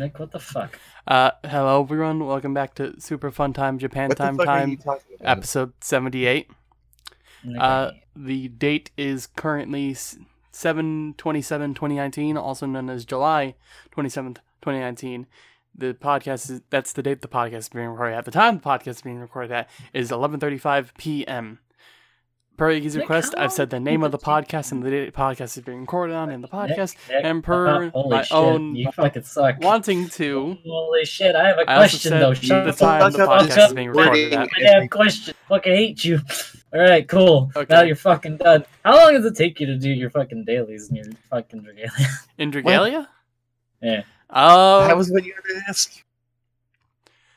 Nick, what the fuck? Uh, hello everyone. Welcome back to Super Fun Time Japan What Time fuck are you Time episode 78. Nick, Uh, the date is currently 7 27 2019, also known as July 27th, 2019. The podcast is that's the date the podcast is being recorded at. The time the podcast is being recorded at is 11:35 p.m. Per Iggy's request, I've said the name of the does it take podcast and the date the podcast is being recorded on in the podcast, Nick, and uh, per holy my shit, own you fucking suck. wanting to. Holy shit, I have a I also question said though. the Shut the time the podcast is being recorded at. I have a question. Fucking hate you. Alright, cool. Okay. Now you're fucking done. How long does it take you to do your fucking dailies and your fucking regalia? In Dragalia? Yeah. Uh, that was what you were going to ask.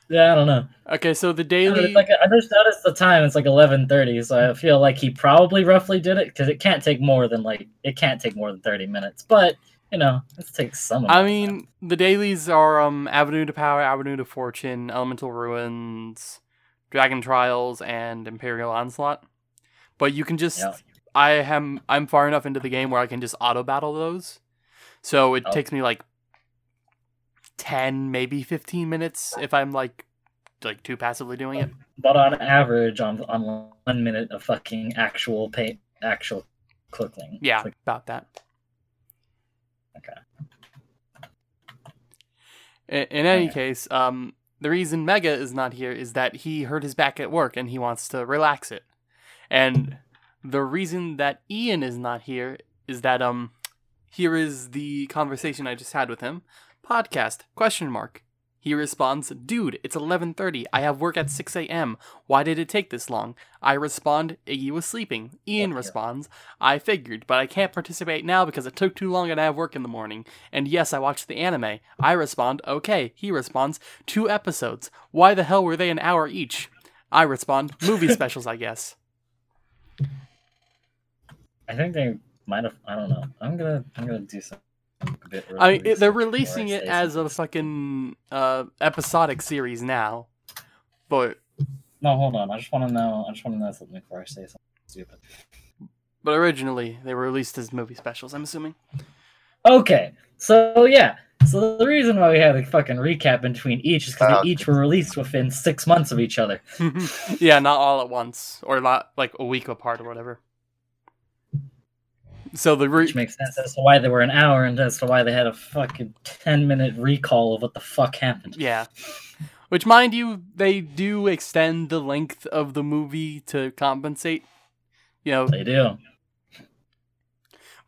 Yeah, I don't know. okay, so the daily. like I just noticed the time. It's like eleven thirty, so I feel like he probably roughly did it because it can't take more than like it can't take more than thirty minutes. But you know, it takes some. I of time. mean, the dailies are um Avenue to Power, Avenue to Fortune, Elemental Ruins, Dragon Trials, and Imperial Onslaught. But you can just Yeah. I am I'm far enough into the game where I can just auto battle those. So it Oh. takes me like ten, maybe fifteen minutes if I'm like like too passively doing it. But on average, on on one minute of fucking actual pay, actual clicking. Yeah, Click- about that. Okay. In, in any Okay. case, um, the reason Mega is not here is that he hurt his back at work and he wants to relax it. And the reason that Ian is not here is that um, here is the conversation I just had with him. Podcast question mark. He responds, "Dude, it's 11:30. I have work at 6 a.m. Why did it take this long?" I respond, "Iggy was sleeping." Ian Yeah. responds, "I figured, but I can't participate now because it took too long and I have work in the morning." And yes, I watched the anime. I respond, "Okay." He responds, two episodes. Why the hell were they an hour each?" I respond, "Movie specials, I guess." I think they might have. I don't know. I'm gonna. I'm gonna do some. Bit I mean, they're releasing it as a fucking uh, episodic series now, but No, hold on. I just want to know. I just want to know something before I say something stupid. but originally they were released as movie specials. I'm assuming. Okay, so yeah. So the reason why we had a fucking recap in between each is because Uh, they each were released within six months of each other. yeah, not all at once or not like a week apart or whatever. So the re- Which makes sense as to why they were an hour and as to why they had a fucking 10 minute recall of what the fuck happened. yeah, which mind you, they do extend the length of the movie to compensate. You know, They do.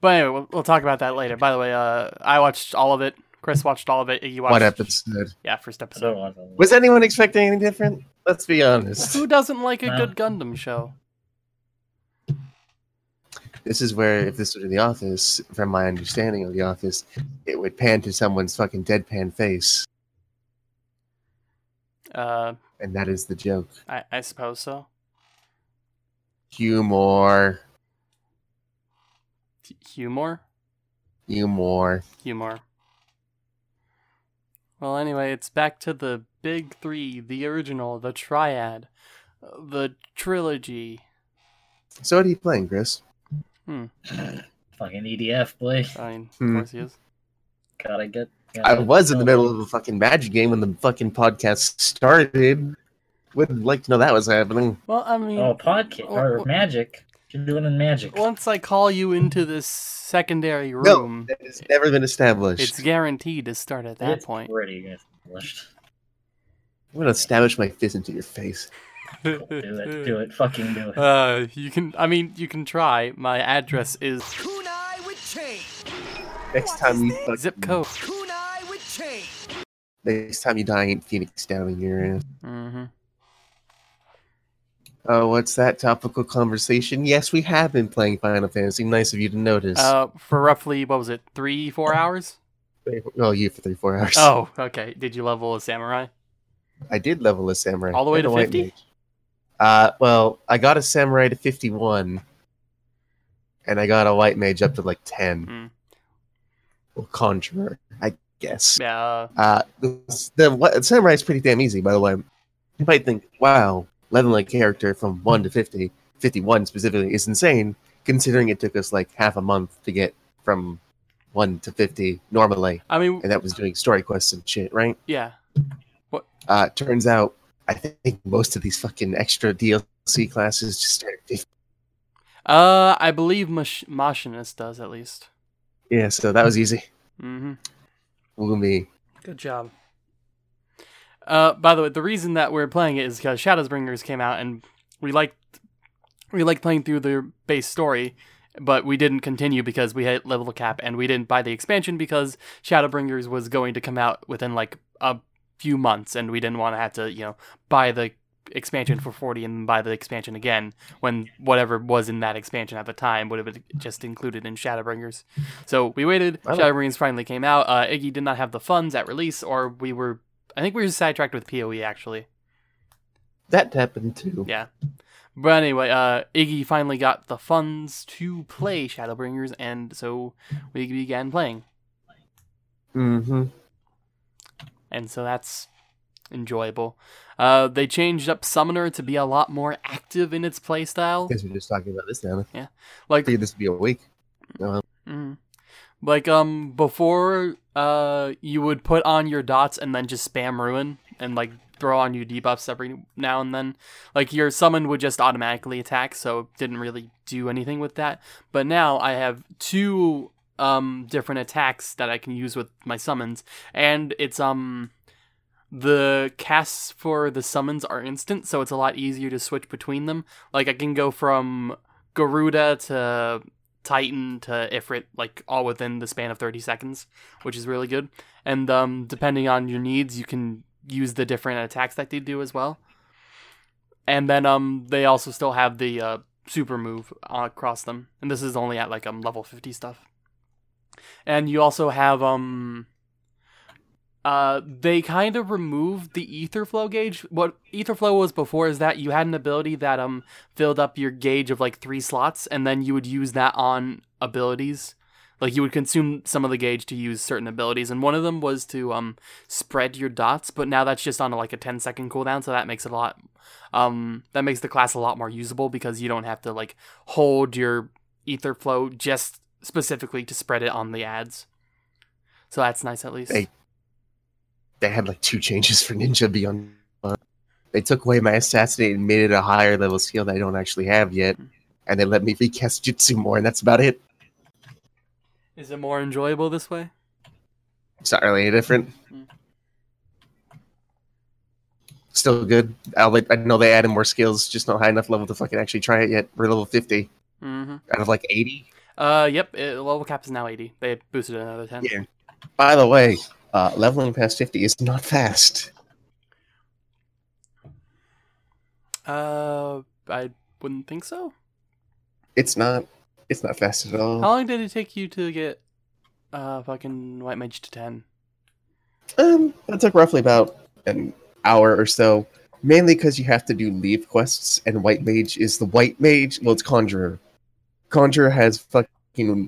but anyway, we'll, we'll talk about that later. By the way, uh, I watched all of it. Chris watched all of it. You watched, What episode? yeah, first episode. don't want to- Was anyone expecting any different? Let's be honest. Who doesn't like a No. good Gundam show? This is where, if this were to The Office, from my understanding of The Office, it would pan to someone's fucking deadpan face. Uh, And that is the joke. I, I suppose so. Humor. H- humor, Humor. humor. Well, anyway, it's back to the big three: the original, the triad, uh, the trilogy. So what are you playing, Chris? Hmm. Fucking EDF, boy. I mean, of Hmm. course he is. Gotta get. I gotta- was in the middle of a fucking magic game when the fucking podcast started. Would like to know that was happening. Well, I mean, Oh, podcast. Or Well, magic. You're doing in magic? once I call you into this secondary room, that has never been established. it's guaranteed to start at that It's point. Pretty established. I'm gonna establish my fist into your face. Do it. Do it. Fucking do it. Uh, you can. I mean, you can try. My address is Kunai with chain. Next time you fucking, zip code. Kunai with chain. next time you die, ain't Phoenix down in your ass. hmm Oh, what's that topical conversation? Yes, we have been playing Final Fantasy. Nice of you to notice. Uh, for roughly what was it, three, four hours? oh, you for three, four hours. Oh, okay. Did you level a samurai? I did level a samurai. All the way to a 50? mage. Uh, well, I got a samurai to fifty-one, and I got a white mage up to like ten. Mm. Well, conjurer, I guess. Yeah. uh, the, the samurai is pretty damn easy, by the way. You might think, wow, leveling a character from 1 to 50, 51 specifically, is insane, considering it took us like half a month to get from one to fifty normally, I mean, and that was doing story quests and shit, right? yeah. What? Uh, turns out, I think most of these fucking extra DLC classes just start at 50. Uh, I believe Mach- Machinist does at least. Yeah, so that was easy. Mm-hmm. Lumi. Good job. Uh, by the way, the reason that we're playing it is because Shadowbringers came out, and we liked we liked playing through the base story, but we didn't continue because we hit level cap, and we didn't buy the expansion because Shadowbringers was going to come out within like a few months, and we didn't want to have to you know buy the expansion for 40 and then buy the expansion again when whatever was in that expansion at the time would have been just included in Shadowbringers. So we waited. Wow. Shadowbringers finally came out. Uh, Iggy did not have the funds at release, or we were. I think we were sidetracked with PoE actually. That happened too. Yeah. But anyway, uh, Iggy finally got the funds to play Shadowbringers, and so we began playing. Mm-hmm. And so that's enjoyable. Uh, they changed up Summoner to be a lot more active in its playstyle. Guess we're just talking about this now. I Like, this would be a week. Mhm. like um, before, uh, you would put on your dots and then just spam ruin and like throw on your debuffs every now and then. Like your summon would just automatically attack, so it didn't really do anything with that. But now I have two um different attacks that I can use with my summons, and it's um the casts for the summons are instant, so it's a lot easier to switch between them. Like I can go from Garuda to Titan to Ifrit, like all within the span of 30 seconds, which is really good. And um, depending on your needs, you can use the different attacks that they do as well. And then um, they also still have the uh, super move uh, across them, and this is only at like um level 50 stuff. And you also have um uh, they kind of removed the Aetherflow gauge. What Aetherflow was before is that you had an ability that um filled up your gauge of like three slots, and then you would use that on abilities. Like you would consume some of the gauge to use certain abilities, and one of them was to um spread your dots. But now that's just on like a 10 second cooldown, so that makes it a lot um that makes the class a lot more usable because you don't have to like hold your Aetherflow just specifically to spread it on the ads. So that's nice at least. Hey. they had like two changes for Ninja Beyond. They took away my assassinate and made it a higher level skill that I don't actually have yet, and they let me recast Jutsu more, and that's about it. Is it more enjoyable this way? It's not really any different. Mm. Still good. I'll I know they added more skills, just not high enough level to fucking actually try it yet. We're level 50 Mm-hmm. out of like 80. Uh, yep. It, level cap is now 80. They boosted another 10. Yeah. By the way, uh, leveling past 50 is not fast. Uh, I wouldn't think so. It's not. It's not fast at all. How long did it take you to get uh fucking white mage to 10? Um, that took roughly about an hour or so. Mainly because you have to do leve quests, and White Mage is the White Mage. Well, it's Conjurer. Conjurer has fucking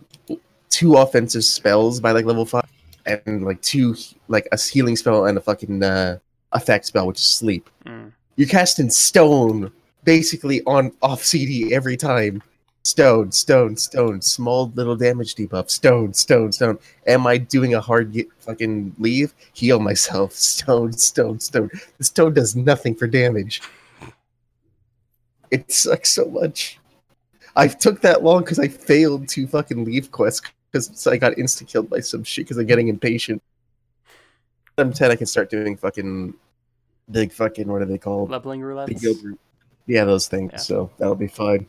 two offensive spells by like level five, and like two like a healing spell and a fucking uh, effect spell, which is sleep. Mm. You're casting stone basically on off CD every time. Stone, stone, stone, small little damage debuff. Stone, stone, stone. Am I doing a hard fucking leave? Heal myself. Stone, stone, stone. The stone does nothing for damage. It sucks so much. I took that long because I failed to fucking leve quests because I got insta killed by some shit because I'm getting impatient. I'm 10, I can start doing fucking big fucking, what are they called? Leveling The roulettes. Yeah, those things. Yeah. So that'll be fine.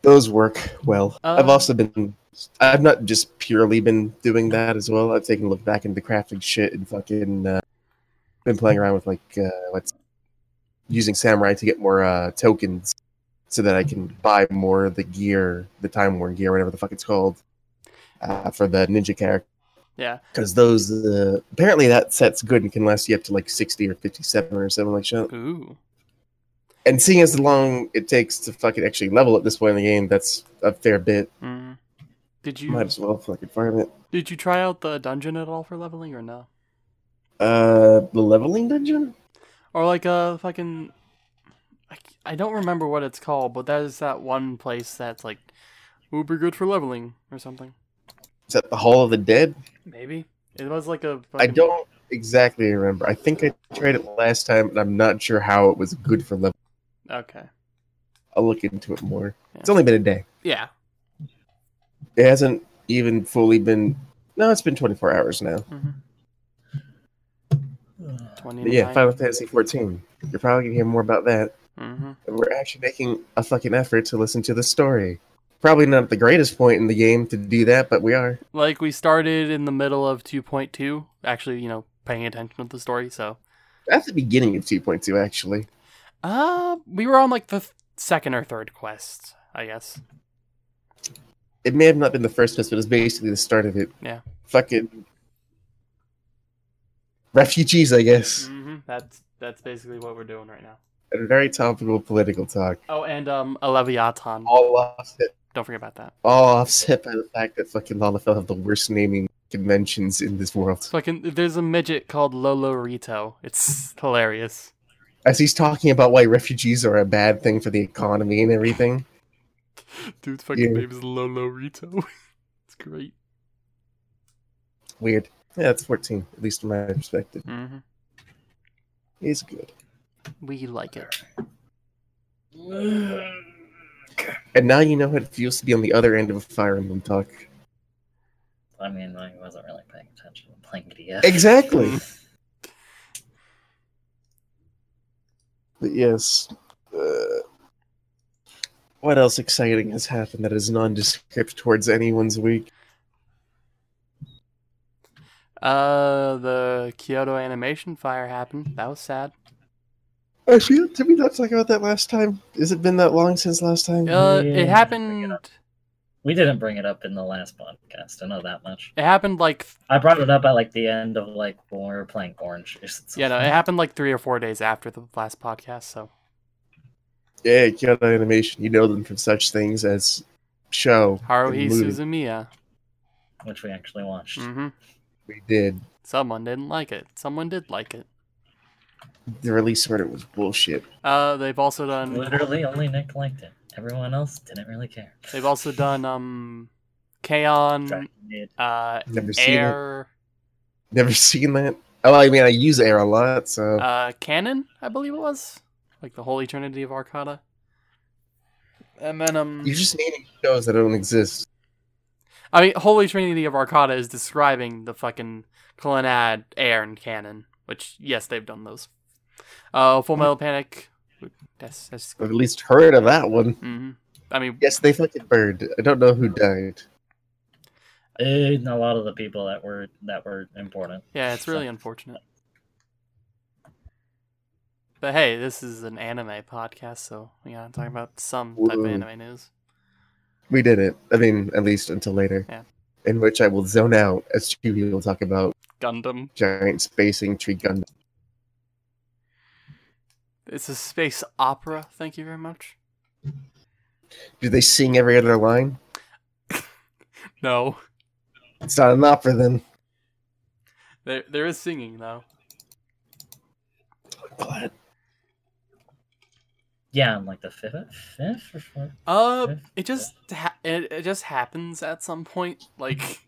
Those work well. I've Um, also been. I've not just purely been doing that as well. I've taken a look back into crafting shit and fucking uh, been playing around with like uh, what's using samurai to get more uh, tokens so that I can buy more of the gear, the time worn gear, whatever the fuck it's called, uh, for the ninja character. Yeah. Because those uh, apparently that set's good and can last you up to like sixty or fifty-seven or something like that. Ooh. And seeing as long it takes to fucking actually level at this point in the game, that's a fair bit. Mm. Did you Might as well fucking farm it. did you try out the dungeon at all for leveling or no? Uh, the leveling dungeon. Or like a fucking I, I don't remember what it's called, but there's that one place that's like uber good for leveling or something. Is that the Hall of the Dead? Maybe it was like a. I don't exactly remember. I think I tried it last time, and I'm not sure how it was good for level. Okay. I'll look into it more. Yeah. It's only been a day. Yeah. It hasn't even fully been. No, it's been 24 hours now. Mhm. 29. yeah, Final Fantasy 14. You're probably gonna hear more about that. Mhm. And we're actually making a fucking effort to listen to the story. Probably not the greatest point in the game to do that, but we are. Like we started in the middle of 2.2, actually, you know, paying attention to the story. So, that's the beginning of 2.2, actually. uh, we were on like the th- second or third quest, I guess. It may have not been the first quest, but it was basically the start of it. Yeah. Fucking refugees, I guess. hmm That's that's basically what we're doing right now. And very topical political talk. Oh, and um, a Leviathan. All offset, Don't forget about that. all offset by the fact that fucking Lalafell have the worst naming conventions in this world. Fucking, there's a midget called Lolorito. It's hilarious. As he's talking about why refugees are a bad thing for the economy and everything. Dude's fucking Yeah. name is Lolorito. it's great. Weird. Yeah, it's 14, at least from my perspective. Mm-hmm. It's good. We like it. And now you know how it feels to be on the other end of a Fire Emblem talk. I mean, I wasn't really paying attention to playing DF. Exactly. but yes. Uh, what else exciting has happened that is nondescript towards anyone's week? Uh, the Kyoto animation fire happened. That was sad. I feel did we not talk about that last time? Has it been that long since last time? Uh, Yeah, it bring it happened. We didn't bring it up in the last podcast. I know that much. It happened like I brought it up at like the end of like when we were playing Orange Juice. and yeah, no, stuff. it happened like three or four days after the last podcast. So Yeah, Kyoto Animation. You know them from such things as show. Haruhi. Suzumiya. which we actually watched. hmm We did. Someone didn't like it. Someone did like it. The release order was bullshit. Uh, they've also done. Literally, only Nick liked it. Everyone else didn't really care. They've also done um, K-On! Uh, Never seen it. Air, Never seen that. Oh, I mean, I use Air a lot, so uh, Kanon, I believe it was, like the Holy Trinity of Arcata. And then um, you're just naming shows that don't exist. I mean, Holy Trinity of Arcata is describing the fucking Clannad, Air, and Kanon. Which yes, they've done those. Uh, Full Metal Panic. That's that's. I've at least heard of that one. hmm I mean, Yes, they fucking burned. I don't know who died. Eh, a lot of the people that were that were important. yeah, it's really unfortunate. But hey, this is an anime podcast, so we gotta talk about some type of anime news. We did it. I mean, at least until later. Yeah. In which I will zone out as Chewie will talk about Gundam. giant spacing tree gun. It's a space opera. Thank you very much. Do they sing every other line? No, It's not an opera then. there there is singing though. Glad. Yeah, on like the fifth, fifth or fourth. Uh, Fifth? it just ha- it, it just happens at some point. Like,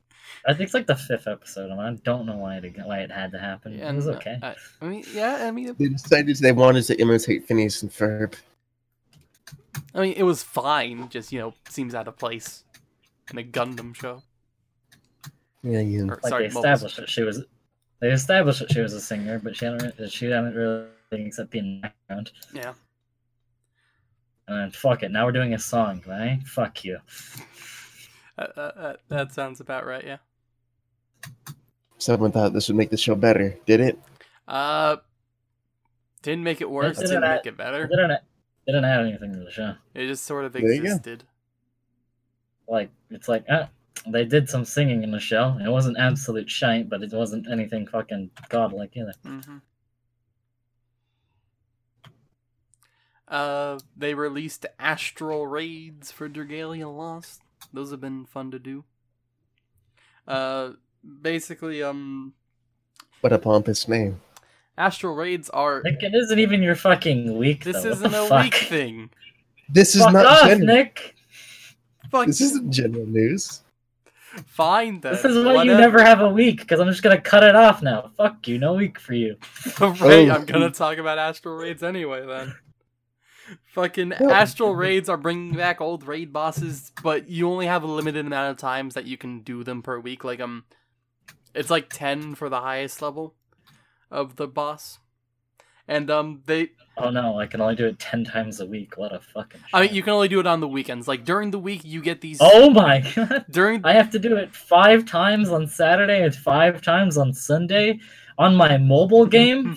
I think it's like the fifth episode, and I don't know why it why it had to happen. Yeah, it was okay. I, I mean, yeah. I mean, They decided they wanted to imitate Phineas and Ferb. I mean, it was fine. Just you know, seems out of place in a Gundam show. Yeah, yeah. Or, like sorry, they established that she was they established that she was a singer, but she hadn't re- she hadn't really except being in the background. Yeah. And then fuck it, now we're doing a song, right? Fuck you. Uh, uh, uh, that sounds about right. Yeah. Someone thought this would make the show better. Did it? Uh, didn't make it worse. didn't Didn't add- make it better. It didn't it didn't add anything to the show. It just sort of There you go. existed. Like it's like ah, they did some singing in the show. It wasn't absolute shite, but it wasn't anything fucking godlike either. hmm Uh, they released Astral Raids for Dragalia Lost. Those have been fun to do. Uh, basically, um, What a pompous name. Astral Raids are. Nick, it isn't even your fucking week. This though. What isn't a fuck? weak thing. This is Fuck not off, general. Nick. Fuck. This isn't general news. Fine then. This is why you never have a week, because I'm just gonna cut it off now. Fuck you, no week for you. right, Oh. I'm gonna talk about astral raids anyway then. Fucking No. astral raids are bringing back old raid bosses, but you only have a limited amount of times that you can do them per week. Like um, it's like ten for the highest level of the boss, and um, they Oh no, I can only do it ten times a week. What a fucking. I mean you can only do it on the weekends. Like during the week, you get these Oh my god! during I have to do it five times on Saturday and five times on Sunday on my mobile game.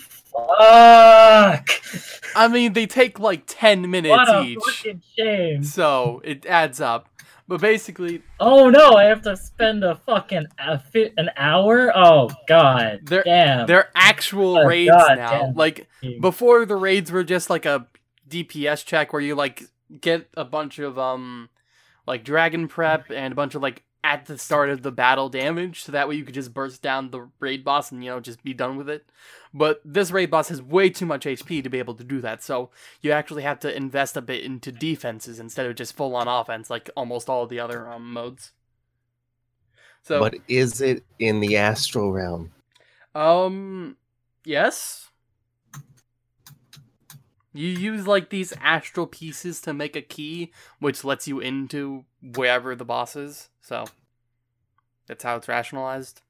Fuck! I mean they take like ten minutes What a each, fucking shame! so it adds up. But basically, Oh no, I have to spend a fucking a fi- an hour. Oh god, They're- damn! they're actual Oh, raids God now. damn. Like before the raids were just like a DPS check where you like get a bunch of um like dragon prep and a bunch of like at the start of the battle damage so that way you could just burst down the raid boss and you know just be done with it. But this raid boss has way too much HP to be able to do that. So you actually have to invest a bit into defenses instead of just full on offense like almost all the other um modes. So But is it in the astral realm? Um, yes. You use like these astral pieces to make a key, which lets you into wherever the boss is. So that's how it's rationalized.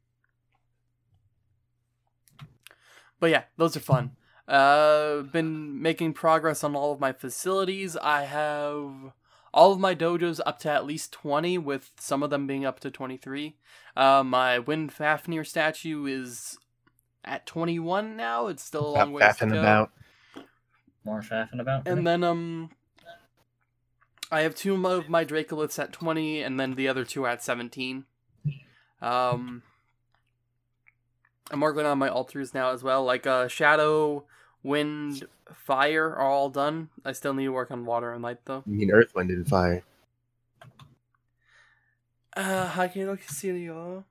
But yeah, those are fun. Uh, been making progress on all of my facilities. I have all of my dojos up to at least 20, with some of them being up to 23. Uh, my Wind Fafnir statue is at 21 now. It's still a long way ways to go. about. More faffing about. And then um, I have two of my Dracoliths at 20, and then the other two at 17. Um, I'm working on my altars now as well. Like uh, Shadow, Wind, Fire are all done. I still need to work on Water and Light though. I mean, Earth, Wind, and Fire. Uh, Hakero Casilio.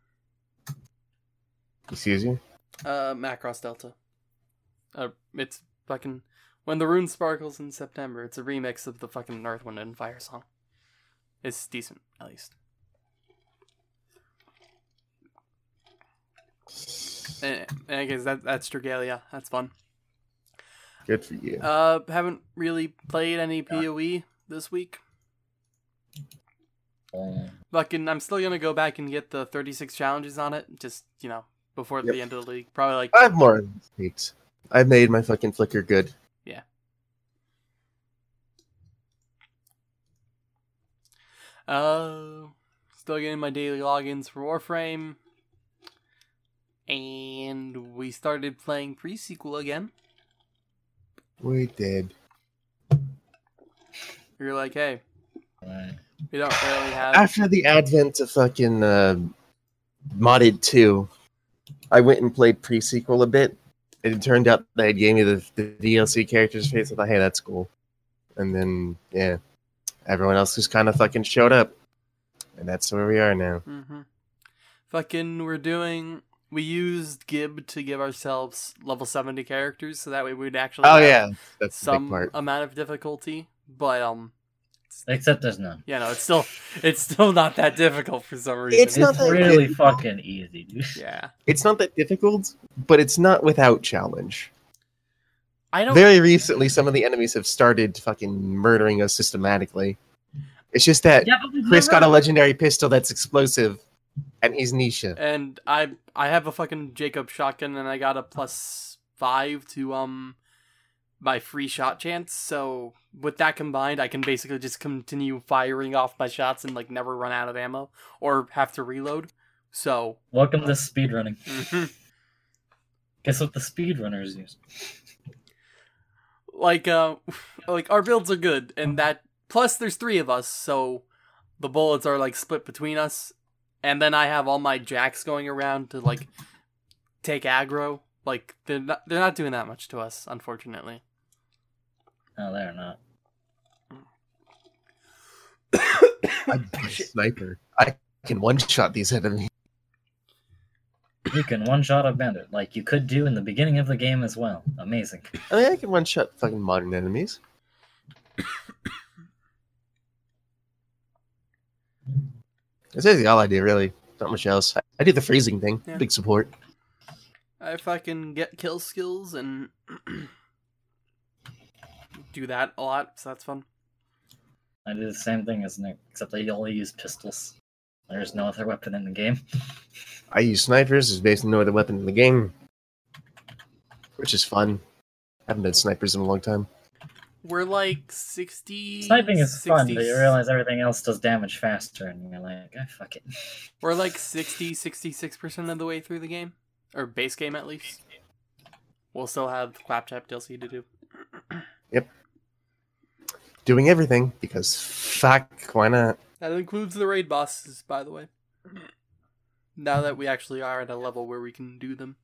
Excuse you? Uh, Macross Delta. Uh, it's fucking when the rune sparkles in September. It's a remix of the fucking Earth, Wind, and Fire song. It's decent, at least. And I guess that that's Dragalia. That's fun. Good for you. Uh, haven't really played any POE this week. Oh, Fucking, I'm still gonna go back and get the 36 challenges on it. Just you know, before Yep. the end of the league. Probably like I have more weeks. I've made my fucking flicker good. Yeah. Uh, still getting my daily logins for Warframe. And we started playing pre-sequel again. We did. We were like, hey, right. we don't really have. After the advent of fucking uh, modded 2, I went and played pre-sequel a bit. And it turned out they gave me the, the DLC characters face. I thought, hey, that's cool. And then, yeah, everyone else just kind of fucking showed up. And that's where we are now. hmm Fucking, we're doing. We used Gib to give ourselves level 70 characters, so that way we'd actually Oh, have yeah. That's some part. amount of difficulty. But, um, Except there's none. yeah, no, it's still it's still not that difficult for some reason. It's not It's that really difficult. fucking easy, dude. yeah. It's not that difficult, but it's not without challenge. I don't. Very recently, some of the enemies have started fucking murdering us systematically. It's just that Yeah, Chris got a legendary pistol that's explosive, and he's Nisha. and I I have a fucking Jacob shotgun and I got a plus five to um my free shot chance. So with that combined, I can basically just continue firing off my shots and like never run out of ammo or have to reload. So Welcome to speedrunning. mhm. Guess what the speedrunners use? like uh like our builds are good and that plus there's three of us, so the bullets are like split between us. And then I have all my jacks going around to like take aggro. Like they're not they're not doing that much to us, unfortunately. No, they're not. I'm a sniper. I can one shot these enemies. You can one shot a bandit, like you could do in the beginning of the game as well. Amazing. I mean, I can one shot fucking modern enemies. That's basically all I do, really. Not much else. I, I do the freezing thing. Yeah. Big support. Uh, I fucking get kill skills and do that a lot, so that's fun. I do the same thing as Nick, except I only use pistols. There's no other weapon in the game. I use snipers There's basically no other weapon in the game, which is fun. I haven't done snipers in a long time. We're like 60. Sniping is fun, but you realize everything else does damage faster, and you're like, ah, fuck it. We're like 60, 66% of the way through the game. Or base game, at least. We'll still have Claptrap DLC to do. Yep. Doing everything because fuck, why not? That includes the raid bosses, by the way. Now that we actually are at a level where we can do them.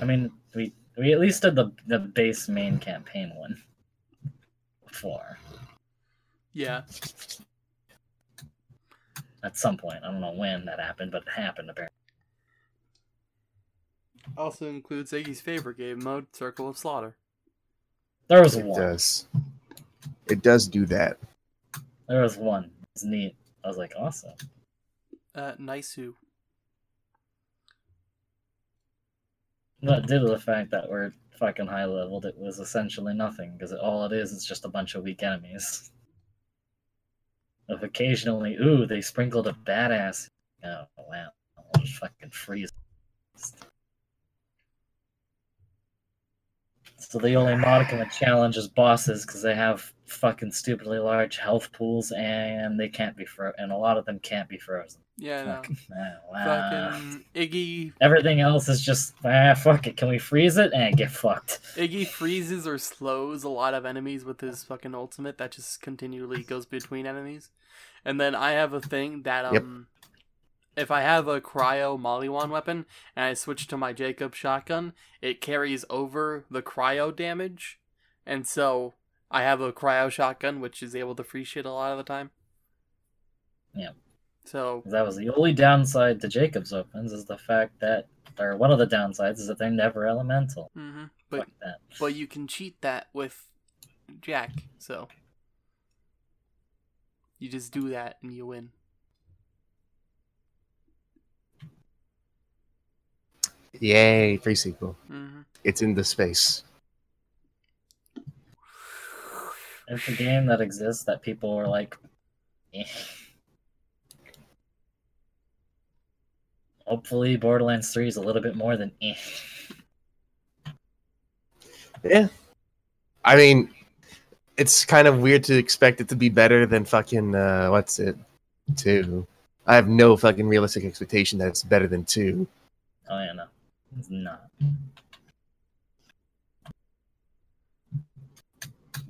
I mean, we we at least did the the base main campaign one before Yeah. at some point. I don't know when that happened, but it happened apparently. Also includes Iggy's favorite game mode, Circle of Slaughter. There was It one. does. It does do that. There was one. It's neat. I was like, awesome. Uh, Naisu. But due to the fact that we're fucking high leveled, it was essentially nothing because all it is is just a bunch of weak enemies. If occasionally, ooh, they sprinkled a badass. Oh wow, I'll just fucking freeze. So the only modicum of challenge is bosses because they have fucking stupidly large health pools and they can't be fro- and a lot of them can't be frozen. Yeah, no. Fucking, wow. Fucking Iggy Everything else is just ah fuck it. Can we freeze it and get fucked? Iggy freezes or slows a lot of enemies with his fucking ultimate that just continually goes between enemies. And then I have a thing that Yep. um if I have a cryo Maliwan weapon and I switch to my Jacob shotgun, it carries over the cryo damage. And so I have a cryo shotgun which is able to freeze shit a lot of the time. Yeah. So That was the only downside to Jacob's Opens is the fact that, or one of the downsides is that they're never elemental. mhm. but Fuck that. but you can cheat that with Jack, so you just do that and you win. Yay, free sequel. hmm It's in the space. It's a game that exists that people are like, eh. Hopefully, Borderlands 3 is a little bit more than eh. Yeah. I mean, it's kind of weird to expect it to be better than fucking uh what's it? Two. I have no fucking realistic expectation that it's better than two. Oh, yeah, no. It's not.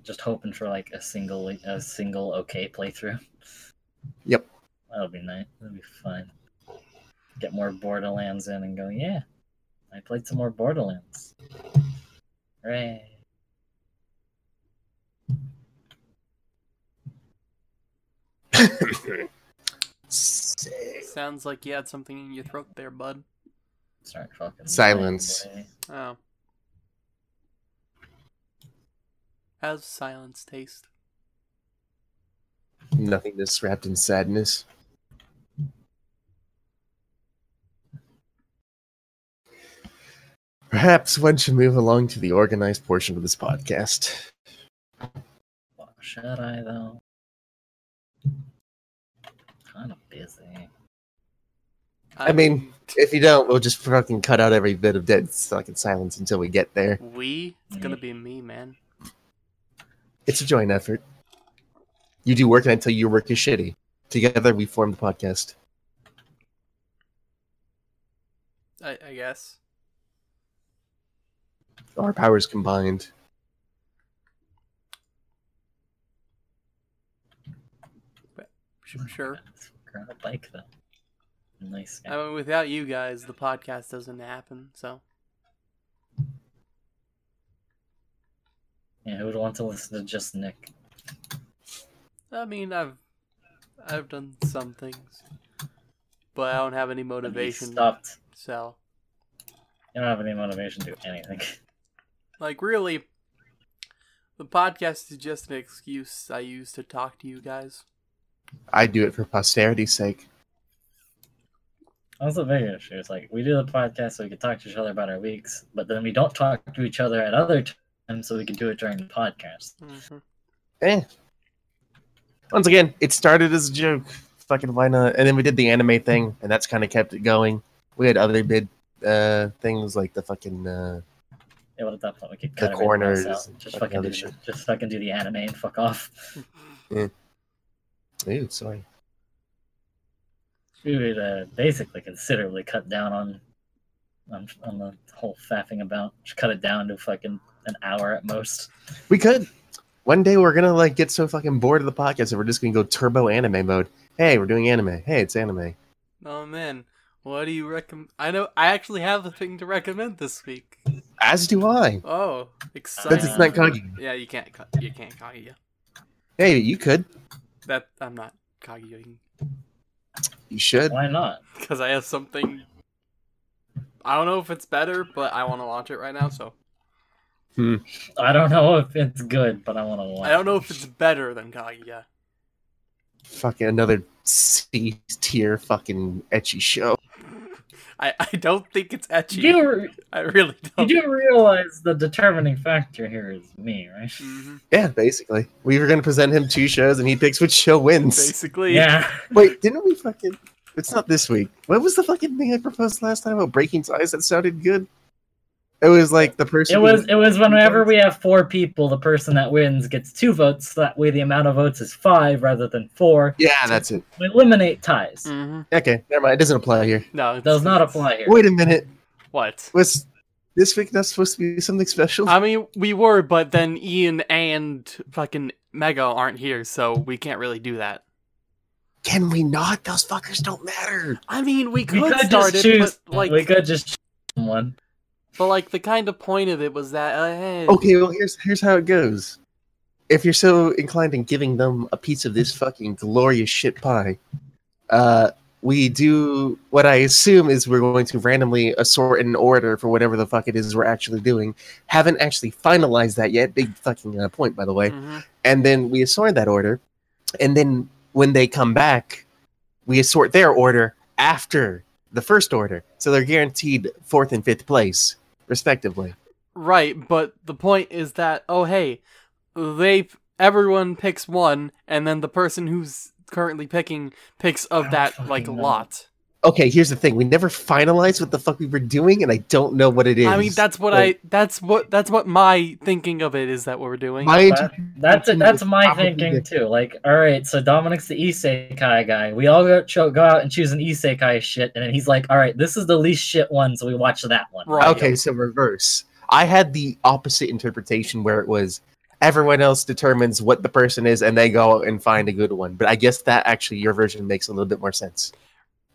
Just hoping for like a single, a single okay playthrough. Yep. That'll be nice. That'll be fun. Get more Borderlands in and go, yeah, I played some more Borderlands. Hooray. Sounds like you had something in your throat there, bud. Start fucking. Silence. Oh. How's silence taste? Nothingness wrapped in sadness. Perhaps one should move along to the organized portion of this podcast. Well, should I though? Kind of busy. I mean, if you don't, we'll just fucking cut out every bit of dead fucking silence until we get there. we? It's gonna be me, man. It's a joint effort. You do work, and I tell you your work is shitty. Together, we form the podcast. I, I guess. Our powers combined. Sure. sure. Grab a bike though. Nice. I mean, without you guys, the podcast doesn't happen. So Yeah, who would want to listen to just Nick? I mean, I've I've done some things, but I don't have any motivation. stopped. So, You don't have any motivation to do anything. like, really, the podcast is just an excuse I use to talk to you guys. I do it for posterity's sake. That's the big issue. It's like we do the podcast so we can talk to each other about our weeks, but then we don't talk to each other at other times so we can do it during the podcast. Mhm. Eh. Once again, it started as a joke. Fucking why not? And then we did the anime thing, and that's kind of kept it going. We had other big uh, things like the fucking uh, Yeah, but at that we could The cut corners out. Just fucking fucking do shit. the, just fucking do the anime and fuck off. Ooh, sorry. We would uh, basically considerably cut down on on on the whole faffing about. Just cut it down to fucking an hour at most. We could. One day we're gonna like get so fucking bored of the podcast that we're just gonna go turbo anime mode. Hey, we're doing anime. Hey, it's anime. Oh man, what do you recommend? I know I actually have a thing to recommend this week. As do I. Oh, exciting! Since it's not Kaguya. Yeah, you can't cut. You can't Kaguya. Hey, you could. That I'm not Kaguya You should. Why not? because I have something. I don't know if it's better, but I want to watch it right now. So Hmm. I don't know if it's good, but I want to watch. I don't know if it's better than Kaguya. Fucking another C tier fucking ecchi show. I, I don't think it's ecchi. You do, I really don't. do realize the determining factor here is me, right? Mhm. Yeah, basically. We were gonna present him two shows and he picks which show wins. Basically, Yeah. Wait, didn't we fucking it's not this week. What was the fucking thing I proposed last time about breaking ties that sounded good? It was like the person It was it was whenever we have four people, the person that wins gets two votes. So that way, the amount of votes is five rather than four. Yeah, that's it. We eliminate ties. hmm Okay, never mind. It doesn't apply here. No, It does not apply here. Wait a minute. What? Was this week not supposed to be something special? I mean, we were, but then Ian and fucking Mega aren't here, so we can't really do that. Can we not? Those fuckers don't matter. I mean, we could, We could start just it, choose. but like, we could just choose someone. But like the kind of point of it was that, uh, hey, Okay, well here's here's how it goes. If you're so inclined in giving them a piece of this fucking glorious shit pie, uh, we do what I assume is we're going to randomly assort an order for whatever the fuck it is we're actually doing. Haven't actually finalized that yet. Big fucking uh, point, by the way. mhm. And then we assort that order, and then when they come back, we assort their order after the first order, so they're guaranteed fourth and fifth place, respectively. right. But the point is that, oh hey, they everyone picks one, and then the person who's currently picking picks I of that like know. lot. Okay, here's the thing. We never finalized what the fuck we were doing, and I don't know what it is. I mean, that's what Like, I. That's what. That's what my thinking of it is. That what we're doing. My That, that's it. That's my thinking the- too. Like, all right, so Dominic's the isekai guy. We all go cho- go out and choose an isekai shit, and then he's like, all right, this is the least shit one, so we watch that one. Right. Okay, so reverse. I had the opposite interpretation where it was everyone else determines what the person is, and they go and find a good one. But I guess that actually your version makes a little bit more sense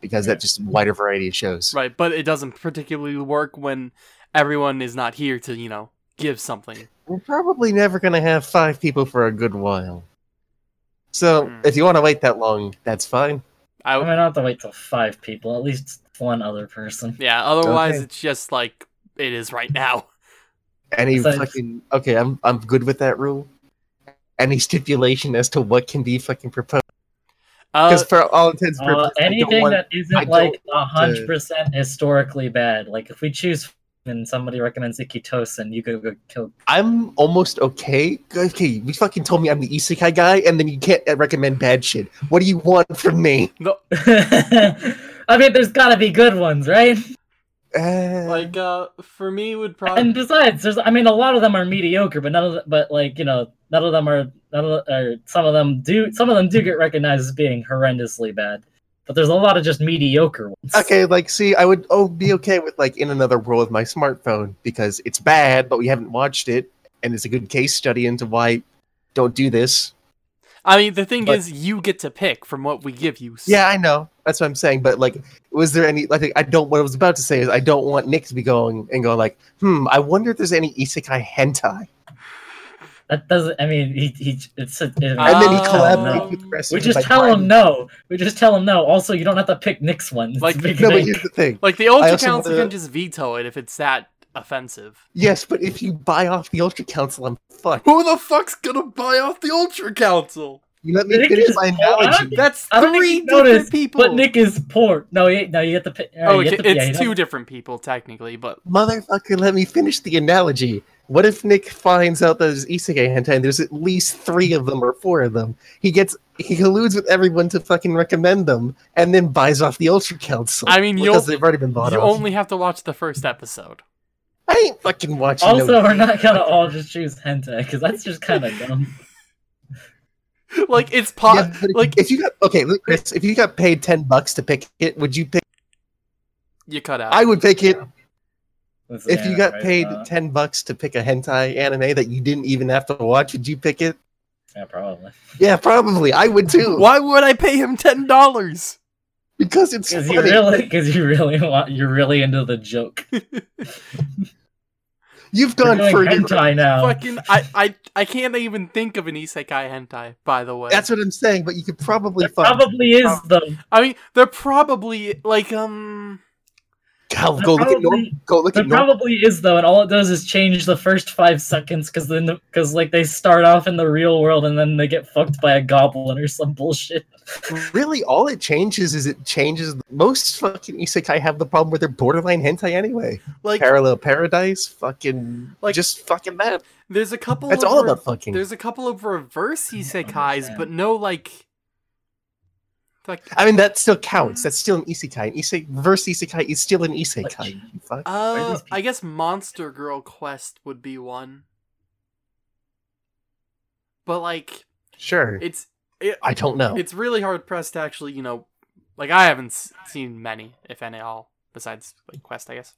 because Yeah. that just wider variety of shows. Right, but it doesn't particularly work when everyone is not here to, you know, give something. We're probably never going to have five people for a good while. So Hmm. if you want to wait that long, that's fine. I, I mean, I don't have to wait till five people. At least one other person. yeah. Otherwise, Okay. it's just like it is right now. Any So- fucking okay, I'm I'm good with that rule. Any stipulation as to what can be fucking proposed? Uh, Because for all intents and Uh, purposes, I don't anything want- that I isn't like a hundred percent historically bad. Like if we choose and somebody recommends Ikitosen, you could go kill. I'm almost okay. Okay, you fucking told me I'm the isekai guy, and then you can't uh, recommend bad shit. What do you want from me? no, I mean, there's gotta be good ones, right? Uh, like uh, for me would probably. And besides, there's I mean, a lot of them are mediocre, but none of the, but like you know, none of them are none of or some of them do some of them do get recognized as being horrendously bad. But there's a lot of just mediocre ones. okay, like, see, I would oh be okay with like in another world with my smartphone because it's bad, but we haven't watched it, and it's a good case study into why don't do this. I mean, the thing but- is, you get to pick from what we give you. Yeah, I know. That's what I'm saying. But like, was there any? Like, I don't. What I was about to say is, I don't want Nick to be going and going like, hmm. I wonder if there's any isekai hentai. That doesn't. I mean, he he. It's a, it, And then he collaborates with the we just by tell him no. We just tell him no. Also, you don't have to pick Nick's one. It's Like- a big No, but here's the thing. Like the Ultra Council wanna- can just veto it if it's that offensive. Yes, but if you buy off the Ultra Council, I'm fucked. Who the fuck's gonna buy off the Ultra Council? You let me Nick finish is my poor. Analogy. That's three even notice, different people. But Nick is poor. No, you, no, you get the. pi- oh, you okay, get the, yeah, it's you two different people technically, but Motherfucker, let me finish the analogy. What if Nick finds out that there's isekai hentai and there's at least three of them or four of them? He gets he colludes with everyone to fucking recommend them and then buys off the Ultra Council. I mean, because you'll- they've already been bought you off. only have to watch the first episode. I ain't fucking watching. Also, no- we're not gonna all just choose hentai because that's just kind of dumb. like it's po- Yeah, like if you got okay, look, Chris, if you got paid ten bucks to pick it, would you pick? you cut out. I would pick it This if you got right paid now. ten bucks to pick a hentai anime that you didn't even have to watch. Would you pick it? Yeah, probably. Yeah, probably. I would too. Why would I pay him ten dollars? Because it's Because funny. you really, because you really want, you're really into the joke. You've gone doing further. hentai now. Fucking, I, I, I can't even think of an isekai hentai. By the way, That's what I'm saying. But you could probably There find. probably is though. I mean, they're probably like um. Go, There go look at Norm. probably- Go look at Norm. probably is though, and all it does is change the first five seconds because then because like they start off in the real world and then they get fucked by a goblin or some bullshit. Really, all it changes is it changes. Most fucking isekai have the problem where they're borderline hentai anyway. Like Parallel paradise, fucking Like- just fucking that. there's a couple. That's of all about fucking. There's a couple of reverse isekais, but no like. Like I mean, that still counts. That's still an isekai. An ise- reverse isekai is still an isekai. Like- fuck. uh, I guess Monster Girl Quest would be one. But like, Sure. it's it, I don't know. it's really hard pressed to actually, you know, like I haven't s- seen many, if any, at all, besides like Quest, I guess.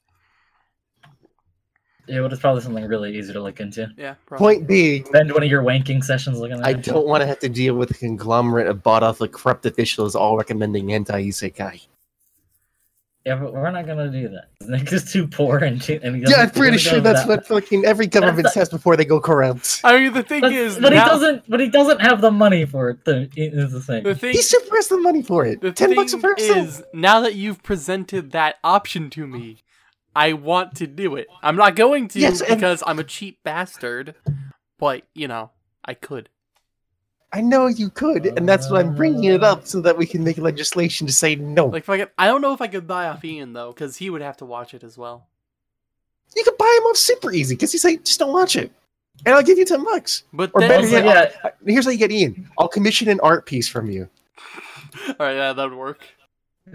Yeah, but it's probably something really easy to look into. Yeah. Probably. Point B, Spend one of your wanking sessions looking at I it. don't want to have to deal with a conglomerate of bought off like corrupt officials all recommending hentai isekai. Yeah, but we're not gonna do that. Nick is too poor and, too, and Yeah, I'm pretty sure that's that- what fucking every government says before they go corrupt. I mean, the thing But, is, but he doesn't. But he doesn't have the money for it. To, is the thing. The thing He super has the money for it. The Ten bucks a thing person. is, now that you've presented that option to me, I want to do it. I'm not going to Yes, and- because I'm a cheap bastard, but you know, I could. I know you could, and that's why I'm bringing it up so that we can make legislation to say no. Like, if I could, I don't know if I could buy off Ian though, because he would have to watch it as well. you could buy him off super easy because he's like, just don't watch it, and I'll give you ten bucks. But Or then, better yet, yeah, Here's how you get Ian. I'll commission an art piece from you. all right, yeah, that would work.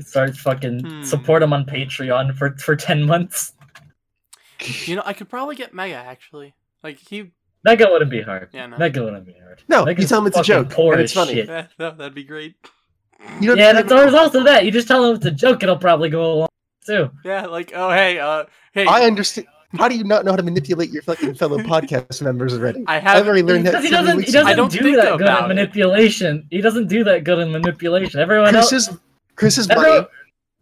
Start fucking Hmm. support him on Patreon for for ten months. You know, I could probably get Mega actually. Like he, Mega wouldn't be hard. Yeah, no. Mega wouldn't be hard. No, you tell him it's a joke, Poor and it's funny. shit. yeah, no, that'd be great. You don't Yeah, have that's, to- there's also that. You just tell him it's a joke, it'll probably go along too. Yeah, like oh hey, uh, hey, I understand. How do you not know how to manipulate your fucking fellow podcast members already? I I've have. already learned that. He doesn't, he doesn't don't do think that good about at it. manipulation. He doesn't do that good in manipulation. Everyone else, Chris's is everyone,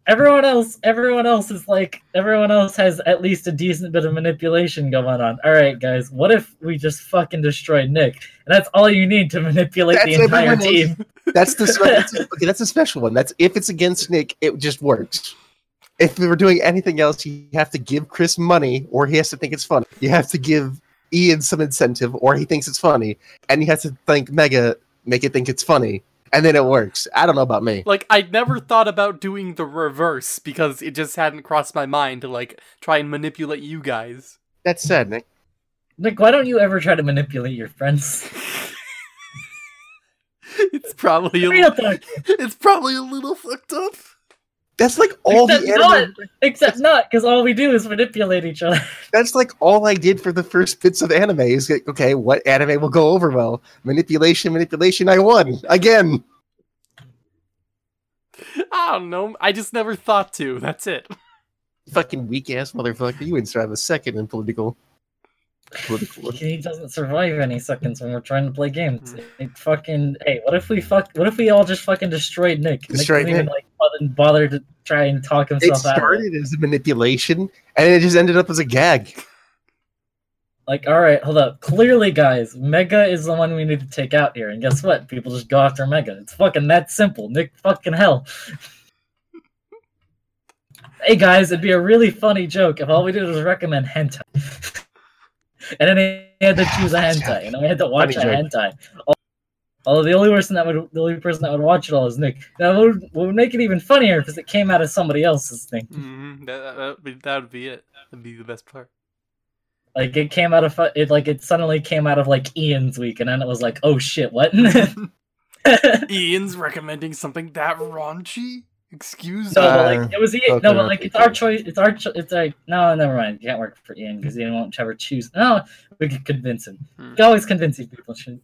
everyone else, everyone else is like, everyone else has at least a decent bit of manipulation going on. All right, guys, what if we just fucking destroy Nick? And that's all you need to manipulate the entire team. That's the that's, okay. That's a special one. That's if it's against Nick, it just works. If we were doing anything else, you have to give Chris money, or he has to think it's funny. You have to give Ian some incentive, or he thinks it's funny, and you have to think Mega make it think it's funny, and then it works. I don't know about me. Like I never thought about doing the reverse because it just hadn't crossed my mind to like try and manipulate you guys. That's sad, Nick, Nick, why don't you ever try to manipulate your friends? it's probably a, it's probably a little fucked up. That's like all the Except anime. Except not, because all we do is manipulate each other. That's like all I did for the first bits of anime. Is like, okay, what anime will go over well? Manipulation, manipulation. I won again. I don't know. I just never thought to. That's it. Fucking weak ass motherfucker. You wouldn't strive a second in political. Political. He doesn't survive any seconds when we're trying to play games. Hmm. It fucking hey, what if we fuck? What if we all just fucking destroyed Nick? Destroyed Nick didn't even like bother, bother to try and talk It himself out. it. started as a manipulation, and it just ended up as a gag. Like, all right, hold up. Clearly, guys, Mega is the one we need to take out here. And guess what? People just go after Mega. It's fucking that simple. Nick fucking hell. hey guys, it'd be a really funny joke if all we did was recommend hentai. and then he had to choose a hentai, and then we had to watch a Funny joke. hentai. All, Although the only person that would the only person that would watch it all is Nick. That would, would make it even funnier because it came out of somebody else's thing. hmm That, that, that, would be, that would be it. That'd be the best part. Like it came out of it like it suddenly came out of like Ian's week, and then it was like, oh shit, what? Ian's recommending something that raunchy? Excuse No, me. but Uh, like it was Ian. okay, No, but like it's our choice. It's our. Cho- it's like no, never mind. You can't work for Ian because Ian won't ever choose. No, we could convince him. Hmm. We can always convince these people. Should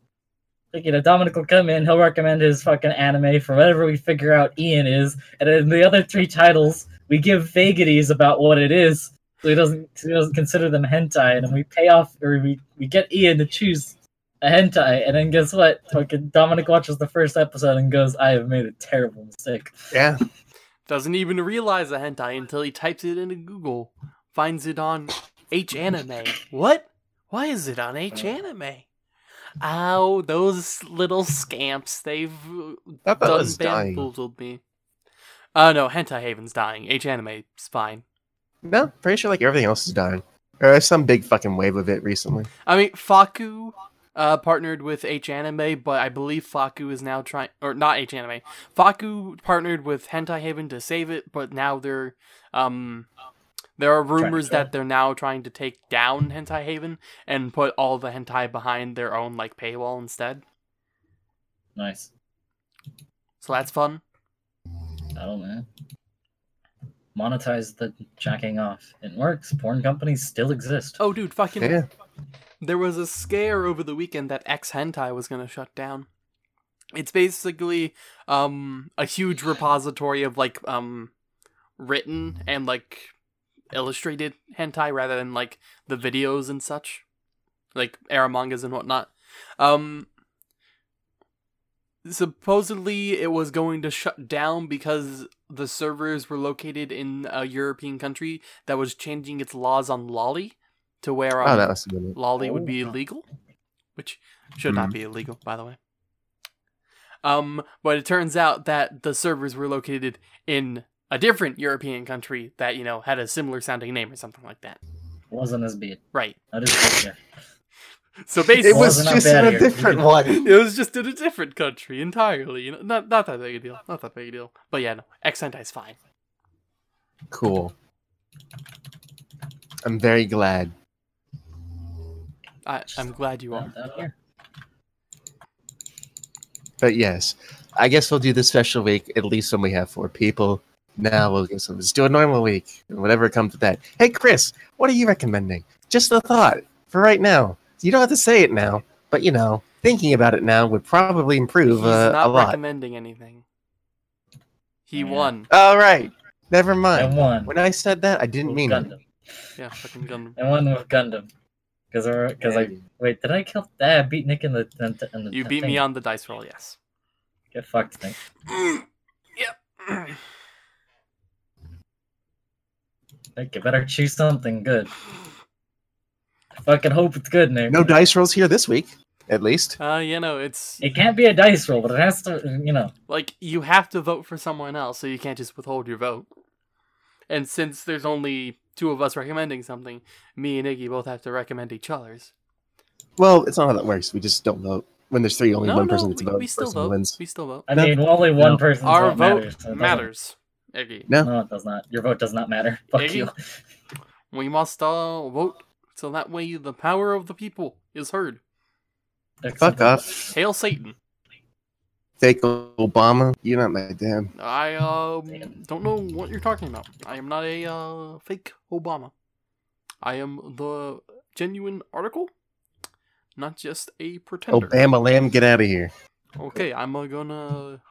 like you know, Dominic will come in. He'll recommend his fucking anime for whatever we figure out Ian is, and then the other three titles we give vagaries about what it is, so he doesn't so he doesn't consider them hentai, and then we pay off or we we get Ian to choose a hentai, and then guess what? Fucking Dominic watches the first episode and goes, "I have made a terrible mistake." Yeah. Doesn't even realize a hentai until he types it into Google. Finds it on H anime. What? Why is it on H anime? Ow, those little scamps. They've I thought it done bamboozled me. Uh no, Hentai Haven's dying. H anime's fine. No, pretty sure like everything else is dying. Or there's some big fucking wave of it recently. I mean, Fakku uh, partnered with H Anime, but I believe Fakku is now trying, or not H Anime. Fakku partnered with Hentai Haven to save it, but now they're, um, there are rumors that they're now trying to take down Hentai Haven and put all the hentai behind their own like paywall instead. Nice. So that's fun. I don't know. Monetize the jacking off. It works. Porn companies still exist. Oh, dude, fucking. Yeah. There was a scare over the weekend that ExHentai was gonna shut down. It's basically um a huge repository of like um written and like illustrated hentai rather than like the videos and such. Like era mangas and whatnot. Um supposedly it was going to shut down because the servers were located in a European country that was changing its laws on lolly to where um, Oh, that must have been it. lolly would be Oh. illegal, which should not Mhm. be illegal, by the way. Um, but it turns out that the servers were located in a different European country that you know had a similar sounding name or something like that. Wasn't as bad. Right. That is good. So basically, it Wasn't just in a here. different one. it was just in a different country entirely. You know, not not that big a deal. Not that big a deal. But yeah, no, X is fine. Cool. I'm very glad. I, I'm glad you are. Not down here. But yes, I guess we'll do this special week at least when we have four people. Now we'll just let's do a normal week and whatever comes with that. Hey Chris, what are you recommending? Just a thought for right now. You don't have to say it now, but you know, thinking about it now would probably improve He's uh, a not lot. recommending anything. He Yeah. won. All right, never mind. I won. When I said that, I didn't with mean it. Gundam. Yeah, fucking gun. I won with Gundam. Because because I wait, did I kill? Ah, I beat Nick in the in the, in the You beat thing. me on the dice roll, yes. Get fucked, Nick. yep. Nick, you better choose something good. I fucking hope it's good, Nick. No dice rolls here this week, at least. Uh, you know, it's It can't be a dice roll, but it has to. You know. like you have to vote for someone else, so you can't just withhold your vote. And since there's only two of us recommending something, me and Iggy both have to recommend each other's. Well, it's not how that works. We just don't vote. When there's three, only no, one no, person gets a we, vote. we still vote. wins. We still vote. I No. mean, only one No. person's Our vote vote matters. so it matters. Iggy. No. No, it does not. Your vote does not matter. Fuck Iggy? you. We must all vote so that way the power of the people is heard. Fuck off. Hail Satan. Fake Obama. You're not my dad. I um don't know what you're talking about. I am not a uh, fake Obama. I am the genuine article, not just a pretender. Obama lamb, get out of here. Okay, I'm uh, gonna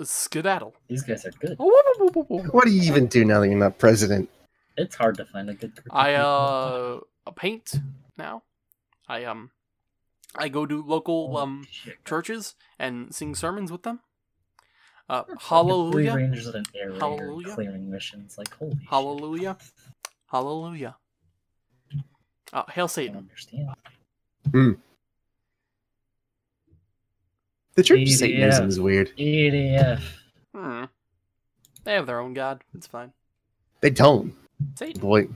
skedaddle. These guys are good. What do you even do now that you're not president? It's hard to find a good I uh paint now. I um I go to local Oh, um churches and sing sermons with them. Uh, hallelujah, Rangers and air Hallelujah. clearing missions. Like holy. shit. hallelujah, hallelujah. Uh, hail I don't Satan. understand. The Church EDF. Satanism is weird. EDF. Hmm. They have their own god. It's fine. They don't. Satan. Boy,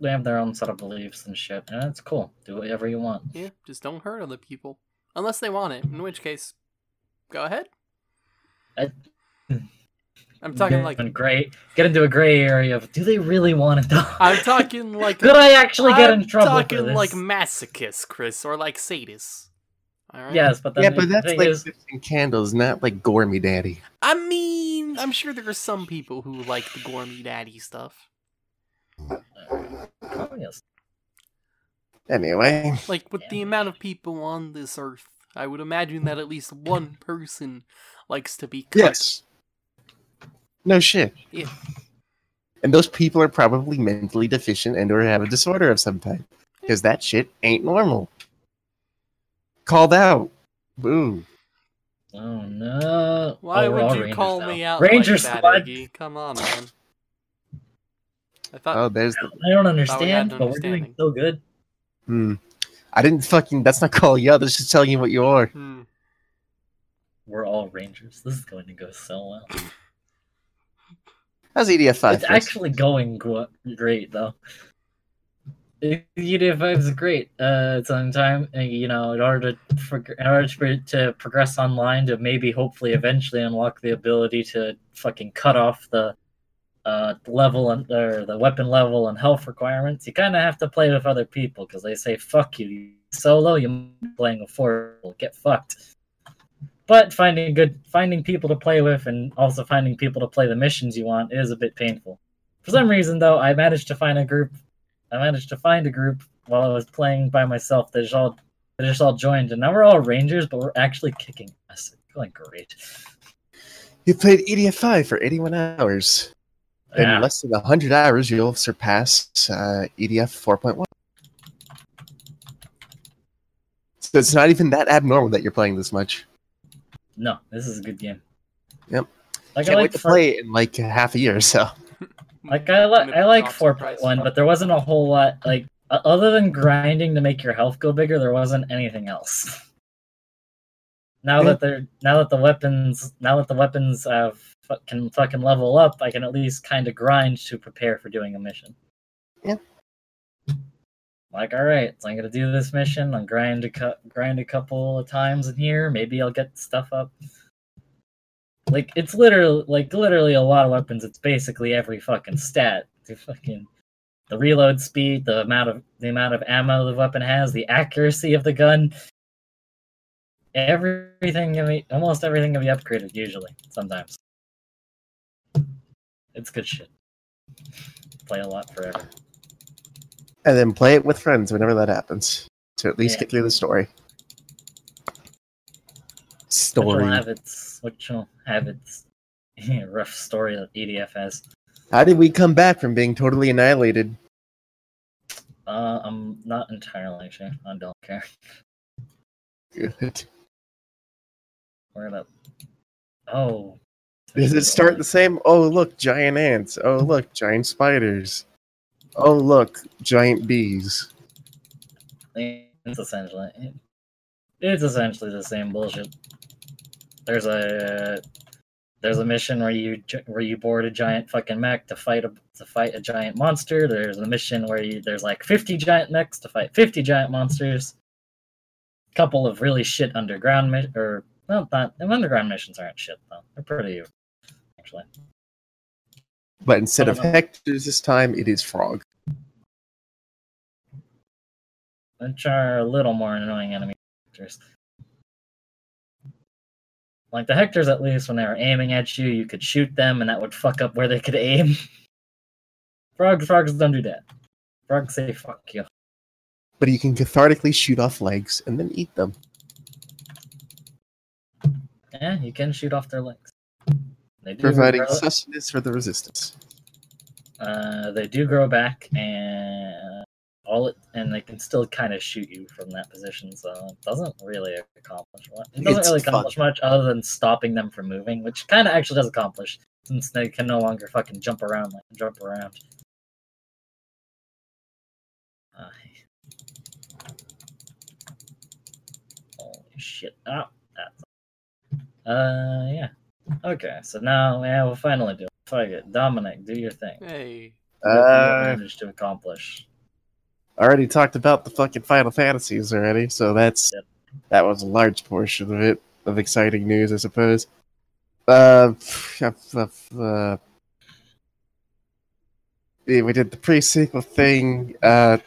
they have their own set of beliefs and shit, and it's cool. Do whatever you want. Yeah, just don't hurt other people. Unless they want it, in which case, go ahead. I- I'm talking like And gray, get into a gray area of do they really want to though? I'm talking like Could I actually get I'm in trouble talking for this? like masochist, Chris, or like sadist. All right. yes, but then yeah, but that's like is, 15 candles, not like Gormy Daddy. I mean, I'm sure there are some people who like the gourmet daddy stuff. Oh, yes. Anyway, Like with the amount of people on this earth, I would imagine that at least one person likes to be cut. yes. No shit. Yeah. And those people are probably mentally deficient and or have a disorder of some type. Because that shit ain't normal. Called out. Boo. Oh no! Why Oh, would all you Rangers call now. me out Ranger like that. Iggy? Come on, man. I thought Oh, there's the. I don't understand, an but we're doing so good. Hmm. I didn't fucking. That's not calling you out. That's just telling you what you are. hmm. We're all Rangers. This is going to go so well. How's EDF 5? it's actually going great though. EDF five is great. Uh, it's on time. and, You know, in order to in order to, to progress online, to maybe hopefully eventually unlock the ability to fucking cut off the uh level and or the weapon level and health requirements. You kind of have to play with other people because they say fuck you. you solo. you're playing with four. Get fucked. But finding good, finding people to play with, and also finding people to play the missions you want is a bit painful. For some reason, though, I managed to find a group. I managed to find a group while I was playing by myself. They just all, they just all joined, and now we're all rangers, but we're actually kicking ass. Going great. You played EDF 5 for 81 hours. Yeah. In less than 100 hours, you'll surpass uh, EDF 4.1. So it's not even that abnormal that you're playing this much. No, this is a good game. Yep. Like Can't I wait like to four- play it in like half a year or so. Like I like I like Not four surprised. point one, but there wasn't a whole lot like other than grinding to make your health go bigger. There wasn't anything else. Now Yeah. that they're now that the weapons now that the weapons have fu- can fucking level up, I can at least kind of grind to prepare for doing a mission. Yeah. Like all right, so I'm gonna do this mission. I'm grind a cu- grind a couple of times in here. Maybe I'll get stuff up. Like it's literally like literally a lot of weapons. It's basically every fucking stat. The fucking the reload speed, the amount of the amount of ammo the weapon has, the accuracy of the gun. Everything can be almost everything can be upgraded usually. Sometimes. It's good shit. Play a lot forever. And then play it with friends whenever that happens. To at least Yeah. get through the story. Which Story. will have its which will have its rough story that EDF has. How did we come back from being totally annihilated? Uh, I'm not entirely sure. I don't care. Good. Where the Oh. Does it start the same? Oh, look, giant ants. Oh, look, giant spiders. Oh, look, giant bees. It's essentially it's essentially the same bullshit. There's a there's a mission where you where you board a giant fucking mech to fight a to fight a giant monster. There's a mission where you there's like 50 giant mechs to fight 50 giant monsters. Couple of really shit underground mi- or well, not underground missions aren't shit though. They're pretty actually. But instead of know. Hector's this time, it is Frog. which are a little more annoying enemy. Like the Hectors, at least when they were aiming at you, you could shoot them, and that would fuck up where they could aim. Frogs, frogs don't do that. Frogs say fuck you. But you can cathartically shoot off legs and then eat them. Yeah, you can shoot off their legs. They do Providing grow, sustenance for the resistance. uh, they do grow back, and all it, and they can still kind of shoot you from that position. So it doesn't really accomplish much. It doesn't It's really fun. accomplish much other than stopping them from moving, which kind of actually does accomplish since they can no longer fucking jump around like jump around. Uh, holy shit! Oh, that's uh yeah. Okay, so now yeah, we'll finally do it. Fuck it, Dominic, do your thing. Hey, what you Uh, managed to accomplish. I already talked about the fucking Final Fantasies already, so that's Yep. that was a large portion of it of exciting news, I suppose. Uh, uh, yeah, we did the pre-sequel thing. Uh,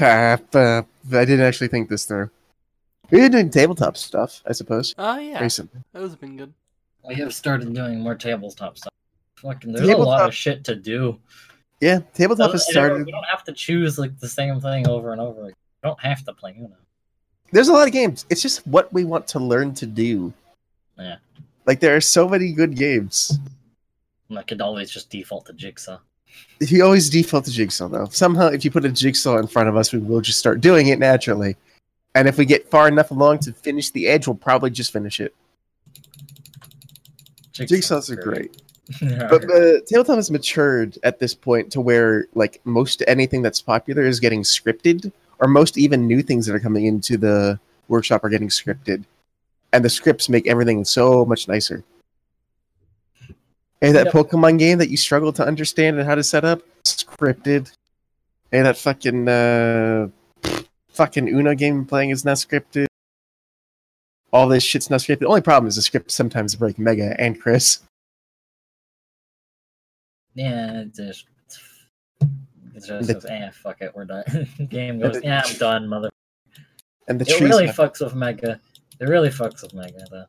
uh, I didn't actually think this through. We did doing tabletop stuff, I suppose, Oh yeah, recently. those have been good. We have started doing more tabletop stuff. Fucking, there's a lot of shit to do. Yeah, tabletop has And started. We don't have to choose like the same thing over and over. again. We don't have to play Uno. There's a lot of games. It's just what we want to learn to do. Yeah. Like there are so many good games. I could always just default to Jigsaw. If you always default to Jigsaw, though, somehow if you put a Jigsaw in front of us, we will just start doing it naturally. And if we get far enough along to finish the edge, we'll probably just finish it. Jigsaws are great. Yeah. But the tabletop has matured at this point to where like most anything that's popular is getting scripted, or most even new things that are coming into the workshop are getting scripted, and the scripts make everything so much nicer. Hey, that Yep. Pokemon game that you struggle to understand and how to set up, scripted. Hey, that fucking uh, fucking Uno game playing is not scripted. All this shit's not scripted. The only problem is the script sometimes break Mega and Chris. yeah, it's just. It's just, The- eh, fuck it, we're done. Game goes, yeah, I'm done, mother. And the It really have- fucks with Mega. It really fucks with Mega, though.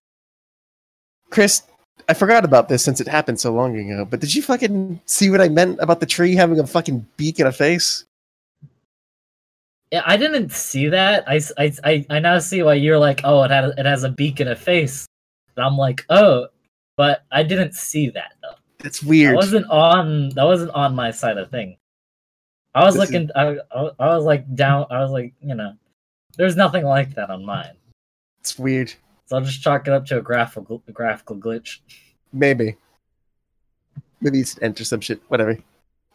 Chris, I forgot about this since it happened so long ago, but did you fucking see what I meant about the tree having a fucking beak and a face? Yeah, I didn't see that. I, I, I now see why you're like, oh, it had it has a beak and a face. And I'm like, oh, but I didn't see that though. That's weird. That wasn't on. That wasn't on my side of thing. I was This is- looking. I, I, I was like down. I was like, you know, there's nothing like that on mine. It's weird. So I'll just chalk it up to a graphical graphical glitch. Maybe. Maybe it's enter some shit. Whatever.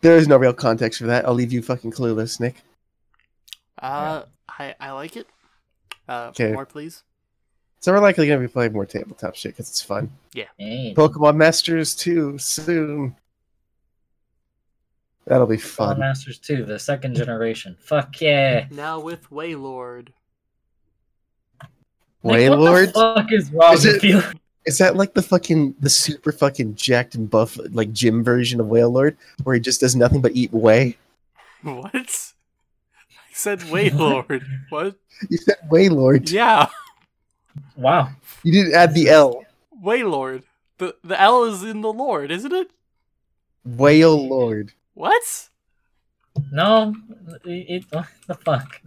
There is no real context for that. I'll leave you fucking clueless, Nick. Uh, I I like it. Uh, Okay. more please. So we're likely going to be playing more tabletop shit because it's fun. Hey, Pokemon Masters 2 soon. That'll be Fallen fun. Masters 2, the second generation. Fuck yeah. Now with Waylord. Nick, what Waylord? the fuck is wrong Is with it- you? Is that like the fucking the super fucking jacked and buff like gym version of Waylord where he just does nothing but eat whey? What? I said Waylord. what? You said Waylord. Yeah, Wow. You didn't add the L. Waylord. The the L is in the Lord, isn't it? Whale Lord. What? No, it, it, what the fuck?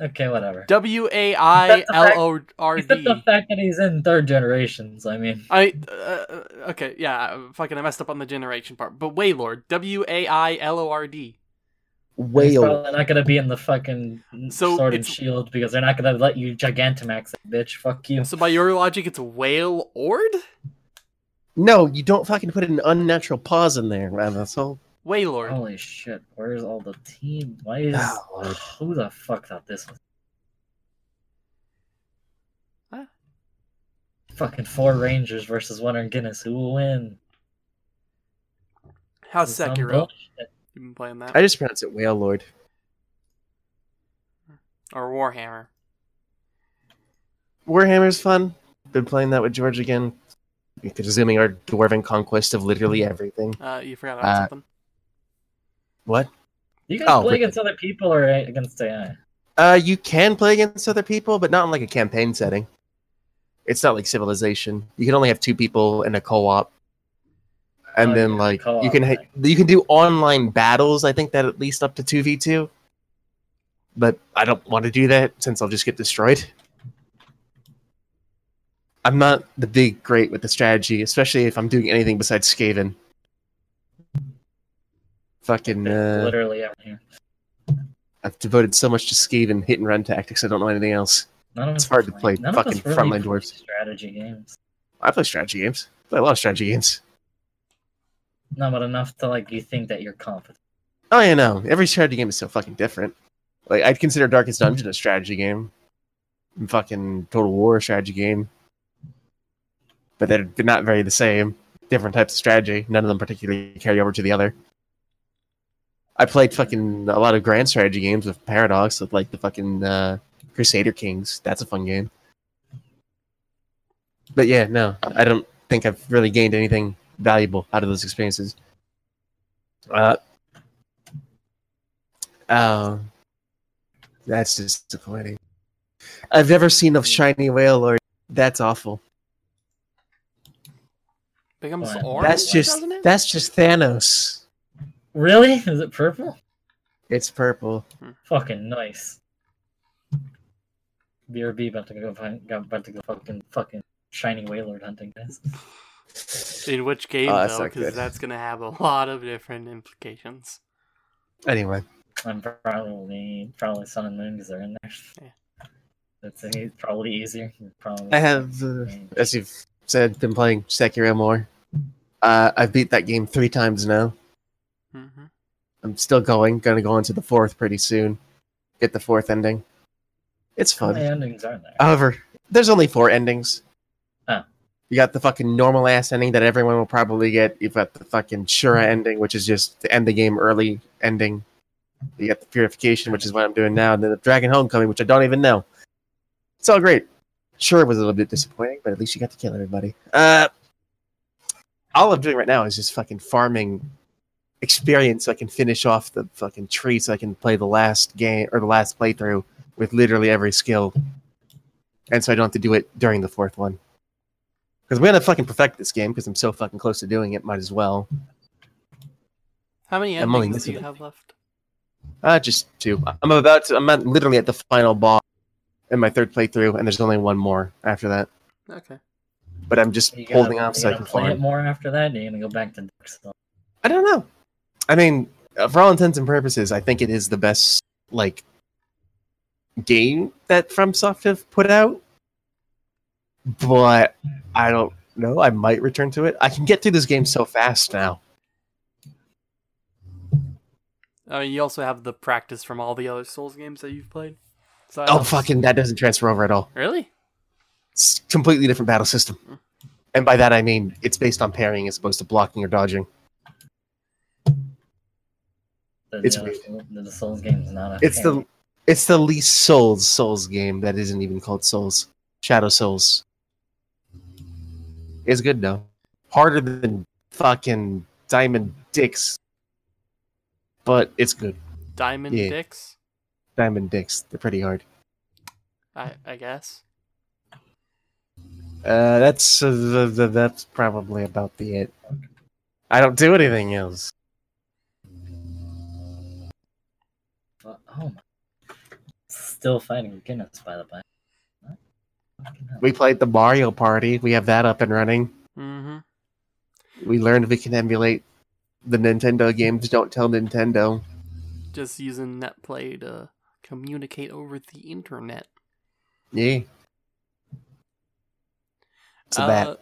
Okay, whatever. W a i l o r d. Except the fact that he's in third generations. I mean, I uh, okay, yeah, fucking I messed up on the generation part. But Waylord, W A I L O R D. he's Whale. probably not gonna be in the fucking So sword and shield because they're not gonna let you Gigantamax it, bitch. Fuck you. So by your logic, it's Whale Ord? No, you don't fucking put an unnatural pause in there, man. That's all. Waylord. Holy shit! Where's all the team? Why is Oh, who the fuck thought this was? Huh? Fucking four Rangers versus one in Guinness. Who will win? How's Some Sekiro? bullshit. You been playing that? I just pronounce it Whale Lord. Or Warhammer? Warhammer's fun. Been playing that with George again. Resuming our dwarven conquest of literally everything. Uh, you forgot about Uh, something. What? You guys Oh, play but- against other people or against AI? Uh, you can play against other people, but not in like a campaign setting. It's not like Civilization. You can only have two people in a co-op, and Oh, then yeah, like co-op you can ha- you can do online battles. I think that at least up to two v two. But I don't want to do that since I'll just get destroyed. I'm not the big great with the strategy, especially if I'm doing anything besides Skaven. Fucking, uh, Literally out here. I've devoted so much to Skaven hit and run tactics. I don't know anything else. It's hard to play none fucking really frontline dwarves. Strategy games. I play strategy games. I play a lot of strategy games. No, but enough to like you think that you're confident. Oh yeah, no. Every strategy game is so fucking different. Like I'd consider Darkest Dungeon a strategy game. And fucking Total War a strategy game. But they're, they're not very the same. different types of strategy. None of them particularly carry over to the other. I played fucking a lot of grand strategy games with Paradox, with like the fucking uh, Crusader Kings. That's a fun game. But yeah, no, I don't think I've really gained anything valuable out of those experiences. Uh, oh, that's disappointing. I've never seen a shiny whale, or that's awful. Becomes Fine. orange. That's just that's just Thanos. Really? Is it purple? It's purple. Fucking nice. BRB about to go find, got- about to go fucking fucking shiny whalard hunting, guys. In which game Oh, that's though? Because good. that's gonna have a lot of different implications. Anyway, I'm probably probably Sun and Moon because they're in there. Yeah. That's e- probably easier. Probably. I have, uh, as you've said, been playing Sekiro more. Uh, I've beat that game three times now. hmm I'm still going. Gonna go into the fourth pretty soon. Get the fourth ending. It's How fun. many endings aren't there? However, there's only four endings. You got the fucking normal ass ending that everyone will probably get. You've got the fucking Shura ending, which is just to end the game early ending. You got the Purification, which is what I'm doing now, and then the Dragon Homecoming, which I don't even know. It's all great. Sure, it was a little bit disappointing, but at least you got to kill everybody. Uh, all I'm doing right now is just fucking farming experience so I can finish off the fucking tree so I can play the last game or the last playthrough with literally every skill. And so I don't have to do it during the fourth one. Because we're gonna fucking perfect this game because I'm so fucking close to doing it, might as well. How many I'm only endings do you missing- have left? Uh just two. I'm about to I'm at, literally at the final boss in my third playthrough, and there's only one more after that. Okay. But I'm just You gonna- holding off so I can play it more after that. Or you gonna go back to Dark Souls? I don't know. I mean, uh, for all intents and purposes, I think it is the best like game that FromSoft have put out. But I don't know. I might return to it. I can get through this game so fast now. Oh, I mean, you also have the practice from all the other Souls games that you've played. So Oh, fucking that doesn't transfer over at all. Really? It's a completely different battle system. Hmm. And by that I mean it's based on parrying as opposed to blocking or dodging. The, It's the, weird. the, the Souls game's not. A It's the it's the least Souls Souls game that isn't even called Souls. Shadow Souls. It's good though. Harder than fucking Diamond Dicks. But it's good. Diamond Yeah. Dicks? Diamond Dicks. They're pretty hard. I, I guess. Uh, that's uh, th- th- that's probably about the it. I don't do anything else. Oh my! Still fighting Guinness, by the way. What? Fucking hell. We played the Mario Party. We have that up and running. Mm-hmm. We learned we can emulate the Nintendo games. Don't tell Nintendo. Just using NetPlay to communicate over the internet. Yeah. So Uh, that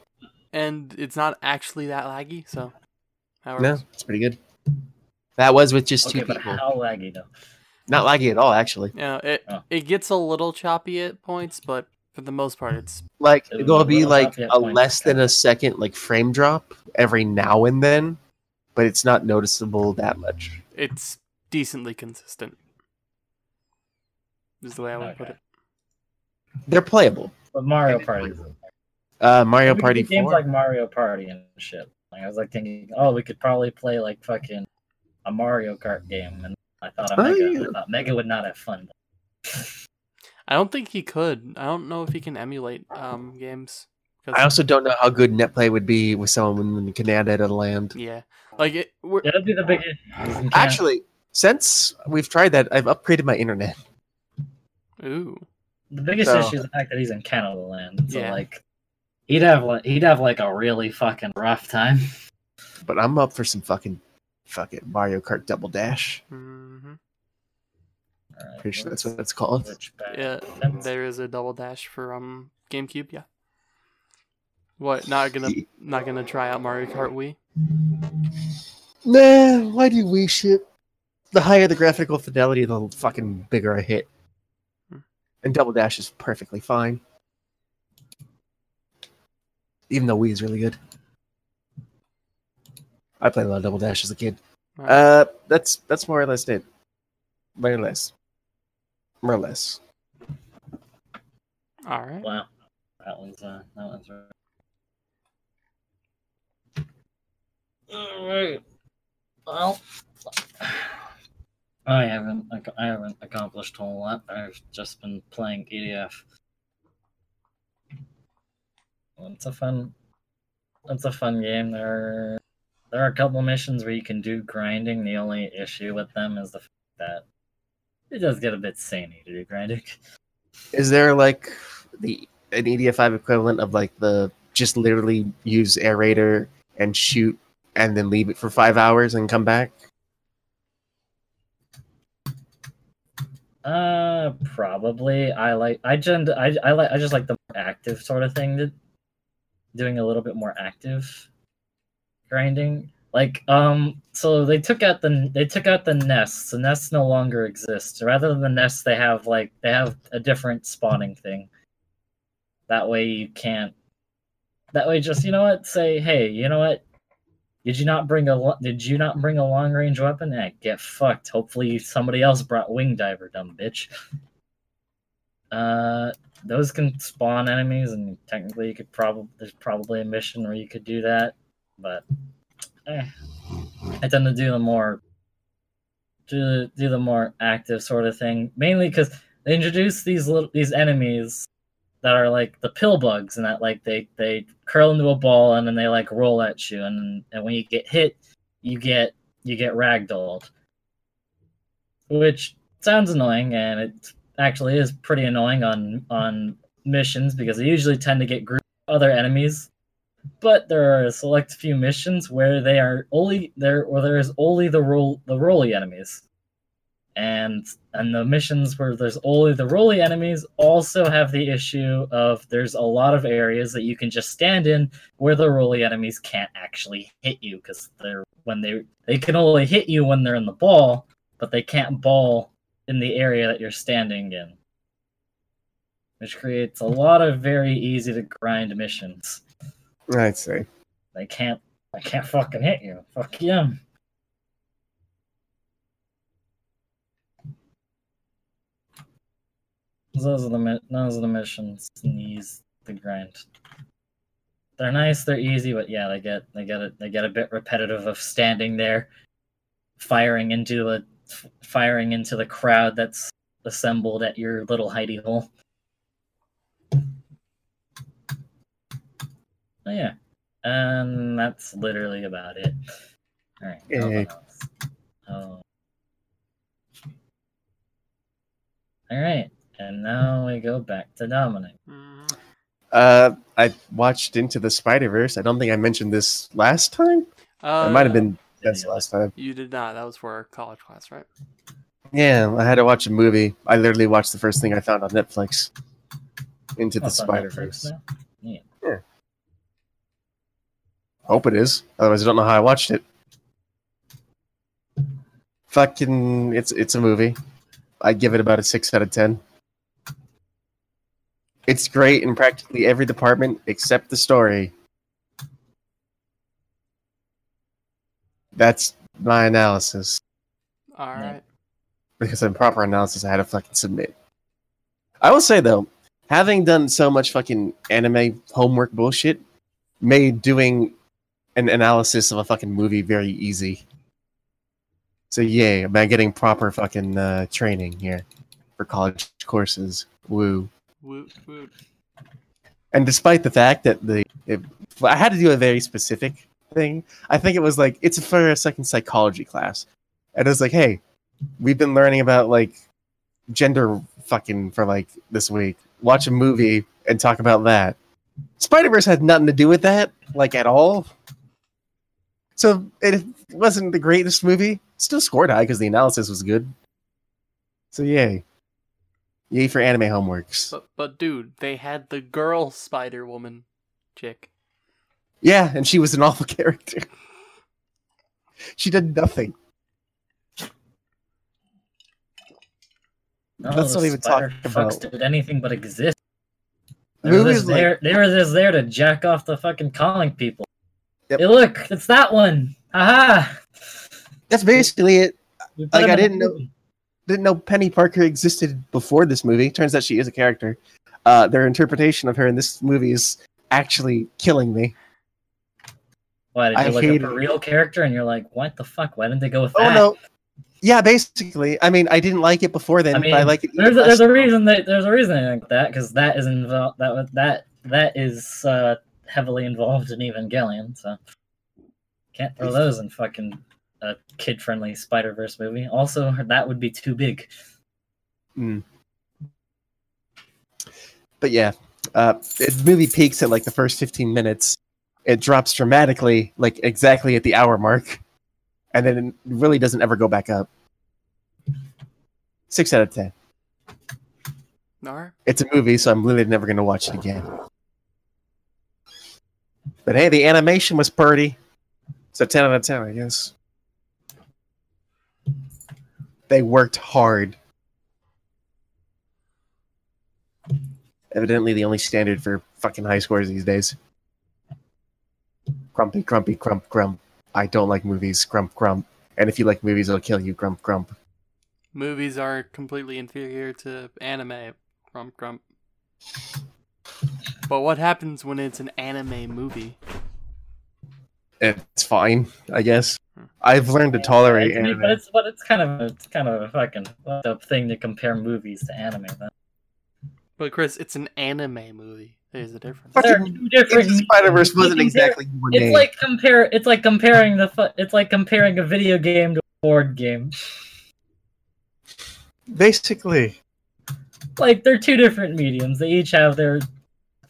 And it's not actually that laggy, so. That no, it's pretty good. That was with just Okay, two people. how laggy though? Not laggy at all, actually. Yeah, it Oh. it gets a little choppy at points, but for the most part, it's Like It was there'll be like a points, less than a second like frame drop every now and then, but it's not noticeable that much. it's decently consistent. Is the way I would put it. They're playable. But Mario Party. Uh, Mario We Party do games 4. like Mario Party and shit. Like I was like thinking, oh, we could probably play like fucking a Mario Kart game, and I thought a Oh, Mega. yeah. I thought Mega would not have fun. I don't think he could. I don't know if he can emulate um games. 'cause- I also don't know how good netplay would be with someone in Canada to land. yeah, like it. We're, that'd be the biggest. Actually, Actually, since we've tried that, I've upgraded my internet. ooh, the biggest So- issue is the fact that he's in Canada land. So Yeah. like, he'd have like he'd have like a really fucking rough time. But I'm up for some fucking fucking Mario Kart Double Dash. hmm Alright, Pretty sure that's what it's called. yeah. There is a double dash for um GameCube. Yeah. What? Not gonna not gonna try out Mario Kart Wii? Nah, why do we shit? The higher the graphical fidelity, the fucking bigger a hit. Hmm. And Double Dash is perfectly fine. Even though Wii is really good. I played a lot of Double Dash as a kid. Right. Uh, that's that's more or less it. More or less. More or less. All right. Wow, that one's uh, that one's right. All right. Well, I haven't I haven't accomplished a whole lot. I've just been playing EDF. It's a fun, it's a fun game. There, are, there are a couple missions where you can do grinding. The only issue with them is the fact that it does get a bit samey to do grinding. Is there like the an EDF5 equivalent of like the just literally use aerator and shoot and then leave it for five hours and come back? Uh, probably. I like. I tend. I. I like. I just like the active sort of thing. That doing a little bit more active grinding. Like, um, so they took out the they took out the nests. The nests no longer exist. Rather than the nests, they have like they have a different spawning thing. That way you can't. That way, just you know what? Say, hey, you know what? Did you not bring a Did you not bring a long range weapon? Eh, get fucked. Hopefully somebody else brought wing diver, dumb bitch. Uh, those can spawn enemies, and technically you could probably there's probably a mission where you could do that, but I tend to do the more do do the more active sort of thing, mainly because they introduce these little these enemies that are like the pill bugs and that like they they curl into a ball and then they like roll at you and and when you get hit you get you get ragdolled. Which sounds annoying and it actually is pretty annoying on on missions because they usually tend to get grouped other enemies but there are a select few missions where they are only there or there is only the roll the rolly enemies. And and the missions where there's only the rolly enemies also have the issue of there's a lot of areas that you can just stand in where the rolly enemies can't actually hit you because they're when they they can only hit you when they're in the ball but they can't ball in the area that you're standing in. Which creates a lot of very easy to grind missions I'd say. they can't they can't fucking hit you. Fuck yeah those are the those are the missions. And the grind. They're nice they're easy but yeah they get they get it they get a bit repetitive of standing there firing into the firing into the crowd that's assembled at your little hidey hole oh yeah and that's literally about it all right Yeah. oh all right and now we go back to dominic Mhm. Uh, I watched Into the Spider Verse. I don't think I mentioned this last time. Uh, it might have been yeah, this last time. You did not. That was for our college class, right? Yeah, I had to watch a movie. I literally watched the first thing I found on Netflix. Into Oh, the it's on Spider Netflix Verse. Yeah. Hope it is. Otherwise, I don't know how I watched it. Fucking, it's it's a movie. I give it about a six out of ten. It's great in practically every department except the story. That's my analysis. All right. because in proper analysis I had to fucking submit. I will say though, having done so much fucking anime homework bullshit made doing an analysis of a fucking movie very easy. So yay, about getting proper fucking uh, training here for college courses. Woo. Woot woot. And despite the fact that the it, I had to do a very specific thing, I think it was like it's for a second psychology class, and it was like, hey, we've been learning about like gender fucking for like this week. Watch a movie and talk about that. Spider Verse had nothing to do with that, like at all. So it wasn't the greatest movie. Still scored high because the analysis was good. So yay, yay for anime homeworks. But but dude, they had the girl Spider Woman chick. Yeah, and she was an awful character. She did nothing. No, Let's not even spider talk fucks about- did anything but exist. They were, movie's just like- there, they were just there to jack off the fucking calling people. Yep. Hey, look, it's that one. Aha! That's basically it. Like, I didn't know- Didn't know Peni Parker existed before this movie. Turns out she is a character. Uh, their interpretation of her in this movie is actually killing me. Why did I you look hated up a real character and you're like, what the fuck? Why didn't they go with Oh that? no. Yeah, basically. I mean, I didn't like it before then, I but I mean, like it. There's a, there's a reason that there's a reason I think that because that is involved that that that is uh, heavily involved in Evangelion. So can't throw those in fucking a kid friendly Spider Verse movie. Also, that would be too big. But yeah, uh, it, the movie peaks at like the first 15 minutes. It drops dramatically, like exactly at the hour mark, and then it really doesn't ever go back up. Six out of ten. Alright. It's a movie, so I'm literally never going to watch it again. But hey, the animation was pretty. So 10 out of 10, I guess. They worked hard. Evidently, the only standard for fucking high scores these days. Grumpy, grumpy, grump, grump. I don't like movies, grump, grump. And if you like movies, it'll kill you, grump, grump. Movies are completely inferior to anime. Grump grump. But what happens when it's an anime movie? It's fine, I guess. Hmm. I've learned to tolerate I mean, anime. but it's but it's kind of a, it's kind of a fucking fucked up thing to compare movies to anime. Then. But Chris, it's an anime movie. There's a difference. Fuck They're two different. Into Spider Verse wasn't compare- exactly one It's name. like compare. It's like comparing the. fu- It's like comparing a video game to a board game. Basically, Like they're two different mediums. They each have their.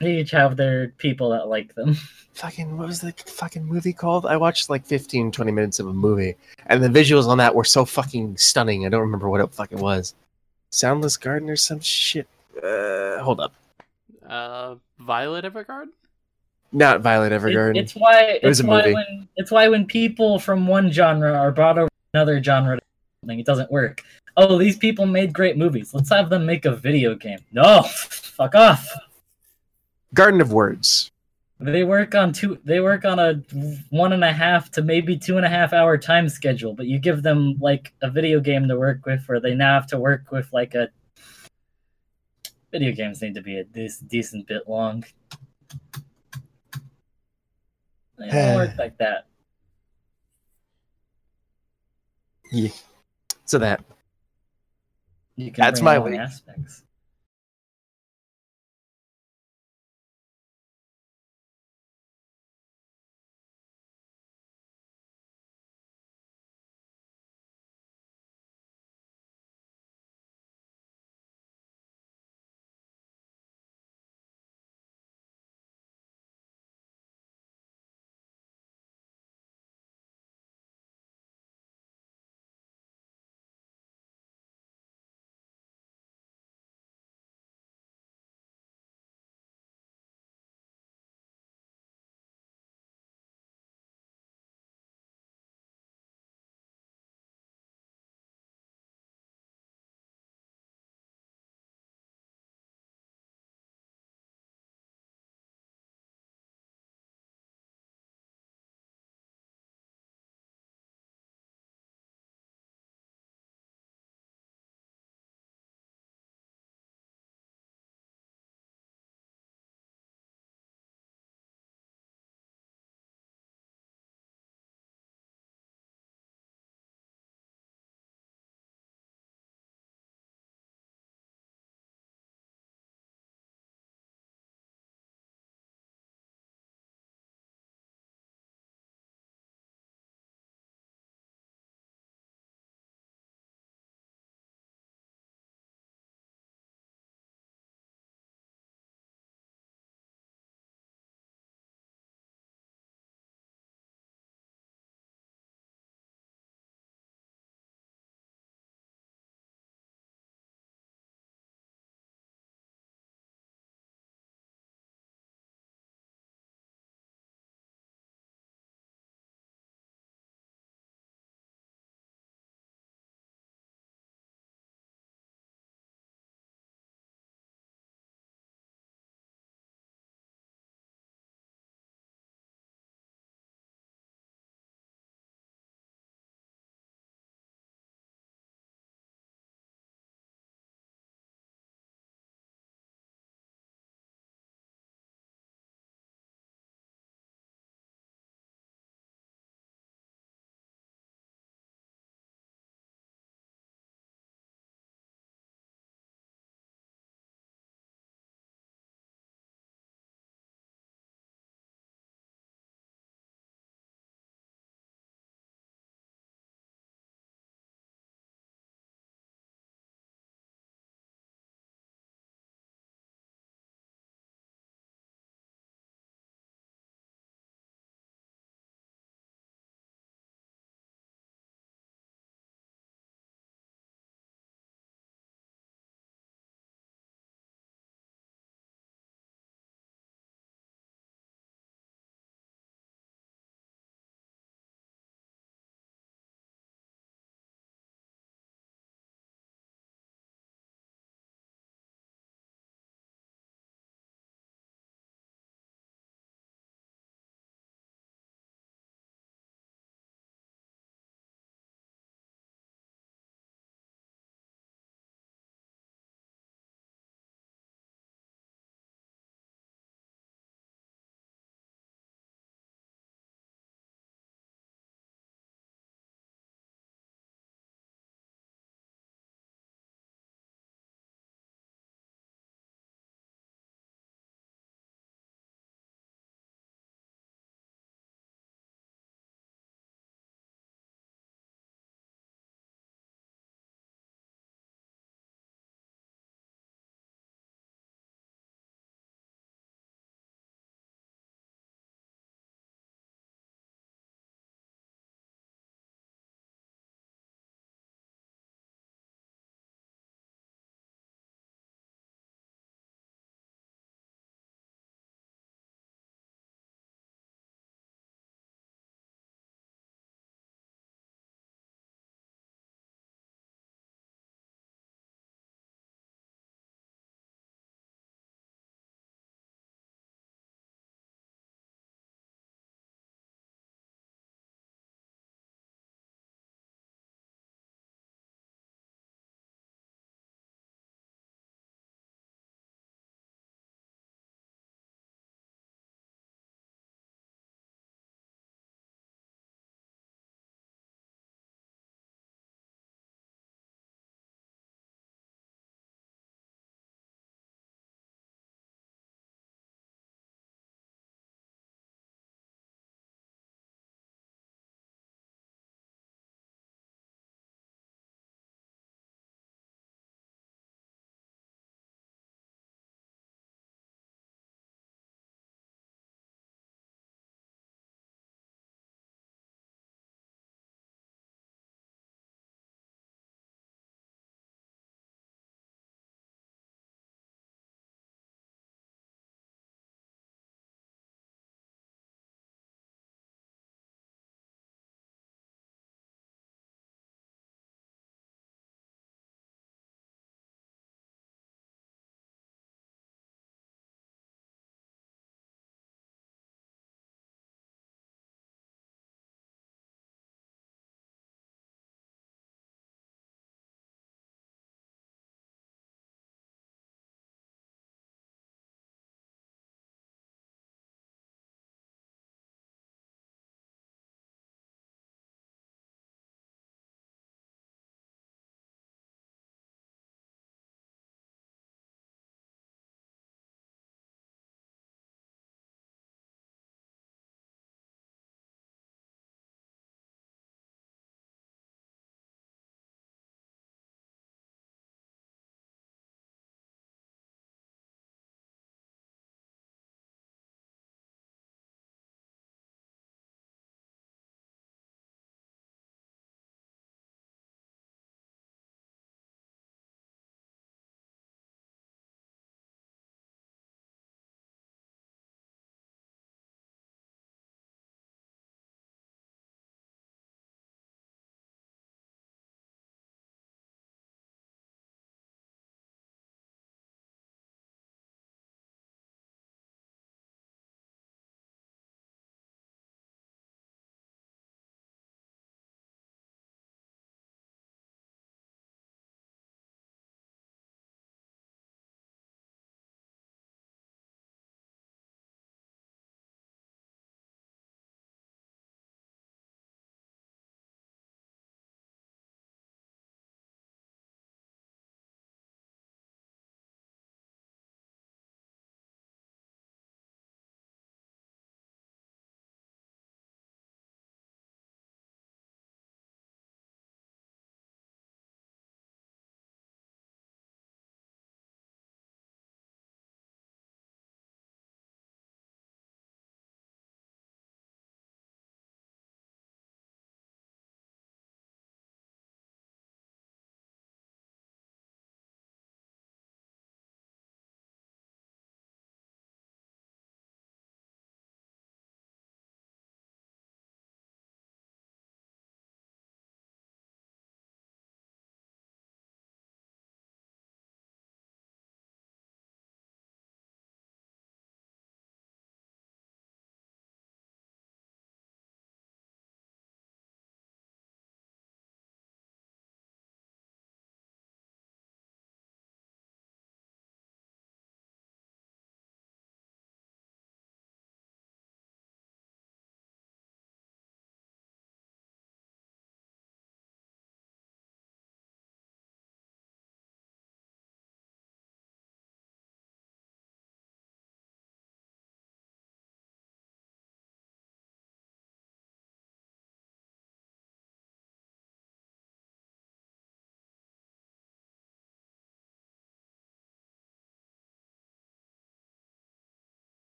They each have their people that like them. fucking what was the fucking movie called? I watched like 15, 20 minutes of a movie, and the visuals on that were so fucking stunning. I don't remember what it fucking was. Soundless Garden or some shit. Uh, hold up, Uh, Violet Evergarden? not Violet It- Evergarden. it's why. was It's a why movie. when. It's why when people from one genre are brought over to another genre, to something, it doesn't work. Oh, these people made great movies. Let's have them make a video game. No, fuck off. Garden of Words. They work on two. They work on a one and a half to maybe two and a half hour time schedule, but you give them like a video game to work with, where they now have to work with like a. Video games need to be a dec- decent bit long. They don't work like that. Yeah. So that You can That's my week. aspects.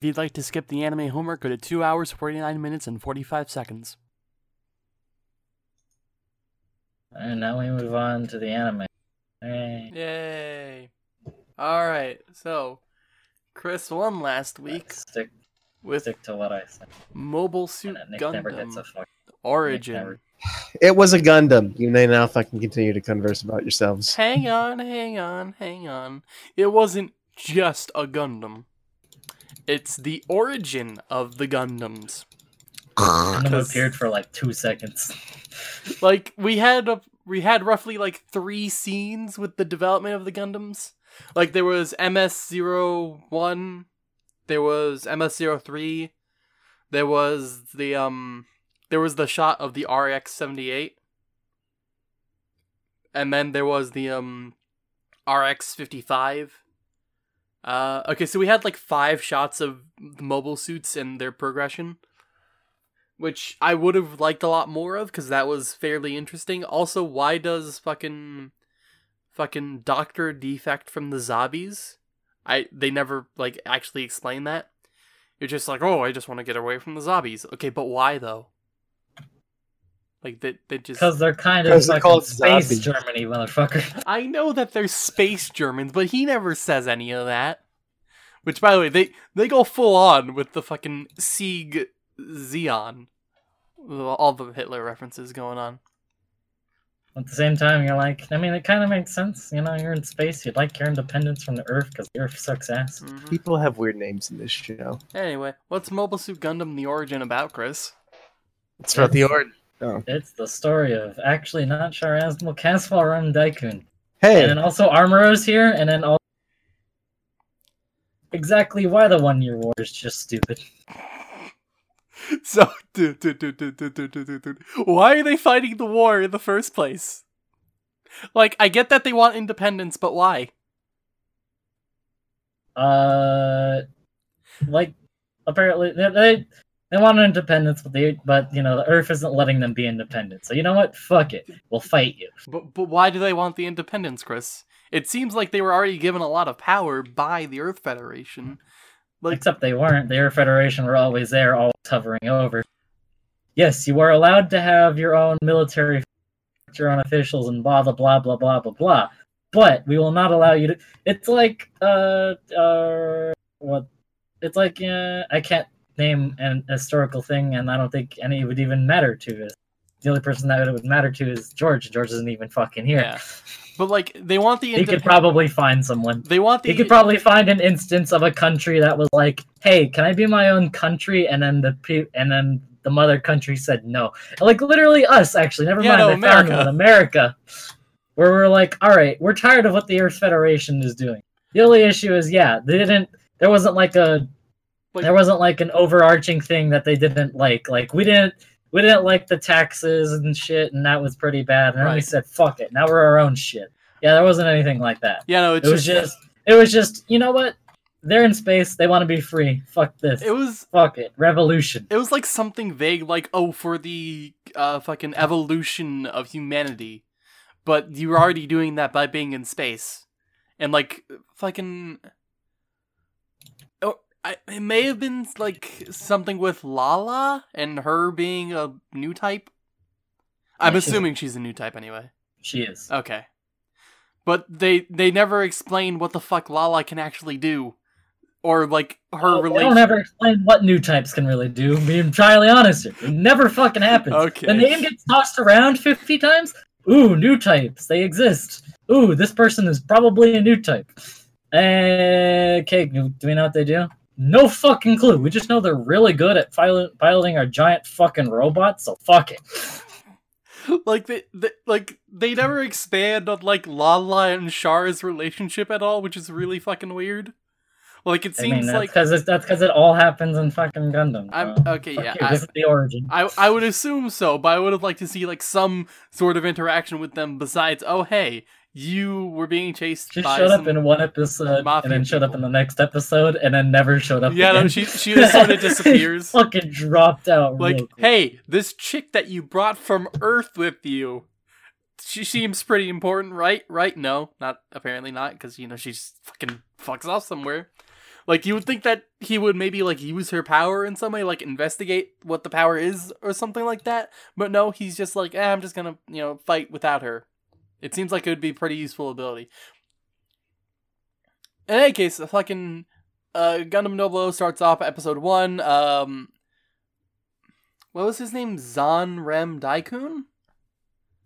If you'd like to skip the anime homework, go to 2 hours, 49 minutes, and 45 seconds. And now we move on to the anime. Hey. Yay! Alright, so Chris won last uh, week Stick, with stick to what I said. Mobile Suit And Nick never gets a Gundam fuck. Origin. never- It was a Gundam. You may now fucking continue to converse about yourselves. Hang on, hang on, hang on. It wasn't just a Gundam. It's the origin of the Gundams. Gundam 'Cause- appeared for like two seconds. Like we had a we had roughly like three scenes with the development of the Gundams. Like there was MS01, there was MS03, there was the um there was the shot of the RX78. And then there was the um RX55. Uh okay, so we had like five shots of the mobile suits and their progression which I would have liked a lot more of because that was fairly interesting. Also, why does fucking fucking Doctor defect from the zombies? I they never like actually explain that. You're just like, oh, I just want to get away from the zombies. Okay, but why though? Like they they just. Because they're kind of they're called space zombies. Germany, motherfucker. I know that they're space Germans, but he never says any of that. Which, by the way, they they go full on with the fucking Sieg Zeon. All the Hitler references going on. At the same time, you're like, I mean, it kind of makes sense. You know, you're in space. You'd like your independence from the Earth because the Earth sucks ass. Mhm. People have weird names in this show. Anyway, what's Mobile Suit Gundam the origin about, Chris? It's about the ord. Oh. It's the story of actually not Sharazmal Casval Rem Daikun. Hey, And then also Amuro's here, and then all. Exactly why the one year war is just stupid. So, dude, dude, dude, dude, dude, dude, dude, dude, dude. why are they fighting the war in the first place? Like, I get that they want independence, but why? Uh, like apparently they they, want independence, but they but you know the Earth isn't letting them be independent. So you know what? Fuck it. We'll fight you. But but why do they want the independence, Chris? It seems like they were already given a lot of power by the Earth Federation. Like, Except they weren't. The Earth Federation were always there, always hovering over. Yes, you are allowed to have your own military, your own officials, and blah blah blah blah blah blah blah. But we will not allow you to. It's like uh uh what? It's like uh, I can't name an historical thing, and I don't think any would even matter to us. The only person that it would matter to is George. George isn't even fucking here. yeah. But like, they want the He could probably find someone. They want the. He could probably find an instance of a country that was like, "Hey, can I be my own country?" And then the pe- and then the mother country said no. Like literally us, actually. Never Yeah, mind. no, they found America. one, America, where we're like, "All right, we're tired of what the Earth Federation is doing." The only issue is, yeah, they didn't. There wasn't like a. Like- there wasn't like an overarching thing that they didn't like. Like we didn't. We didn't like the taxes and shit, and that was pretty bad. And then we said, "Fuck it." Now we're our own shit. Yeah, there wasn't anything like that Yeah, no, it's it was just it was just you know what they're in space they want to be free fuck this It was. fuck it revolution It was like something vague, like oh, for the uh, fucking evolution of humanity, but you were already doing that by being in space, and like fucking. I, it may have been like something with Lala and her being a new type. I'm assuming she's a new type anyway. she is Okay, but they they never explain what the fuck Lala can actually do, or like her Well, they relation. don't ever explain what new types can really do Being entirely honest here. it never fucking happens Okay. the name gets tossed around 50 times ooh new types they exist ooh this person is probably a new type Uh, okay do we know what they do no fucking clue we just know they're really good at pilot- piloting our giant fucking robots so fuck it like they, they like they never expand on like Lala and Char's relationship at all, which is really fucking weird. Like it I mean, seems that's like because that's because it all happens in fucking Gundam. I'm okay, fuck yeah. you, I, this is the origin. I I would assume so, but I would have liked to see like some sort of interaction with them besides, oh hey, you were being chased She showed up in one episode and then showed up in the next episode and then never showed up. Yeah, no, she- she just sorta disappears. fucking dropped out. like, hey, this chick that you brought from Earth with you. She seems pretty important, right? Right? No, not apparently not, because you know she's fucking fucks off somewhere. Like you would think that he would maybe like use her power in some way, like investigate what the power is or something like that. But no, he's just like, eh, I'm just gonna you know fight without her. It seems like it would be a pretty useful ability. In any case, the fucking uh, Gundam Noblo starts off episode one. Um, what was his name? Zan Rem Daikun.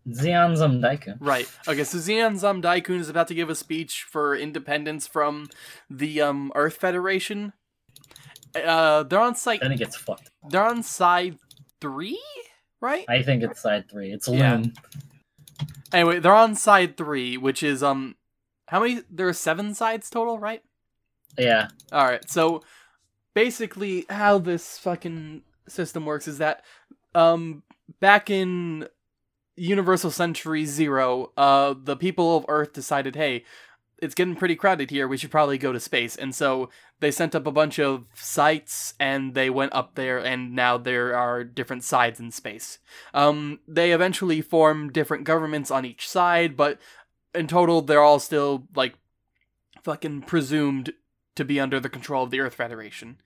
Zeon Zumdaiku. Right. Okay, so Zeon Zum Daikun is about to give a speech for independence from the um, Earth Federation. Uh, they're on site. Then it gets fucked. They're on side three, right? I think it's side three. It's a Yeah. Anyway, they're on side three, which is um, how many? There are seven sides total, right? Yeah. All right. So basically, how this fucking system works is that um, back in Universal Century Zero, uh, the people of Earth decided, hey, it's getting pretty crowded here. We should probably go to space. And so they sent up a bunch of sites and they went up there, and now there are different sides in space. Um, they eventually form different governments on each side, but in total, they're all still like fucking presumed to be under the control of the Earth Federation.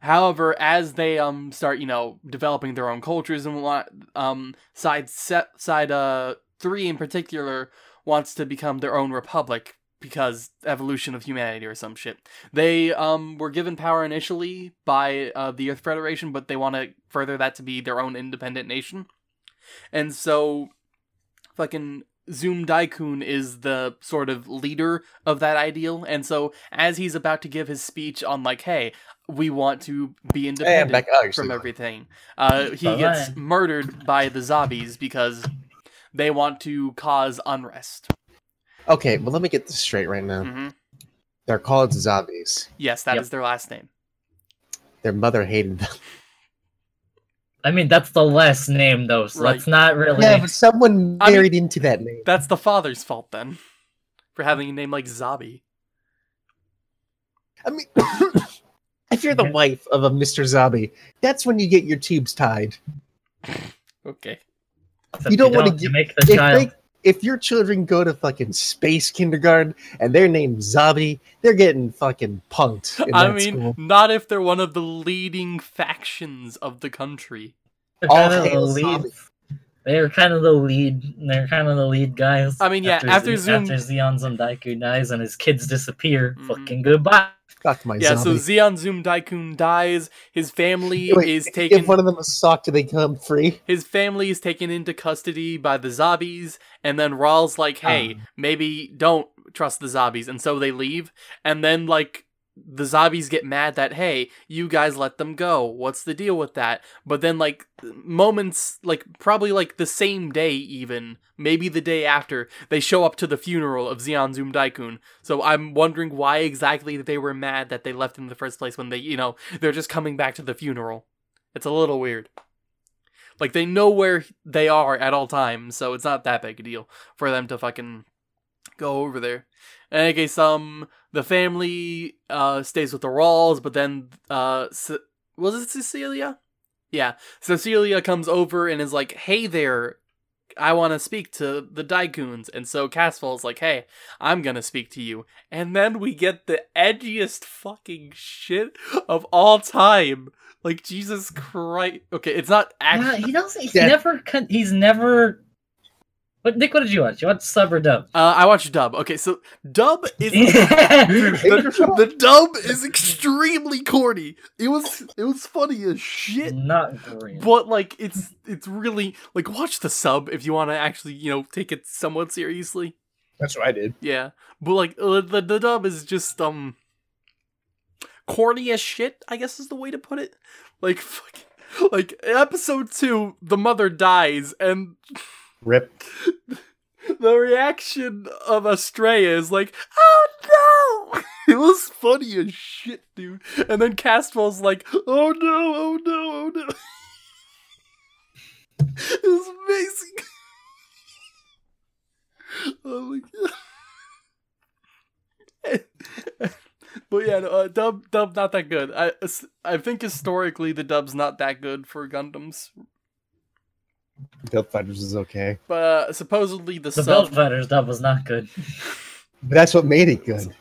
However, as they um start, you know, developing their own cultures and what, um, side set side uh three in particular wants to become their own republic because evolution of humanity or some shit. They um were given power initially by uh, the Earth Federation, but they want to further that to be their own independent nation. And so fucking Zum Daikun is the sort of leader of that ideal. And so as he's about to give his speech on like, hey, we want to be Hey, independent back. Oh, from everything. Uh, he Bye-bye. gets murdered by the zombies because they want to cause unrest. Okay, well, let me get this straight right now. hmm They're called zombies. Yes, that is Yep. their last name. Their mother hated them. I mean, that's the last name, though, so Right. that's not really. Yeah, but someone I mean- married into that name. That's the father's fault then, for having a name like Zabi. I mean, if you're the wife of a Mr. Zombie, that's when you get your tubes tied. Okay. Except you don't wanna you make the If, child. they, if your children go to fucking space kindergarten and they're named Zombie, they're getting fucking punked. In I mean, school. not if they're one of the leading factions of the country. All the hail lead. Zombie. They're kind of the lead. They're kind of the lead guys. I mean, yeah, after Z- Zoom- after Zeon Zundaiku dies and his kids disappear, Mhm. fucking goodbye. Fuck my Yeah, zombie. so Zeon Zum Daikun dies. His family Wait, is if taken. one of them is socked, do they come free? His family is taken into custody by the zombies, and then Raw's like, "Hey, Ah. maybe don't trust the zombies," and so they leave. And then like the zombies get mad that, "Hey, you guys let them go. What's the deal with that?" But then like moments, like probably like the same day, even maybe the day after, they show up to the funeral of Zeon Zum Daikun. So I'm wondering why exactly they were mad that they left in the first place when they, you know, they're just coming back to the funeral. It's a little weird. Like they know where they are at all times, so it's not that big a deal for them to fucking go over there. In any case, um, the family uh stays with the Rawls, but then uh, Ce- was it Cecilia? Yeah, Cecilia comes over and is like, "Hey there, I want to speak to the Daikuns," and so Casval's like, "Hey, I'm gonna speak to you," and then we get the edgiest fucking shit of all time. Like Jesus Christ. Okay, it's not Yeah, actually. he doesn't. He's Yeah. never. con- He's never. But Nick, what did you watch? You watched sub or dub? Uh, I watched dub. Okay, so dub is the, the dub is extremely corny. It was it was funny as shit. Not great. But like it's it's really like watch the sub if you want to actually you know take it somewhat seriously. That's what I did. Yeah, but like uh, the the dub is just um corny as shit. I guess is the way to put it. Like fuck, like episode two, the mother dies and Rip. the reaction of Estrella is like, "Oh no!" It was funny as shit, dude. And then Casval's like, "Oh no! Oh no! Oh no!" it was amazing. oh my god. but yeah, no, uh, dub dub not that good. I I think historically the dub's not that good for Gundams, Build Fighters is okay. but uh, supposedly the, the sub Build Fighters dub was not good. But that's what made it good.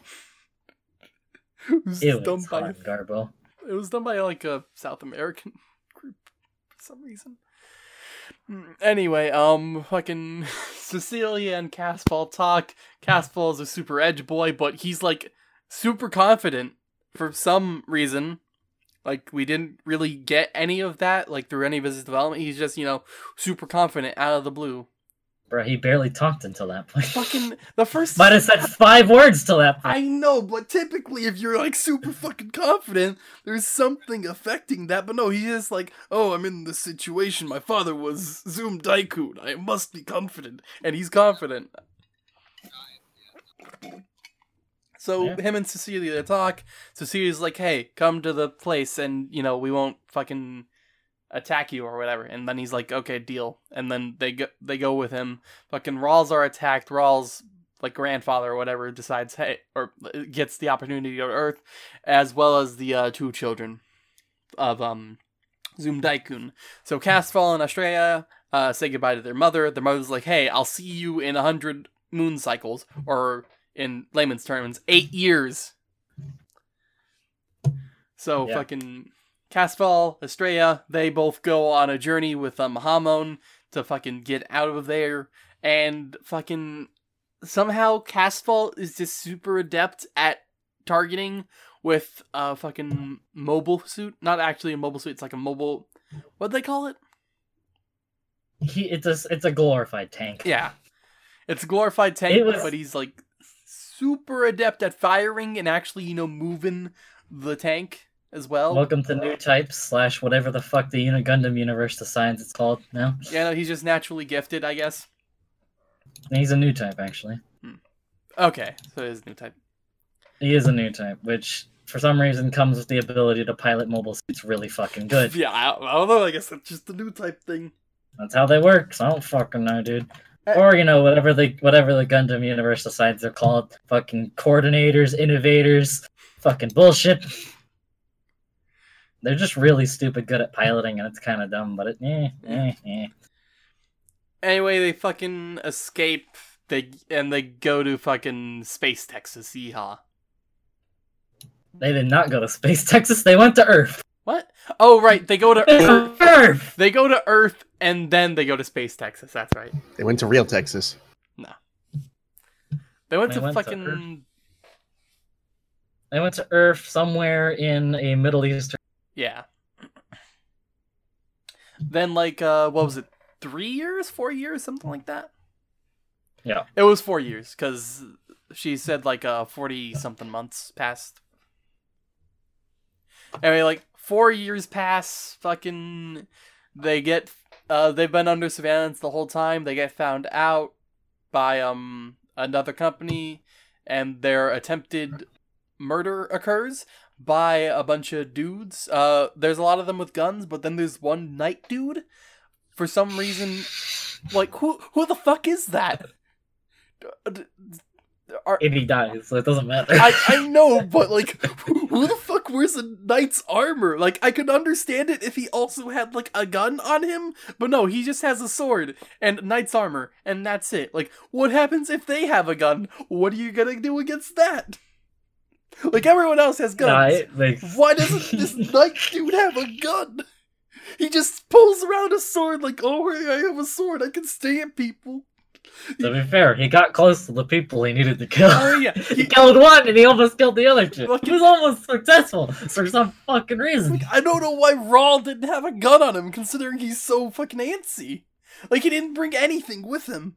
it was It done was by Garbo. it was done by like a South American group for some reason. Mm, Anyway, um, fucking Cecilia and Casval talk. Casval is a super edge boy, but he's like super confident for some reason. Like we didn't really get any of that, like through any of his development. He's just, you know, super confident out of the blue. Bro, he barely talked until that point. Fucking the first Might have said five words till that point. I know, but typically, if you're like super fucking confident, there's something affecting that. But no, he's just like, oh, I'm in this situation. My father was Zum Daikun. I must be confident. And he's confident. So Yeah. him and Cecilia talk. Cecilia's like, hey, come to the place and, you know, we won't fucking attack you or whatever. And then he's like, okay, deal. And then they go, they go with him. Fucking Rawls are attacked. Rawls like grandfather or whatever decides hey or gets the opportunity to go to Earth, as well as the uh, two children of um Zum Daikun. So Casval and Estrella uh, say goodbye to their mother. Their mother's like, "Hey, I'll see you in a hundred moon cycles, or in layman's terms, eight years." So Yeah. fucking Casval, Estrella, they both go on a journey with um, Hamon to fucking get out of there, and fucking somehow Casval is just super adept at targeting with a fucking mobile suit. Not actually a mobile suit, it's like a mobile what they call it? He, it's a, it's a glorified tank. Yeah. It's a glorified tank, was- but he's like super adept at firing and actually, you know, moving the tank as well. Welcome to new types slash whatever the fuck the Uni Gundam universe decides it's called now. Yeah, no, he's just naturally gifted, I guess. He's a new type actually. Hmm. Okay, so he's a new type. He is a new type, which for some reason comes with the ability to pilot mobile suits really fucking good. Yeah, I, I don't know, I guess it's just the new type thing. That's how they work. So I don't fucking know, dude. Or you know whatever the whatever the Gundam universe decides they're called. Fucking coordinators, innovators, fucking bullshit. They're just really stupid good at piloting, and it's kind of dumb. But it, eh, eh, eh. Anyway, they fucking escape. They and they go to fucking Space Texas. Yeehaw! They did not go to space, Texas. They went to Earth. What? Oh, right. They go to Earth. Earth. They go to Earth and then they go to Space Texas. That's right. They went to real Texas. They went They to went to fucking They went to Earth somewhere in a Middle Eastern. yeah. Then like uh, what was it? Three years, four years, something like that. Yeah. It was four years because she said like uh forty something months passed. Anyway, like four years pass. Fucking, they get uh they've been under surveillance the whole time. They get found out by um another company, and their attempted murder occurs by a bunch of dudes. Uh, there's a lot of them with guns, but then there's one night dude. For some reason, like who who the fuck is that? D- d- Are, And he dies, so it doesn't matter. I, I know, but like, who, who the fuck wears a knight's armor? Like, I could understand it if he also had like a gun on him, but no, he just has a sword and knight's armor, and that's it. Like, what happens if they have a gun? What are you gonna do against that? Like, everyone else has guns. Nah, makes- Why doesn't this knight dude have a gun? He just pulls around a sword like, oh, I have a sword. I can stab people. To be fair, he got close to the people he needed to kill. Oh yeah, he killed one and he almost killed the other two. He was almost successful for some fucking reason. Like, I don't know why Rawl didn't have a gun on him, considering he's so fucking antsy. Like he didn't bring anything with him.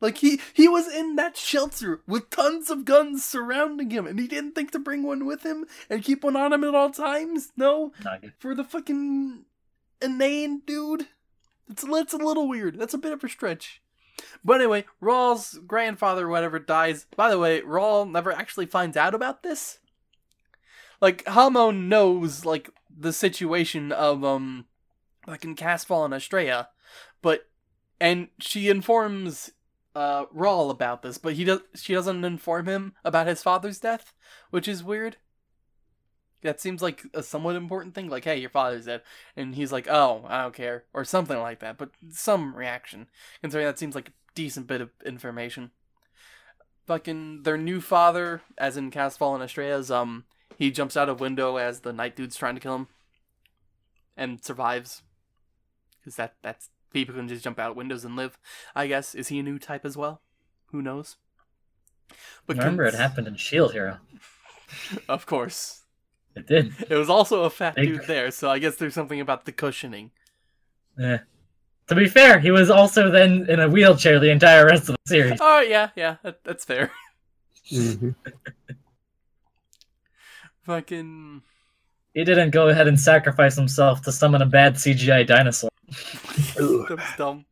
Like he he was in that shelter with tons of guns surrounding him, and he didn't think to bring one with him and keep one on him at all times. No, for the fucking inane dude. It's that's a little weird. That's a bit of a stretch. But anyway, Rawl's grandfather, whatever, dies. By the way, Rawl never actually finds out about this. Like Hamon knows like the situation of um fucking Casval and Estrella, but and she informs uh Rawl about this, but he does she doesn't inform him about his father's death, which is weird. That seems like a somewhat important thing. Like, hey, your father's dead, and he's like, "Oh, I don't care," or something like that. But some reaction, considering that seems like a decent bit of information. fucking their new father, as in Casval and Estrella's, um, he jumps out a window as the night dude's trying to kill him, and survives. Because that that's people can just jump out windows and live. I guess is he a new type as well? Who knows? But Remember, it happened in Shield Hero. Of course, It did. it was also a fat Big- dude there, so I guess there's something about the cushioning. Eh. To be fair, he was also then in a wheelchair the entire rest of the series. Oh yeah, yeah, that, that's fair. Mhm. Fucking He didn't go ahead and sacrifice himself to summon a bad CGI dinosaur. that was dumb.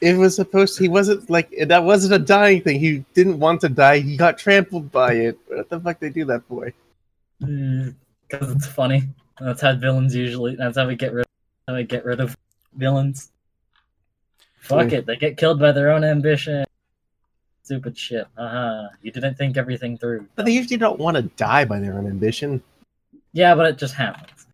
It was supposed. He wasn't like that. Wasn't a dying thing. He didn't want to die. He got trampled by it. What the fuck they do that for? Because it's funny. That's how villains usually. That's how we get rid. How we get rid of villains. Fuck it, they get killed by their own ambition. Stupid shit. Uh-huh. You didn't think everything through. But they usually don't want to die by their own ambition. Yeah, but it just happens.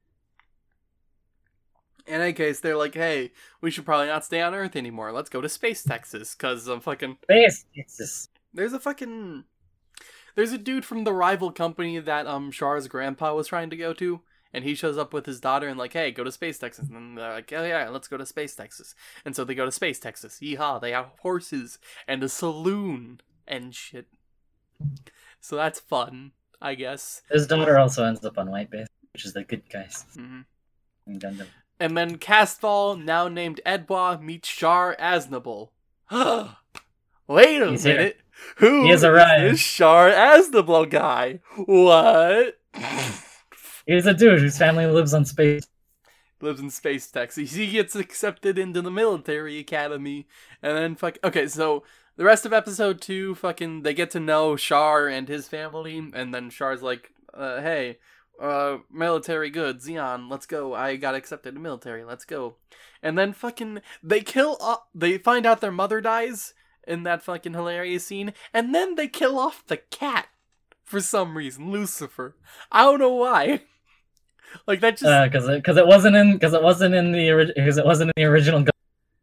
In any case, they're like, "Hey, we should probably not stay on Earth anymore. Let's go to space, Texas, because I'm fucking." Space. It's just There's a fucking. There's a dude from the rival company that um Char's grandpa was trying to go to, and he shows up with his daughter and like, "Hey, go to space, Texas." And they're like, "Oh yeah, let's go to space, Texas." And so they go to space, Texas. Yeehaw! They have horses and a saloon and shit. So that's fun, I guess. his daughter also ends up on White Base, which is the good guys hmm Gundam. And then Casval, now named Edwa, meets Char Aznable. Wait a He's here. Who He has is arrived. this Char Aznable guy? What? He's a dude whose family lives on space. Lives in space Texas. He gets accepted into the military academy, and then fuck. Okay, so the rest of episode two, fucking, they get to know Char and his family, and then Char's like, uh, "Hey, uh, military good, Zeon, let's go. I got accepted to military. Let's go." And then fucking, they kill. Uh, they find out their mother dies in that fucking hilarious scene, and then they kill off the cat for some reason, Lucifer. I don't know why. Like that just uh, because it, cause it wasn't in because it wasn't in the because it wasn't in the original.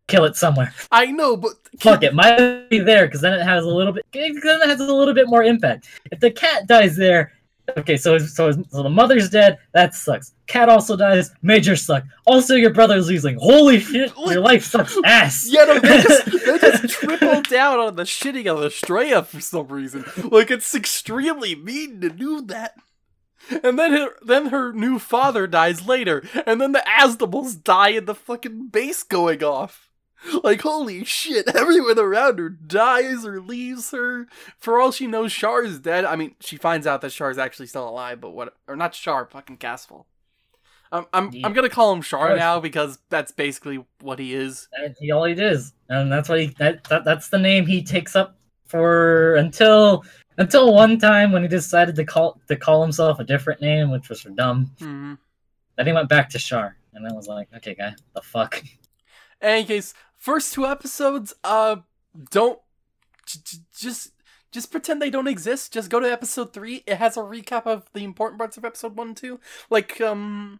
Kill it somewhere. I know, but Fuck it, might be there because then it has a little bit. Then it has a little bit more impact. If the cat dies there, okay, so so so the mother's dead. That sucks. Cat also dies. Major suck. Also, your brother's losing. Holy shit, your life sucks ass. Yeah, no, they just, they just triple down on the shitting of Estrella for some reason. Like it's extremely mean to do that. And then her, then her new father dies later, and then the Aznables die in the fucking base going off. Like holy shit, everyone around her dies or leaves her. For all she knows, Char is dead. I mean, she finds out that Char is actually still alive, but what? Or not Char, fucking Casval. I'm I'm I'm gonna call him Char now because that's basically what he is. He all he is, and that's what he that, that that's the name he takes up for until until one time when he decided to call to call himself a different name, which was for dumb. hmm Then he went back to Char, and I was like, okay, guy, the fuck. In any case, first two episodes, uh, don't j- just just pretend they don't exist. Just go to episode three. It has a recap of the important parts of episode one and two. Like, um,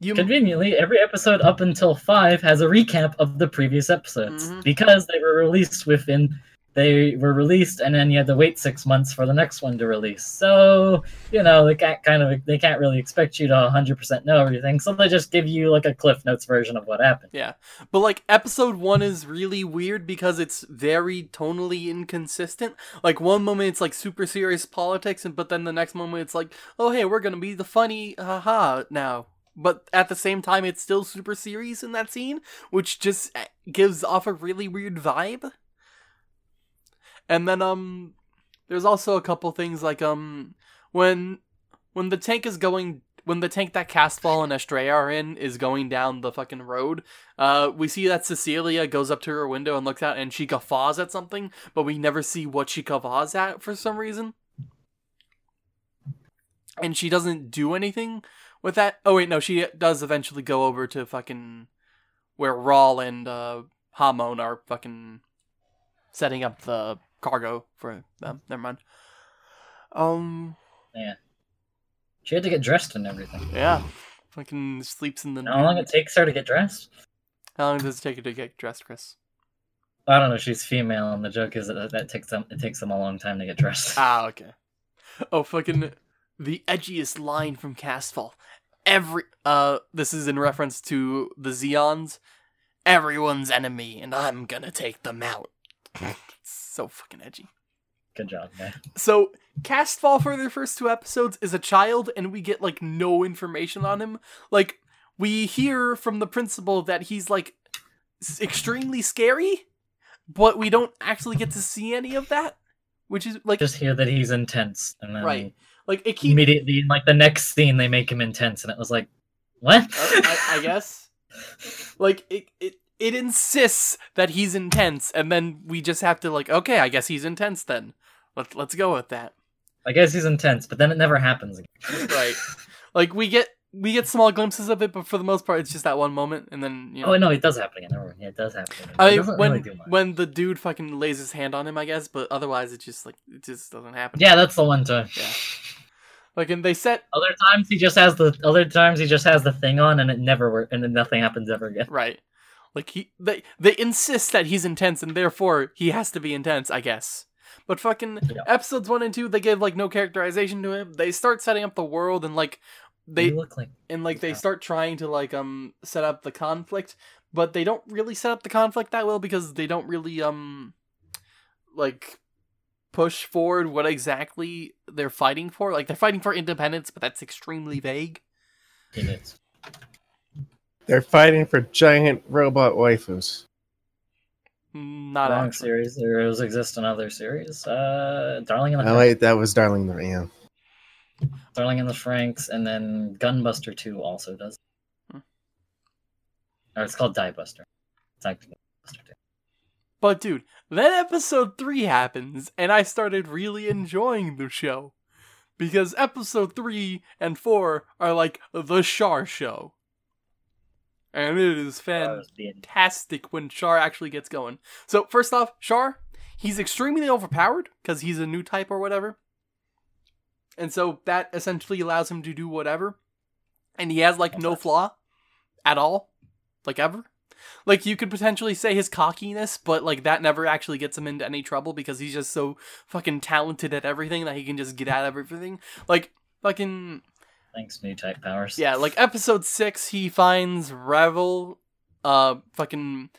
you Conveniently, every episode up until five has a recap of the previous episodes Mhm. because they were released within. They were released, and then you had to wait six months for the next one to release. So you know they can't kind of they can't really expect you to 100% know everything. So they just give you like a Cliff Notes version of what happened. yeah, but like episode one is really weird because it's very tonally inconsistent. Like one moment it's like super serious politics, and but then the next moment it's like, oh hey, we're gonna be the funny haha now. But at the same time, it's still super serious in that scene, which just eh, gives off a really weird vibe. And then um there's also a couple things like um when when the tank is going when the tank that Casval and Estrella are in is going down the fucking road, uh we see that Cecilia goes up to her window and looks out and she guffaws at something, but we never see what she guffaws at for some reason. And she doesn't do anything with that. Oh wait, no, she does eventually go over to fucking where Rawl and uh Hamon are fucking setting up the cargo for them. Never mind. Um, Yeah. She had to get dressed and everything. yeah. Fucking sleeps in the. How long it takes her to get dressed? How long does it take her to get dressed, Chris? I don't know. She's female, and the joke is that that takes them it takes them a long time to get dressed. Ah, okay. Oh, fucking the edgiest line from Casval. Every uh, this is in reference to the Zeons. Everyone's enemy, and I'm gonna take them out. so fucking edgy. Good job, man. So Casval for the first two episodes is a child, and we get like no information on him. Like we hear from the principal that he's like extremely scary, but we don't actually get to see any of that. Which is like Just hear that he's intense, and then Right. like it keeps. immediately in like the next scene they make him intense, and it was like, what? Uh, I, I guess. Like it, it, it insists that he's intense, and then we just have to like, okay, I guess he's intense then. Let's let's go with that. I guess he's intense, but then it never happens again. Right. Like we get we get small glimpses of it, but for the most part, it's just that one moment, and then you oh, know. Oh no, it does happen again. Yeah, it does happen. Again. I when really when the dude fucking lays his hand on him, I guess, but otherwise it just like it just doesn't happen. Yeah, that's the one time. Yeah. Like and they set Other times he just has the other times he just has the thing on and it never works and then nothing happens ever again. right. Like he they they insist that he's intense and therefore he has to be intense, I guess. But fucking Yeah. episodes one and two, they give like no characterization to him. They start setting up the world and like they look like and like they Yeah. start trying to like um set up the conflict, but they don't really set up the conflict that well because they don't really um like push forward what exactly they're fighting for. Like they're fighting for independence, but that's extremely vague. it is. They're fighting for giant robot waifus. Not Wrong actually. series. There does exist another series. Uh, Darling in the Oh Franxx. wait, that was Darling the yeah. Darling in the Franxx, and then Gunbuster Two also does. Hmm. Or it's called Diebuster. It's actually Gunbuster Two. But dude, then episode 3 happens and I started really enjoying the show. Because episode 3 and 4 are like the Char show. And it is That was the- fantastic when Char actually gets going. So, first off, Char, he's extremely overpowered because he's a new type or whatever. And so that essentially allows him to do whatever. And he has like no flaw at all. Like ever. Like you could potentially say his cockiness, but like that never actually gets him into any trouble because he's just so fucking talented at everything that he can just get out of everything. Like fucking Thanks, new type powers. yeah, like episode six, he finds Revil, uh, fucking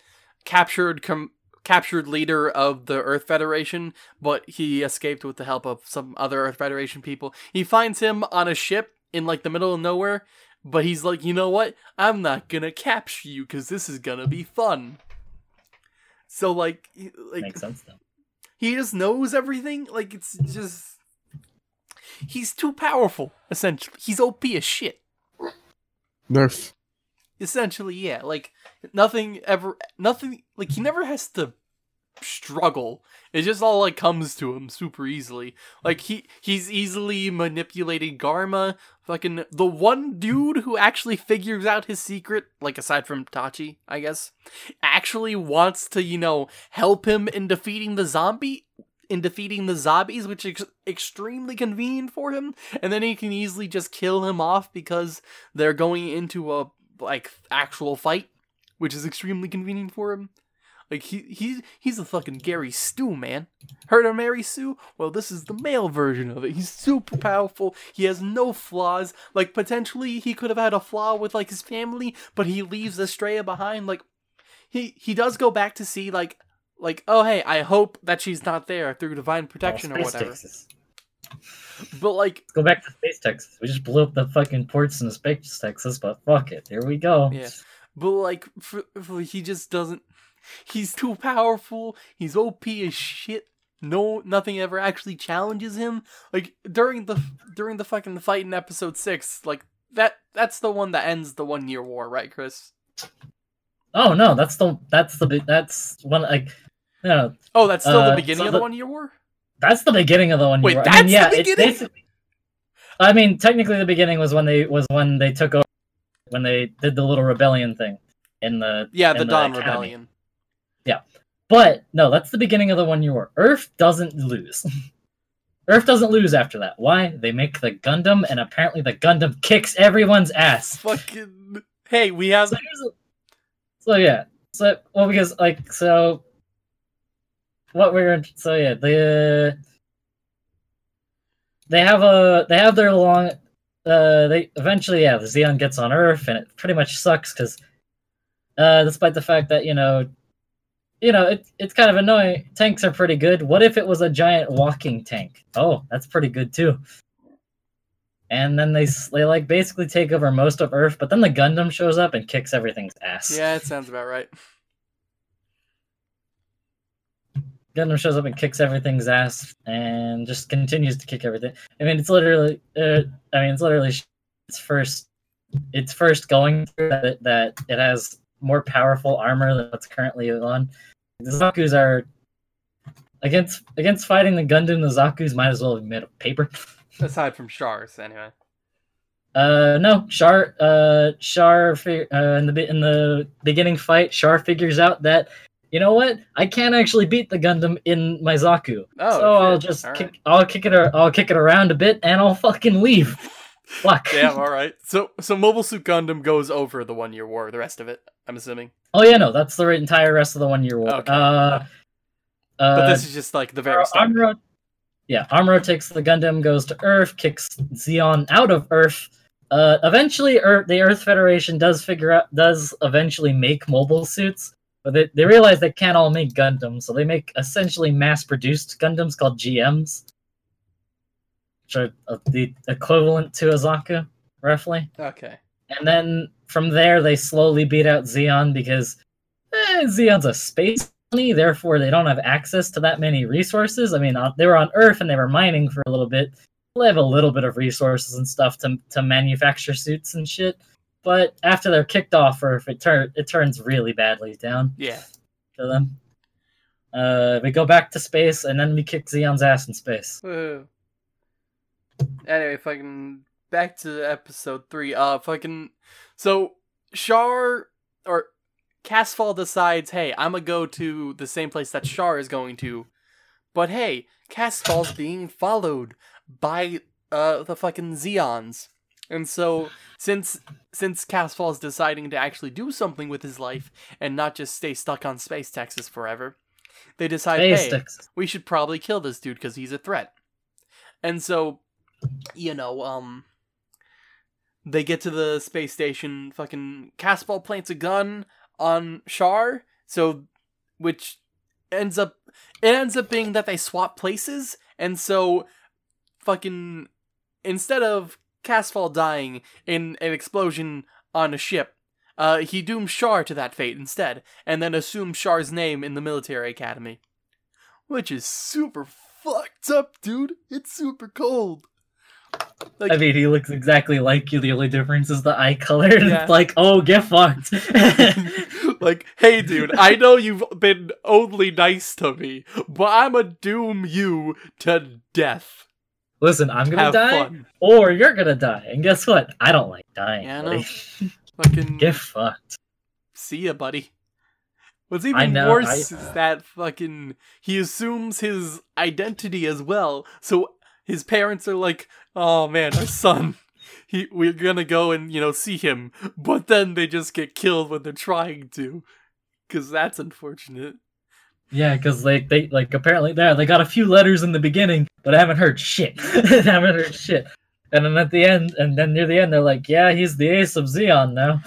captured, com- captured leader of the Earth Federation, but he escaped with the help of some other Earth Federation people. He finds him on a ship in like the middle of nowhere, but he's like, you know what? I'm not gonna capture you because this is gonna be fun. So like, like makes sense though. he just knows everything. Like it's just he's too powerful. Essentially, he's OP as shit. Nerf. essentially yeah like nothing ever nothing like he never has to struggle it just all like comes to him super easily like he he's easily manipulated garma fucking the one dude who actually figures out his secret like aside from tachi i guess actually wants to you know help him in defeating the zombie in defeating the zombies which is extremely convenient for him and then he can easily just kill him off because they're going into a like actual fight, which is extremely convenient for him. Like he he he's a fucking Gary Stu man. Heard of Mary Sue? Well, this is the male version of it. He's super powerful. He has no flaws. Like potentially he could have had a flaw with like his family, but he leaves Estrella behind. Like he he does go back to see like like oh hey I hope that she's not there through divine oh, protection or Space whatever. Texas. But like Let's go back to Space Texas. We just blew up the fucking ports in Space Texas, but fuck it. Here we go. Yeah. But like, for, for- he just doesn't. He's too powerful. He's OP as shit. No, nothing ever actually challenges him. Like during the during the fucking fight in episode six, like that that's the one that ends the one year war, right, Chris? Oh no, that's the that's the that's one like no, Oh, that's still Uh, the beginning so of the the- one year war. that's the beginning of the one. Wait, year. I that's mean, the yeah, it's beginning? I mean, technically, the beginning was when they was when they took over when they did the little rebellion thing in the Yeah, the in Dawn academy. Rebellion. Yeah, but no, that's the beginning of the one year war. Earth doesn't lose. Earth doesn't lose after that. Why? They make the Gundam, and apparently the Gundam kicks everyone's ass. Fucking hey, we have So, so yeah. So well, because like so, what we were so yeah the they have a they have their long uh they eventually yeah the Zeon gets on Earth and it pretty much sucks because uh despite the fact that you know you know it, it's kind of annoying tanks are pretty good. What if it was a giant walking tank? Oh that's pretty good too. And then they they like basically take over most of Earth but then the Gundam shows up and kicks everything's ass. Yeah, it sounds about right. Gundam shows up and kicks everything's ass and just continues to kick everything. I mean, it's literally, uh, I mean, it's literally its first, it's first going through that it, that it has more powerful armor than what's currently on. The Zaku's are against against fighting the Gundam. The Zaku's might as well have made of paper. Aside from Chars, anyway. Uh, no, Char, uh, Char, fi- uh, in the in the beginning fight, Char figures out that you know what, I can't actually beat the Gundam in my Zaku, Oh, so I'll just All kick, right. I'll kick it, I'll kick it around a bit, and I'll fucking leave. Fuck. Damn, all right. So, so Mobile Suit Gundam goes over the one year war. The rest of it, I'm assuming. Oh yeah, no, that's the re- entire rest of the one year war. Okay. Uh, uh, But this is just like the very start. Amuro, yeah, Amuro takes the Gundam, goes to Earth, kicks Zeon out of Earth. Uh, eventually, Earth, the Earth Federation does figure out, does eventually make mobile suits, but they, they realize they can't all make Gundams, so they make essentially mass-produced Gundams called GMs, which are uh, the equivalent to a Zaku, roughly. Okay. And then from there, they slowly beat out Zeon because eh, Zeon's a space colony, therefore they don't have access to that many resources. I mean, uh, they were on Earth and they were mining for a little bit. They have a little bit of resources and stuff to to manufacture suits and shit. But after they're kicked off Earth, it turn it turns really badly down Yeah. for them. Uh, we go back to space and then we kick Zeon's ass in space. Anyway, fucking back to episode three. Uh, fucking. So Char or Casval decides, hey, I'm gonna go to the same place that Char is going to, but hey, Casval's being followed by uh the fucking Zeons, and so since since Casval's deciding to actually do something with his life and not just stay stuck on Space Texas forever, they decide, Space hey, Texas. we should probably kill this dude because he's a threat. And so, you know, um, they get to the space station. Fucking Casval plants a gun on Char, so which ends up it ends up being that they swap places, and so fucking instead of Casval dying in an explosion on a ship. Uh, he dooms Char to that fate instead, and then assumes Char's name in the military academy which is super fucked up, dude. It's super cold. Like, I mean, he looks exactly like you. The only difference is the eye color. Yeah. It's like, oh, get fucked. like, hey, dude, I know you've been only nice to me, but I'ma doom you to death. Listen, I'm gonna Have die, fun. or you're gonna die. And guess what? I don't like dying. Yeah, buddy. Fucking Get fucked. see ya, buddy. What's even know, worse I- is that fucking he assumes his identity as well. So his parents are like, "Oh man, our son, he we're gonna go and you know see him," but then they just get killed when they're trying to, because that's unfortunate. Yeah, because like they like apparently there they got a few letters in the beginning, but I haven't heard shit. I haven't heard shit. And then at the end, and then near the end, they're like, "Yeah, he's the ace of Zeon now."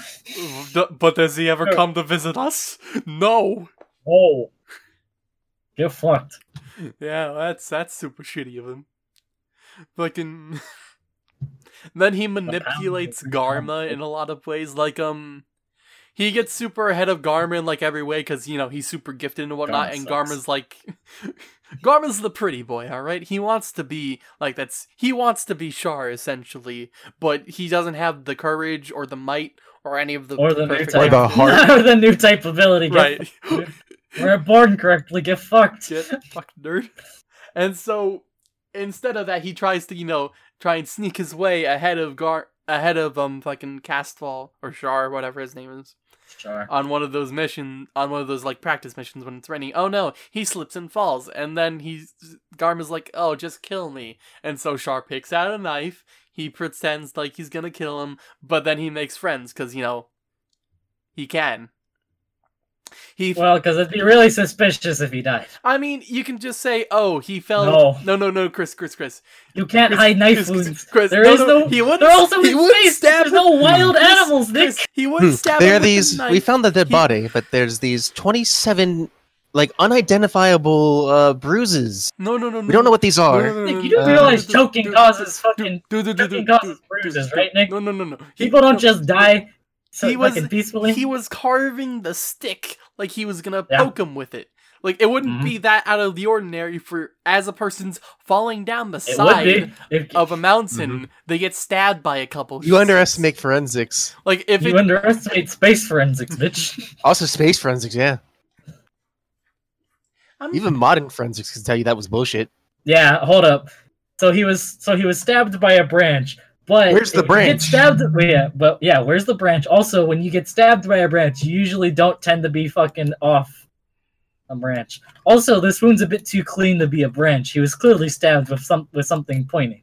But does he ever come to visit us? No. Oh, get fucked. Yeah, that's that's super shitty of him. Fucking. then he manipulates. Garma in a lot of ways. Like um, he gets super ahead of Garma in like every way because you know he's super gifted and whatnot. Garma and sucks. Garma's like, Garma's the pretty boy, all right. He wants to be like that's he wants to be Char essentially, but he doesn't have the courage or the might or any of the Or the new type, Or the heart. or the new type ability. Get right. We're born correctly. Get fucked. Get fucking nerd. And so instead of that, he tries to, you know, try and sneak his way ahead of Gar ahead of um fucking Casval or Char, whatever his name is, Sure. on one of those mission on one of those like practice missions when it's raining. Oh no, he slips and falls, and then he's Garma's like, oh, just kill me. And so Char picks out a knife. He pretends like he's gonna kill him, but then he makes friends because you know he can. He Well, because it'd be really suspicious if he died. I mean, you can just say, "Oh, he fell." No. no, no, no, Chris, Chris, Chris. You can't Chris- hide knife Chris, wounds. Chris, Chris, There no, is no, no. he wouldn't- They're also he wouldn't stab There's no wild Chris, animals, Nick. Chris, he wouldn't stab. Hmm. there are with a these. knife. We found the dead He- body, but there's these 27 like unidentifiable uh, bruises. No, no, no, no. We don't know what these no, are. no, no, Nick, you do no, realize no, no, choking no, causes fucking choking causes bruises, right, Nick? No, no, no, no. He- People don't just die so He was- fucking peacefully. He was carving the stick like he was gonna Yeah. poke him with it. Like it wouldn't Mhm. be that out of the ordinary for as a person's falling down the it side. If, of a mountain, they get stabbed by a couple. You underestimate forensics. Like if you it, underestimate space forensics, bitch. Also, space forensics. Yeah, I'm- even modern forensics can tell you that was bullshit. yeah, hold up. So he was so he was stabbed by a branch. But Where's the branch? Get stabbed, well, yeah, but yeah, where's the branch? Also, when you get stabbed by a branch, you usually don't tend to be fucking off a branch. Also, this wound's a bit too clean to be a branch. He was clearly stabbed with some with something pointy.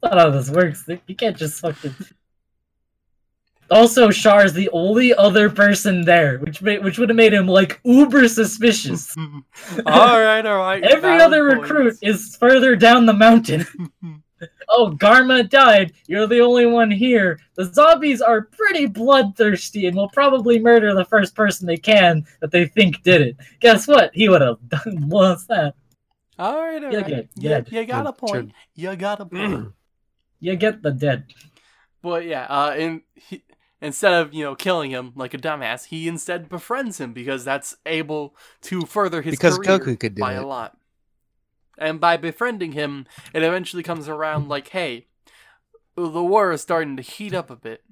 That's not how this works. You can't just fucking. Also, Char is the only other person there, which made, which would have made him like uber suspicious. all right, all right. Every valid other points. recruit is further down the mountain. oh, Garma died. You're the only one here. The zombies are pretty bloodthirsty and will probably murder the first person they can that they think did it. Guess what? He would have done what's that? all right, all Yeah, right. good, Yeah, good. you got a point. You got a point. You get the dead. But yeah, uh, and he, instead of you know killing him like a dumbass, he instead befriends him because that's able to further his Because career Goku could do by it. a lot. And by befriending him, it eventually comes around like, hey, the war is starting to heat up a bit.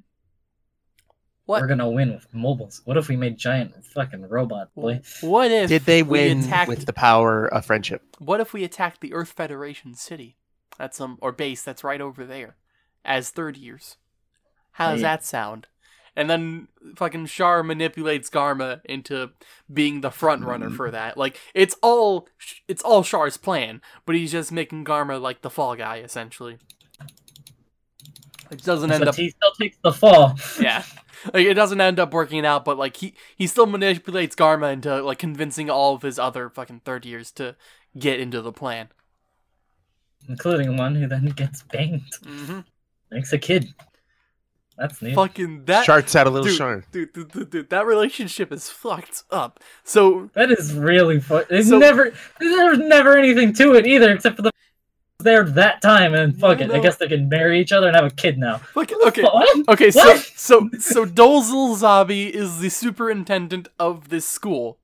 What? We're gonna win with mobiles. What if we made giant fucking robot boy? What if Did they we win attacked, with the power of friendship? What if we attacked the Earth Federation city? That's um or base that's right over there, as third years. How does Hey. that sound? And then fucking Char manipulates Garma into being the front runner for that. Like it's all it's all Char's plan, but he's just making Garma like the fall guy essentially. It doesn't end But up he still takes the fall. yeah. Like it doesn't end up working out, but like he he still manipulates Garma into like convincing all of his other fucking third years to get into the plan. Including one who then gets banged. Mm-hmm. Makes a kid. That's neat. Fucking that Sharks out a little dude, shark. Dude, dude, dude, dude, that relationship is fucked up. So That is really fun. It's So- never there's never anything to it either, except for the there that time, and fuck No, it. I guess they can marry each other and have a kid now. fuck, okay, What? okay. So What? so so Dozel Zabi is the superintendent of this school.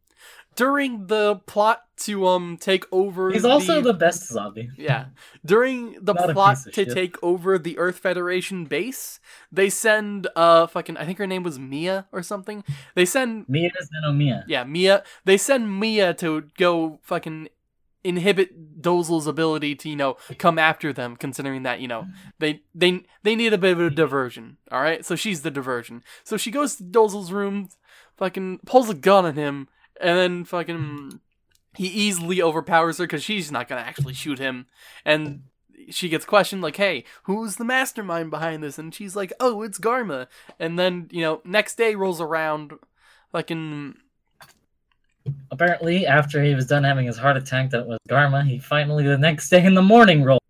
During the plot to um take over, He's also the best Zabi. Yeah. During the Not plot to shit. take over the Earth Federation base, they send uh fucking I think her name was Mia or something. They send Mia Zenomia. yeah, Mia. They send Mia to go fucking inhibit Dozel's ability to, you know, come after them considering that, you know, they they they need a bit of a diversion, all right? So she's the diversion. So she goes to Dozel's room, fucking pulls a gun on him and then fucking he easily overpowers her because she's not gonna actually shoot him and she gets questioned like hey who's the mastermind behind this and she's like oh it's garma and then you know next day rolls around fucking Apparently, after he was done having his heart attack, that was Garma. He finally the next day in the morning rolled.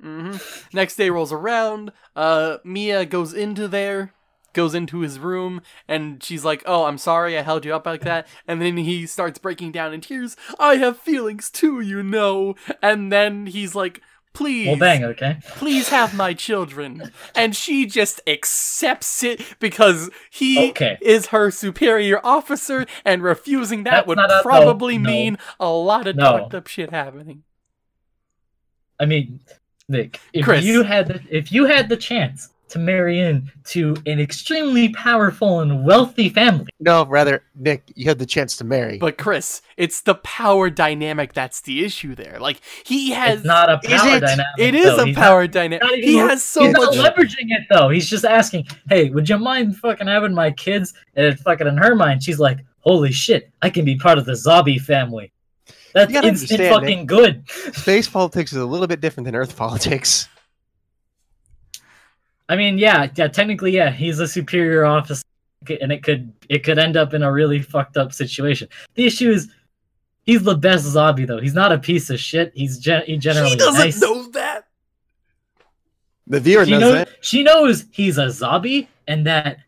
hmm next day rolls around uh mia goes into there goes into his room and she's like oh i'm sorry i held you up like that and then he starts breaking down in tears i have feelings too you know and then he's like please Well, bang, okay. please have my children. And she just accepts it because he Okay. is her superior officer, and refusing that That's would not a- no, probably no. mean a lot of No. fucked up shit happening. I mean, Nick, if Chris. you had the, if you had the chance to marry in to an extremely powerful and wealthy family, No, rather, Nick, you had the chance to marry. But Chris, it's the power dynamic that's the issue there. Like he has it's not a Is power it? dynamic. it is though. a He's power dynamic. not even- He has so he's much not leveraging it though. He's just asking, "Hey, would you mind fucking having my kids?" And it fucking in her mind, she's like, "Holy shit, I can be part of the Zabi family." That's instant understand, fucking good. Space politics is a little bit different than Earth politics. I mean, yeah, yeah, technically, yeah, he's a superior officer. and it could it could end up in a really fucked up situation. The issue is he's the best Zabi though. He's not a piece of shit. He's gen- he generally She doesn't nice. know that. The viewer she knows knows that. she knows he's a Zabi and that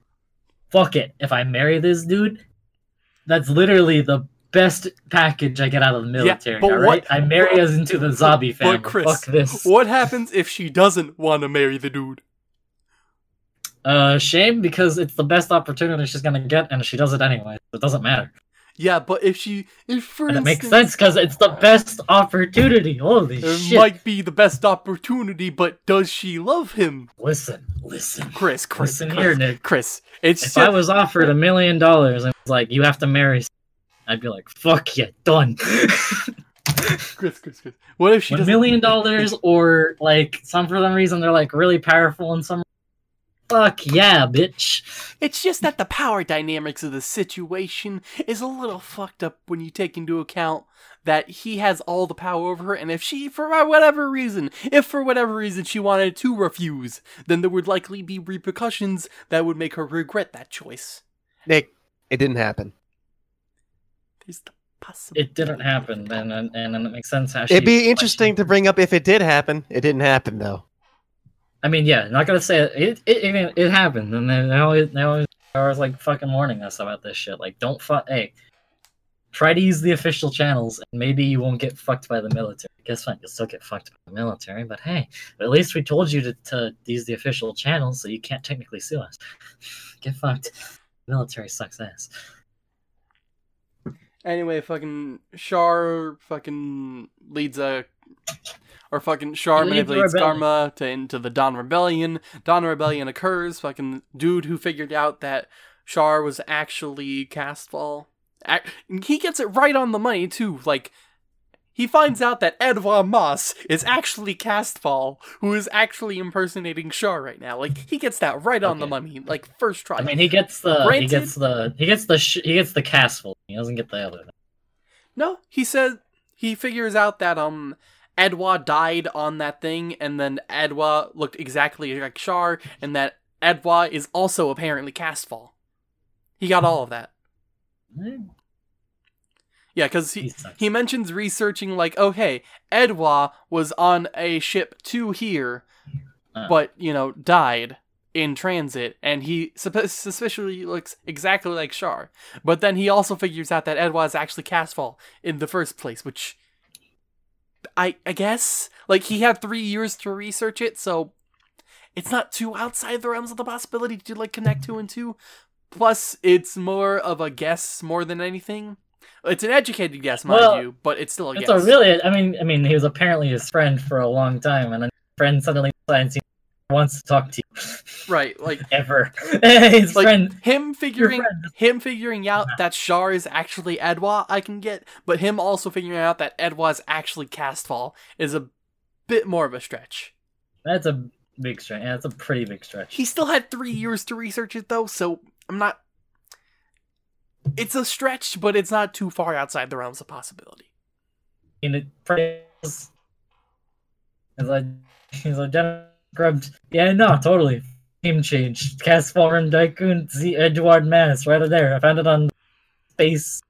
fuck it if i marry this dude that's literally the best package i get out of the military Yeah, but all what- i marry us into the Zabi family But Chris, fuck this what happens if she doesn't want to marry the dude? Uh shame because it's the best opportunity she's gonna get and she does it anyway so it doesn't matter Yeah, but if she, if for and it instance, makes sense because it's the best opportunity holy it shit might be the best opportunity, but does she love him? listen listen Chris, Chris, listen Chris, here nick Chris. It's if just, i was offered a million dollars and was like you have to marry i'd be like fuck yeah done Chris, Chris, Chris. What if she doesn't? million dollars or like some for some reason they're like really powerful and some fuck yeah bitch It's just that the power dynamics of the situation is a little fucked up when you take into account that he has all the power over her, and if she, for whatever reason, if for whatever reason she wanted to refuse, then there would likely be repercussions that would make her regret that choice. Nick, it didn't happen. There's the possibility. it didn't happen and and, and it makes sense how she It'd be interesting to bring up if it did happen. It didn't happen though. I mean yeah not gonna say it it, it, it, happened and then always they always always like fucking warning us about this shit like don't fuck hey try to use the official channels and maybe you won't get fucked by the military. Guess what? You'll still get fucked by the military but hey at least we told you to, to use the official channels so you can't technically sue us. Get fucked. Military sucks ass. Anyway, fucking Char fucking leads a or fucking Char He leads a manipulates. Garma to into the Dawn Rebellion. Dawn Rebellion occurs. Fucking dude who figured out that Char was actually Casval. He gets it right on the money too. Like he finds out that Edouard Mass is actually Casval, who is actually impersonating Char right now. Like he gets that right on the money, like first try. I mean, he gets the he gets the he gets the sh- he gets the Casval. He doesn't get the other. No, he said he figures out that um Edwa died on that thing, and then Edwa looked exactly like Char, and that Edwa is also apparently Casval. He got all of that. Yeah, because he he mentions researching like, oh hey, Edwa was on a ship to here, Uh. but you know died in transit, and he suspiciously looks exactly like Char. But then he also figures out that Edwa is actually Casval in the first place, which I I guess like he had three years to research it, so it's not too outside the realms of the possibility to like connect two and two. Plus, it's more of a guess more than anything. It's an educated guess, mind Well, you, but it's still a It's guess. a really. I mean, I mean, he was apparently his friend for a long time, and then his friend suddenly decides he wants to talk to you. right, like Ever. his like friend. him figuring him figuring out that Char is actually Edwa, I can get, but him also figuring out that Edwa is actually Casval is a bit more of a stretch. That's a big stretch. Yeah, that's a pretty big stretch. He still had three years to research it though, so I'm not. It's a stretch, but it's not too far outside the realms of possibility. And it. He's like, he's like, Jenna grubbed. Yeah, no, totally. Name change. Casval and Daikun Z Edward Mass right there. I found it on space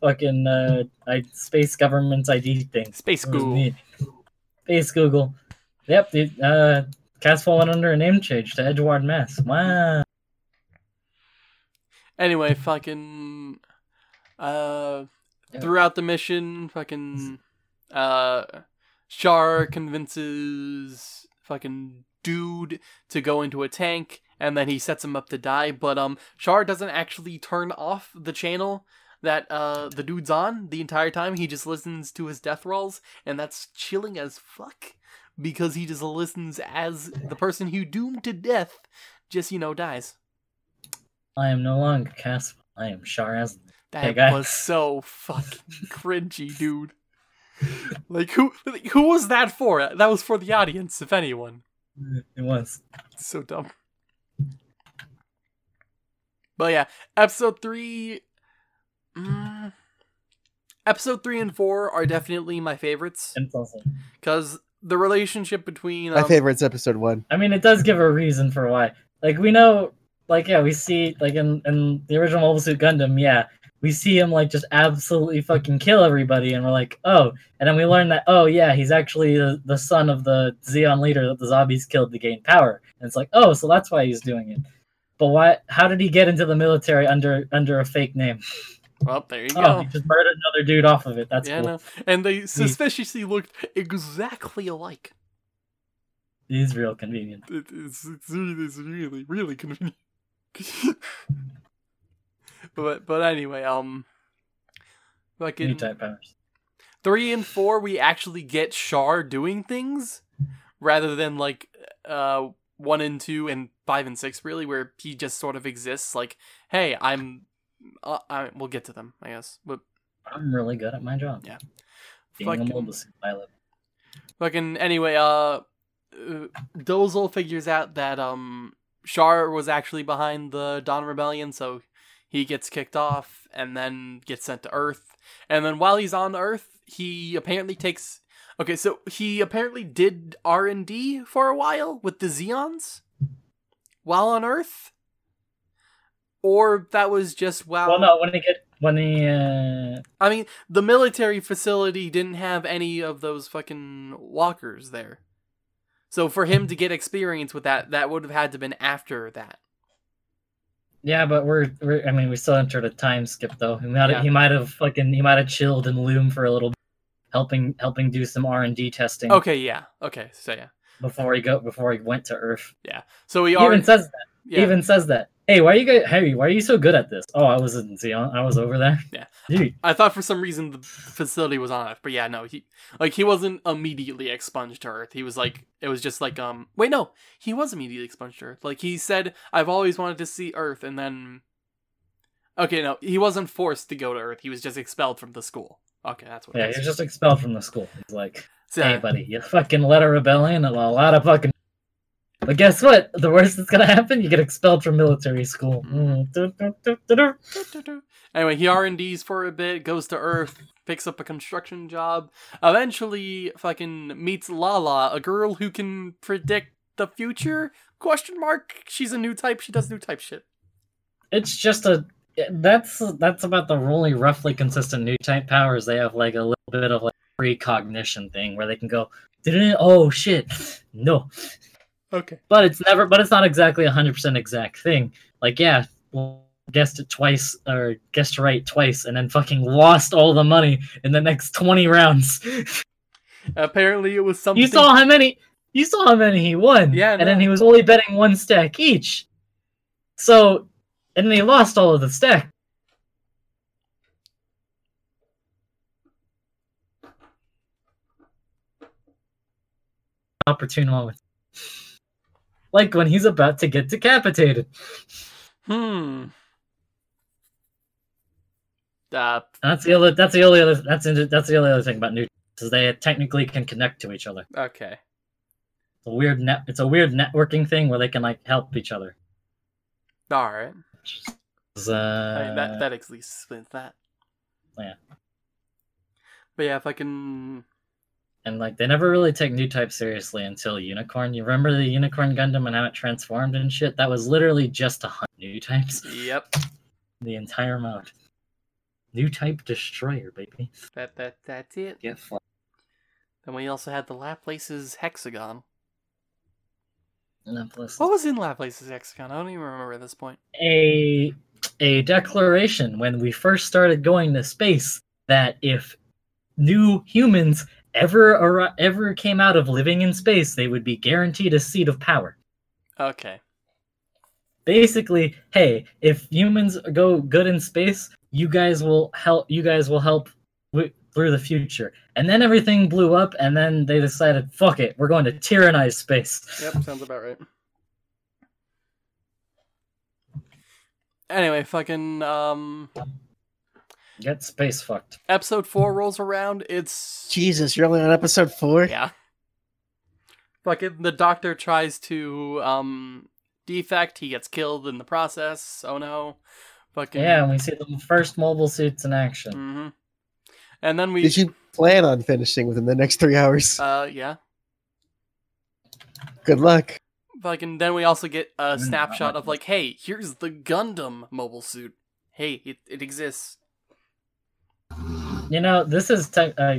fucking uh I, space government ID thing. Space Google. Space Google. Yep, the uh Casval went under a name change to Edward Mass. Wow. Anyway, fucking uh throughout the mission, fucking uh Char convinces fucking dude to go into a tank and then he sets him up to die, but um Char doesn't actually turn off the channel that uh the dude's on the entire time. He just listens to his death rolls and that's chilling as fuck because he just listens as the person who doomed to death just you know dies. I am no longer Casval. I am Char Aznable. That Hey, was so fucking cringy, dude. Like who who was that for? That was for the audience, if anyone. It was. So dumb. But yeah, episode three. Mm, episode three and four are definitely my favorites It's also. because the relationship between My um, favorite's episode one. I mean, it does give a reason for why. Like we know, like yeah, we see like in in the original Mobile Suit Gundam, yeah, we see him like just absolutely fucking kill everybody, and we're like, oh, and then we learn that oh yeah, he's actually the, the son of the Zeon leader that the Zabis killed to gain power, and it's like oh, so that's why he's doing it. But why? How did he get into the military under under a fake name? Well, there you Oh, go. he just murdered another dude off of it. That's yeah, cool. no. And they suspiciously looked exactly alike. He's real convenient. It, it's, it's really, it's really, really convenient. but but anyway, um, like in type powers. three and four, we actually get Char doing things rather than like uh one and two and five and six, really, where he just sort of exists. Like, hey, I'm, uh, I, we'll get to them, I guess. But I'm really good at my job. Yeah. Being Fucking- a mobile pilot. Fucking anyway, uh, uh, Dozel figures out that um Char was actually behind the Dawn Rebellion, so he gets kicked off and then gets sent to Earth. And then while he's on Earth, he apparently takes okay, so he apparently did R and D for a while with the Zeons while on Earth, or that was just while. Well, no, when he get when he uh, I mean, the military facility didn't have any of those fucking walkers there. So for him to get experience with that, that would have had to have been after that. Yeah, but we're, we're I mean we still entered a time skip though. He might Yeah. he might have fucking he might have chilled in Loom for a little bit, helping helping do some R and D testing Okay, yeah. Okay, so yeah. before he go before he went to Earth. Yeah. So we He are even says that. Yeah. Even says that. Hey, why are you guys? Hey, why are you so good at this? Oh, I was in Zeon. I was over there. Yeah. dude. I thought for some reason the facility was on Earth, but yeah, no, he like he wasn't immediately expunged to Earth. He was like it was just like um wait no, he was immediately expunged to Earth. Like he said, I've always wanted to see Earth, and then okay, no, he wasn't forced to go to Earth. He was just expelled from the school. Okay, that's what. Yeah, he was. was just expelled from the school. He's like, So, hey, buddy, you fucking led a rebellion and a lot of fucking. But guess what? The worst that's gonna happen, you get expelled from military school. Mm. Anyway, he R and D's for a bit, goes to Earth, picks up a construction job, eventually fucking meets Lalah, a girl who can predict the future? Question mark. She's a new type. She does new type shit. It's just a. That's that's about the only roughly consistent new type powers. They have like a little bit of like precognition thing where they can go, didn't it? Oh shit, no. Okay. but it's never but it's not exactly a hundred percent exact thing. Like, yeah, guessed it twice or guessed right twice and then fucking lost all the money in the next twenty rounds. Apparently, it was something. you saw how many you saw how many he won. Yeah, And then he was only betting one stack each. So and then he lost all of the stack. Opportune moment. Like when he's about to get decapitated. Hmm. Uh, That's the other. That's the only other. That's that's the only other thing about new is they technically can connect to each other. okay. It's a weird net. It's a weird networking thing where they can like help each other. All right. It's, uh, I mean, that that at least explains that. Yeah. But yeah, if I can. And like they never really take new type seriously until Unicorn. You remember the Unicorn Gundam and how it transformed and shit? That was literally just to hunt new types. Yep. The entire mode. New type destroyer, baby. That that that's it. Get fucked. Then we also had the Laplace's hexagon. And plus- What was in Laplace's hexagon? I don't even remember at this point. a a declaration when we first started going to space that if new humans ever ever came out of living in space, they would be guaranteed a seat of power. Okay. Basically, hey, if humans go good in space, you guys will help. You guys will help w- through the future. And then everything blew up, and then they decided, fuck it, we're going to tyrannize space. Yep, sounds about right. Anyway, fucking um Get space fucked. episode 4 rolls around. It's Jesus, you're only on episode four. yeah. Fucking the doctor tries to um defect, he gets killed in the process. Oh no. Fucking Yeah, and we see the first mobile suits in action. Mhm. And then we Did you plan on finishing within the next three hours? uh yeah. Good luck. fucking then we also get a Mm, snapshot of like, hey, here's the Gundam mobile suit. Hey, it, it exists. You know, this is te- uh,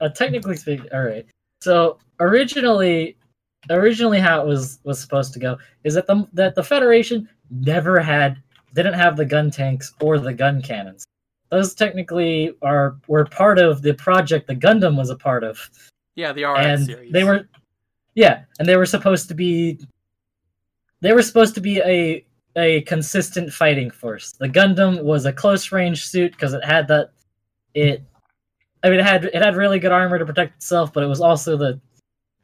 uh, technically speaking. All right. So originally, originally how it was was supposed to go is that the that the Federation never had didn't have the gun tanks or the gun cannons. Those technically are were part of the project the Gundam was a part of, Yeah, the RX and series. they were, yeah, and they were supposed to be. They were supposed to be a a consistent fighting force. The Gundam was a close range suit because it had that it I mean it had it had really good armor to protect itself, but it was also the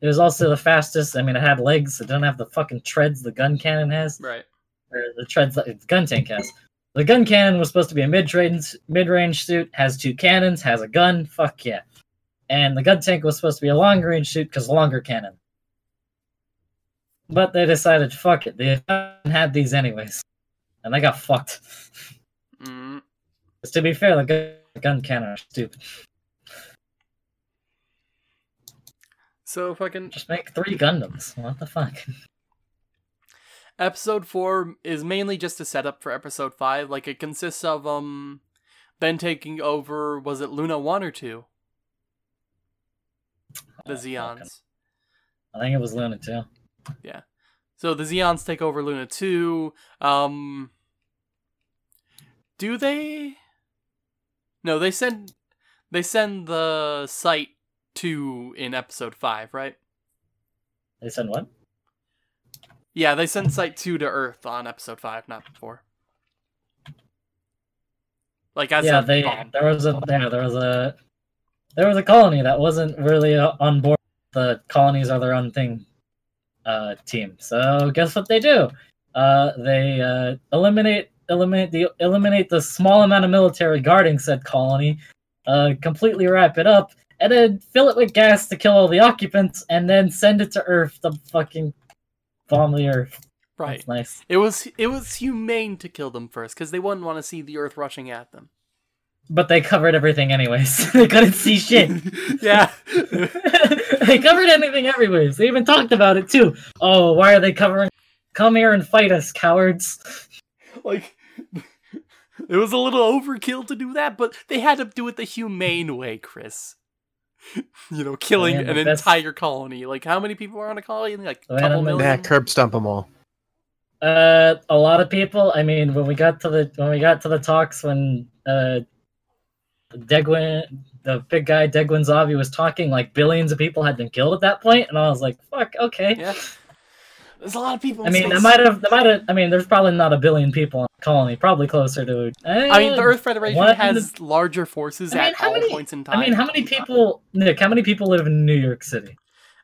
it was also the fastest. I mean it had legs, it didn't have the fucking treads the gun cannon has. right. Or the treads that the gun tank has. The gun cannon was supposed to be a mid range mid range suit, has two cannons, has a gun, fuck yeah. And the gun tank was supposed to be a long range suit because longer cannon. But they decided fuck it. They had these anyways. And they got fucked. Mm, to be fair, the gun, gun cannon are stupid. so fucking Just make three Gundams. What the fuck? episode four is mainly just a setup for episode five. Like it consists of um Ben taking over. Was it Luna one or two? The Oh, fucking- Zeons. I think it was Luna too. So the Zeons take over Luna 2. Um Do they No, they send they send the Side 2 in episode 5, right? They said what? Yeah, they send Side 2 to Earth on episode 5, not 4. Like as yeah, a they bomb. there was a yeah, there was a there was a colony that wasn't really uh, on board. The colonies are their own thing uh, team. So guess what they do? Uh, they uh, eliminate eliminate the eliminate the small amount of military guarding said colony, uh, completely wrap it up, and then fill it with gas to kill all the occupants, and then send it to Earth to fucking bomb the Earth. right. That's nice. It was it was humane to kill them first cuz they wouldn't want to see the Earth rushing at them. But they covered everything anyways. they couldn't see shit. yeah. they covered anything anyways. They even talked about it too. Oh, why are they covering? Come here and fight us, cowards. like it was a little overkill to do that, but they had to do it the humane way, Chris. You know, killing Man, an but entire colony. Like how many people are on a colony? Like a Man, couple I'm a- Nah, million. curb stump them all. Uh, a lot of people. I mean, when we got to the when we got to the talks when uh, Degwin, the big guy Degwin Zabi was talking, like billions of people had been killed at that point, and I was like, "Fuck, okay." Yeah. There's a lot of people. I mean, space. there might have, there might have. I mean, there's probably not a billion people in the colony. Probably closer to. I mean, the Earth Federation one- has larger forces I mean, at how all many- points in time. I mean, how many people, Nick? How many people live in New York City?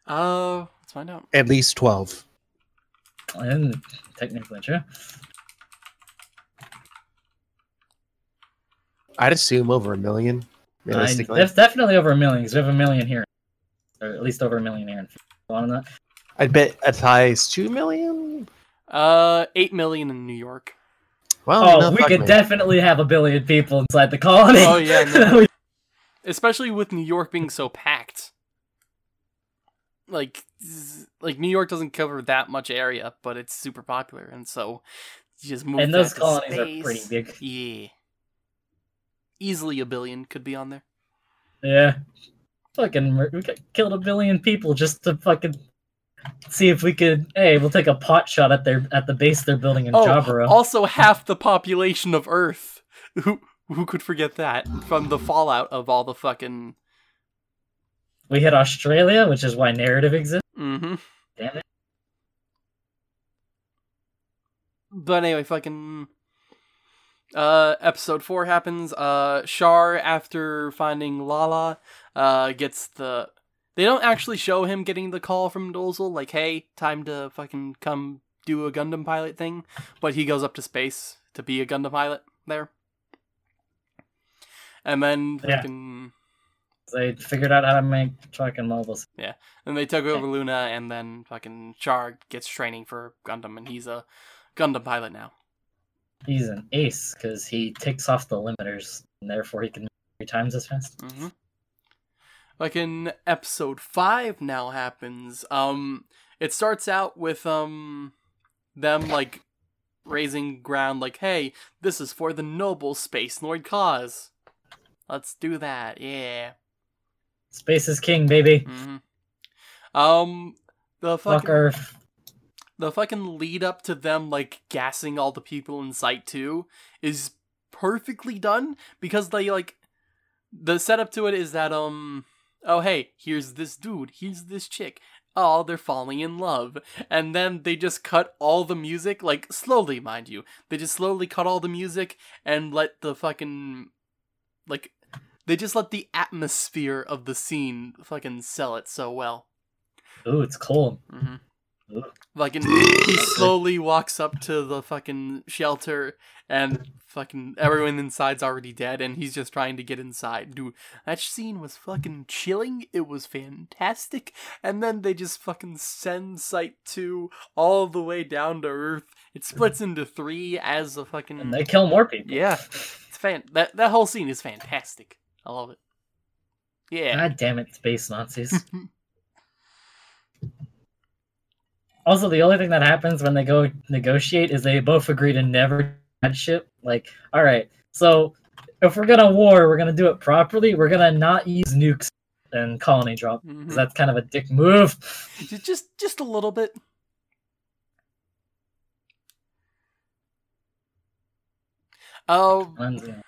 Uh, let's find out. At least 12. And technically true. I'd assume over a million, I, realistically. there's definitely over a million. 'cause we have a million here, or at least over a million here. On that, I'd bet as high as 2 million? Uh, eight million in New York. Well, oh, no, we could me. definitely have a billion people inside the colony. Oh, yeah, no. especially with New York being so packed. Like, like New York doesn't cover that much area, but it's super popular, and so you just move. and those colonies space. are pretty big. Yeah, easily a billion could be on there. Yeah, fucking, we got, killed a billion people just to fucking see if we could. Hey, we'll take a pot shot at their at the base they're building in Oh, also half the population of Earth. Who who could forget that from the fallout of all the fucking. We hit Australia, which is why narrative exists. Mm-hmm. Damn it. But anyway, fucking uh episode 4 happens. Uh Char after finding Lalah uh gets the they don't actually show him getting the call from Dozel like, "Hey, time to fucking come do a Gundam pilot thing." But he goes up to space to be a Gundam pilot there. And then Yeah. fucking They figured out how to make fucking mobiles. Yeah. And they took over Luna and then fucking Char gets training for Gundam and he's a Gundam pilot now. He's an ace because he takes off the limiters, and therefore he can move three times as fast. Mm-hmm. Like in episode five now happens. Um, it starts out with um them like raising ground like hey this is for the noble space lord cause let's do that yeah Space is king, baby. hmm um the Fuck fucking Earth. the fucking lead up to them like gassing all the people in sight too is perfectly done because they like the setup to it is that um oh hey here's this dude here's this chick. Oh they're falling in love. And then they just cut all the music like slowly mind you. They just slowly cut all the music and let the fucking like they just let the atmosphere of the scene fucking sell it so well. Oh, it's cold. hmm Fucking, he slowly walks up to the fucking shelter, and fucking everyone inside's already dead, and he's just trying to get inside. Dude, that scene was fucking chilling. It was fantastic. And then they just fucking send Side 2 all the way down to Earth. It splits into three as a fucking. And they kill more people. Yeah. It's fan. That, that whole scene is fantastic. I love it. Yeah. God damn it, space Nazis. also, the only thing that happens when they go negotiate is they both agree to never shit. Like, all right, so if we're gonna war, we're gonna do it properly. We're gonna not use nukes and colony drop. Mhm. that's kind of a dick move. Just, just a little bit. Oh, know,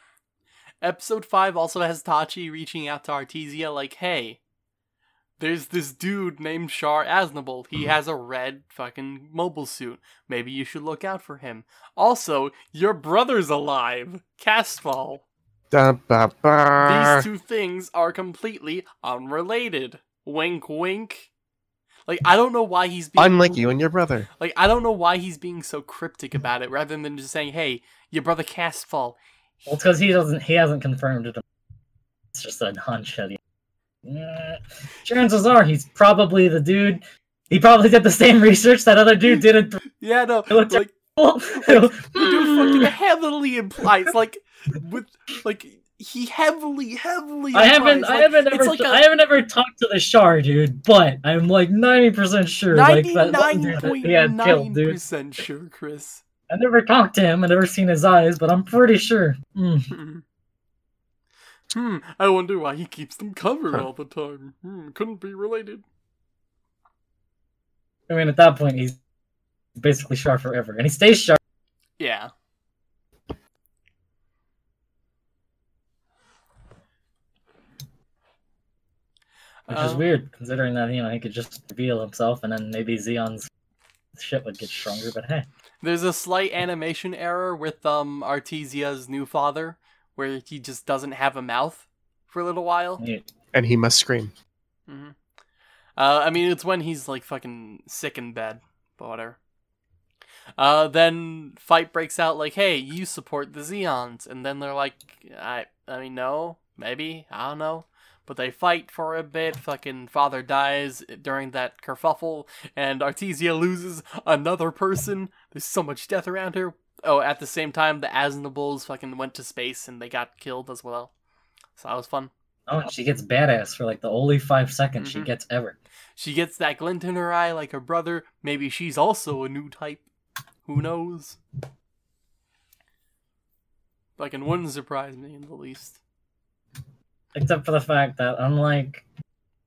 Episode 5 also has Tachi reaching out to Artesia like, hey, there's this dude named Char Aznable. He mm-hmm. has a red fucking mobile suit. Maybe you should look out for him. Also, your brother's alive. Casval. Da, ba, ba. These two things are completely unrelated. Wink wink. Like, I don't know why he's being Unlike you and your brother. like I don't know why he's being so cryptic about it rather than just saying, "Hey, your brother Casval." well, it's because he doesn't. He hasn't confirmed it. It's just a hunch. That he, Mm, chances are he's probably the dude. He probably did the same research that other dude did in Yeah, no, It looks like the dude fucking heavily implies like with like he heavily heavily I haven't, implies, I haven't ever, like I haven't ever talked to the Char dude, but I'm like ninety percent sure, like that dude that he had killed, dude. 99.9% sure, Chris. I never talked to him, I never seen his eyes, but I'm pretty sure. Mm. Hmm, I wonder why he keeps them covered all the time. Hmm, couldn't be related. I mean, at that point, he's basically sharp forever, and he stays sharp. Yeah. Which is Um, weird, considering that you know he could just reveal himself, and then maybe Zeon's shit would get stronger. But hey, There's a slight animation error with um Artesia's new father, where he just doesn't have a mouth for a little while. yeah, And he must scream. hmm Uh, I mean, it's when he's like fucking sick in bed, but whatever. Uh, then fight breaks out like, "Hey, you support the Zeons," and then they're like, "I, I mean, no, maybe, I don't know." But they fight for a bit. Fucking father dies during that kerfuffle, and Artesia loses another person. There's so much death around her. Oh, at the same time, the Aznables fucking went to space and they got killed as well. So that was fun. oh, and she gets badass for like the only five seconds she Mhm. gets ever. She gets that glint in her eye like her brother. Maybe she's also a new type. Who knows? Fucking wouldn't surprise me in the least. Except for the fact that unlike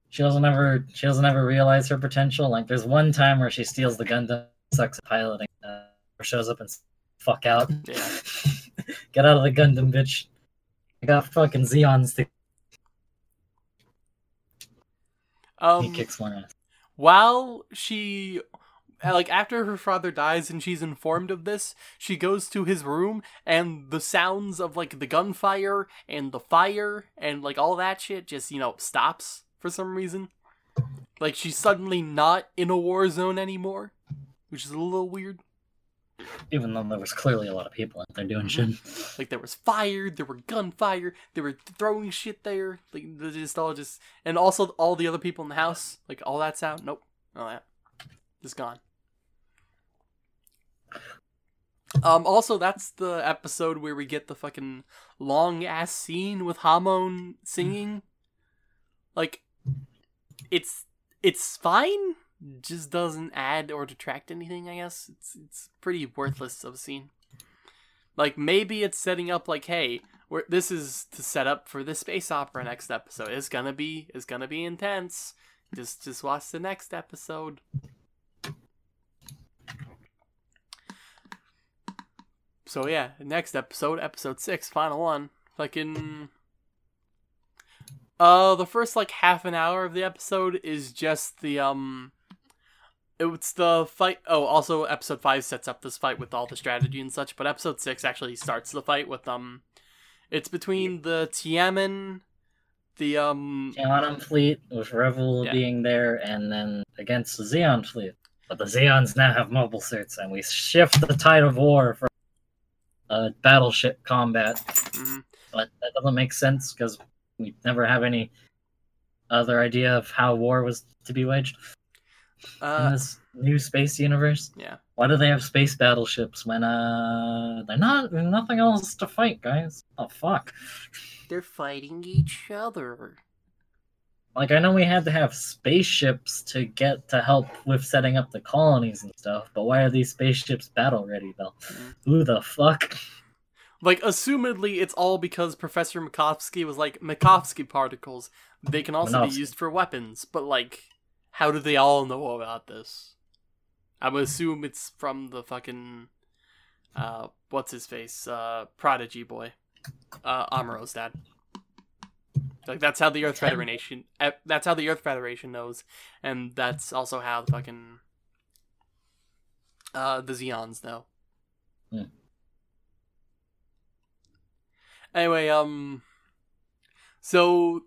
she doesn't ever she doesn't ever realize her potential. Like there's one time where she steals the Gundam, sucks at piloting, uh, or shows up and fuck out. Yeah. Get out of the Gundam, bitch. I got fucking Zeons to he Um, kicks one ass. while she, like, after her father dies and she's informed of this, she goes to his room and the sounds of, like, the gunfire and the fire and, like, all that shit just, you know, stops for some reason. Like, she's suddenly not in a war zone anymore, which is a little weird. Even though there was clearly a lot of people out there doing Mhm. shit. Like there was fire, there were gunfire, they were throwing shit there. Like just all just and also all the other people in the house, like all that sound. Nope, all that just gone. Um. Also, that's the episode where we get the fucking long ass scene with Hamon singing. Like, it's it's fine, just doesn't add or detract anything. I guess it's it's pretty worthless of a scene. Like maybe it's setting up like, hey, we're, this is to set up for the space opera next episode. It's gonna be it's gonna be intense. Just just watch the next episode. So yeah, next episode, episode six, final one. Fucking uh the first like half an hour of the episode is just the um it's the fight oh also episode 5 sets up this fight with all the strategy and such but episode 6 actually starts the fight with um it's between the Tiamen the um Tianum fleet with Revil Yeah. being there, and then against the Zeon fleet. But the Zeons now have mobile suits, and we shift the tide of war from uh, battleship combat. mhm. But that doesn't make sense because we never have any other idea of how war was to be waged in uh this new space universe. yeah Why do they have space battleships when uh they're not nothing else to fight, guys? Oh fuck. they're fighting each other Like I know we had to have spaceships to get to help with setting up the colonies and stuff, but why are these spaceships battle ready though? Mhm. Who the fuck? like assumedly it's all because Professor Mikovsky was like Mikovsky particles they can also Minovsky. be used for weapons but like how do they all know about this? I would assume it's from the fucking uh what's his face uh prodigy boy uh Amuro's dad. Like that's how the Earth Federation eh, that's how the Earth Federation knows and that's also how the fucking uh the Zeons know. Hmm. Anyway, um, so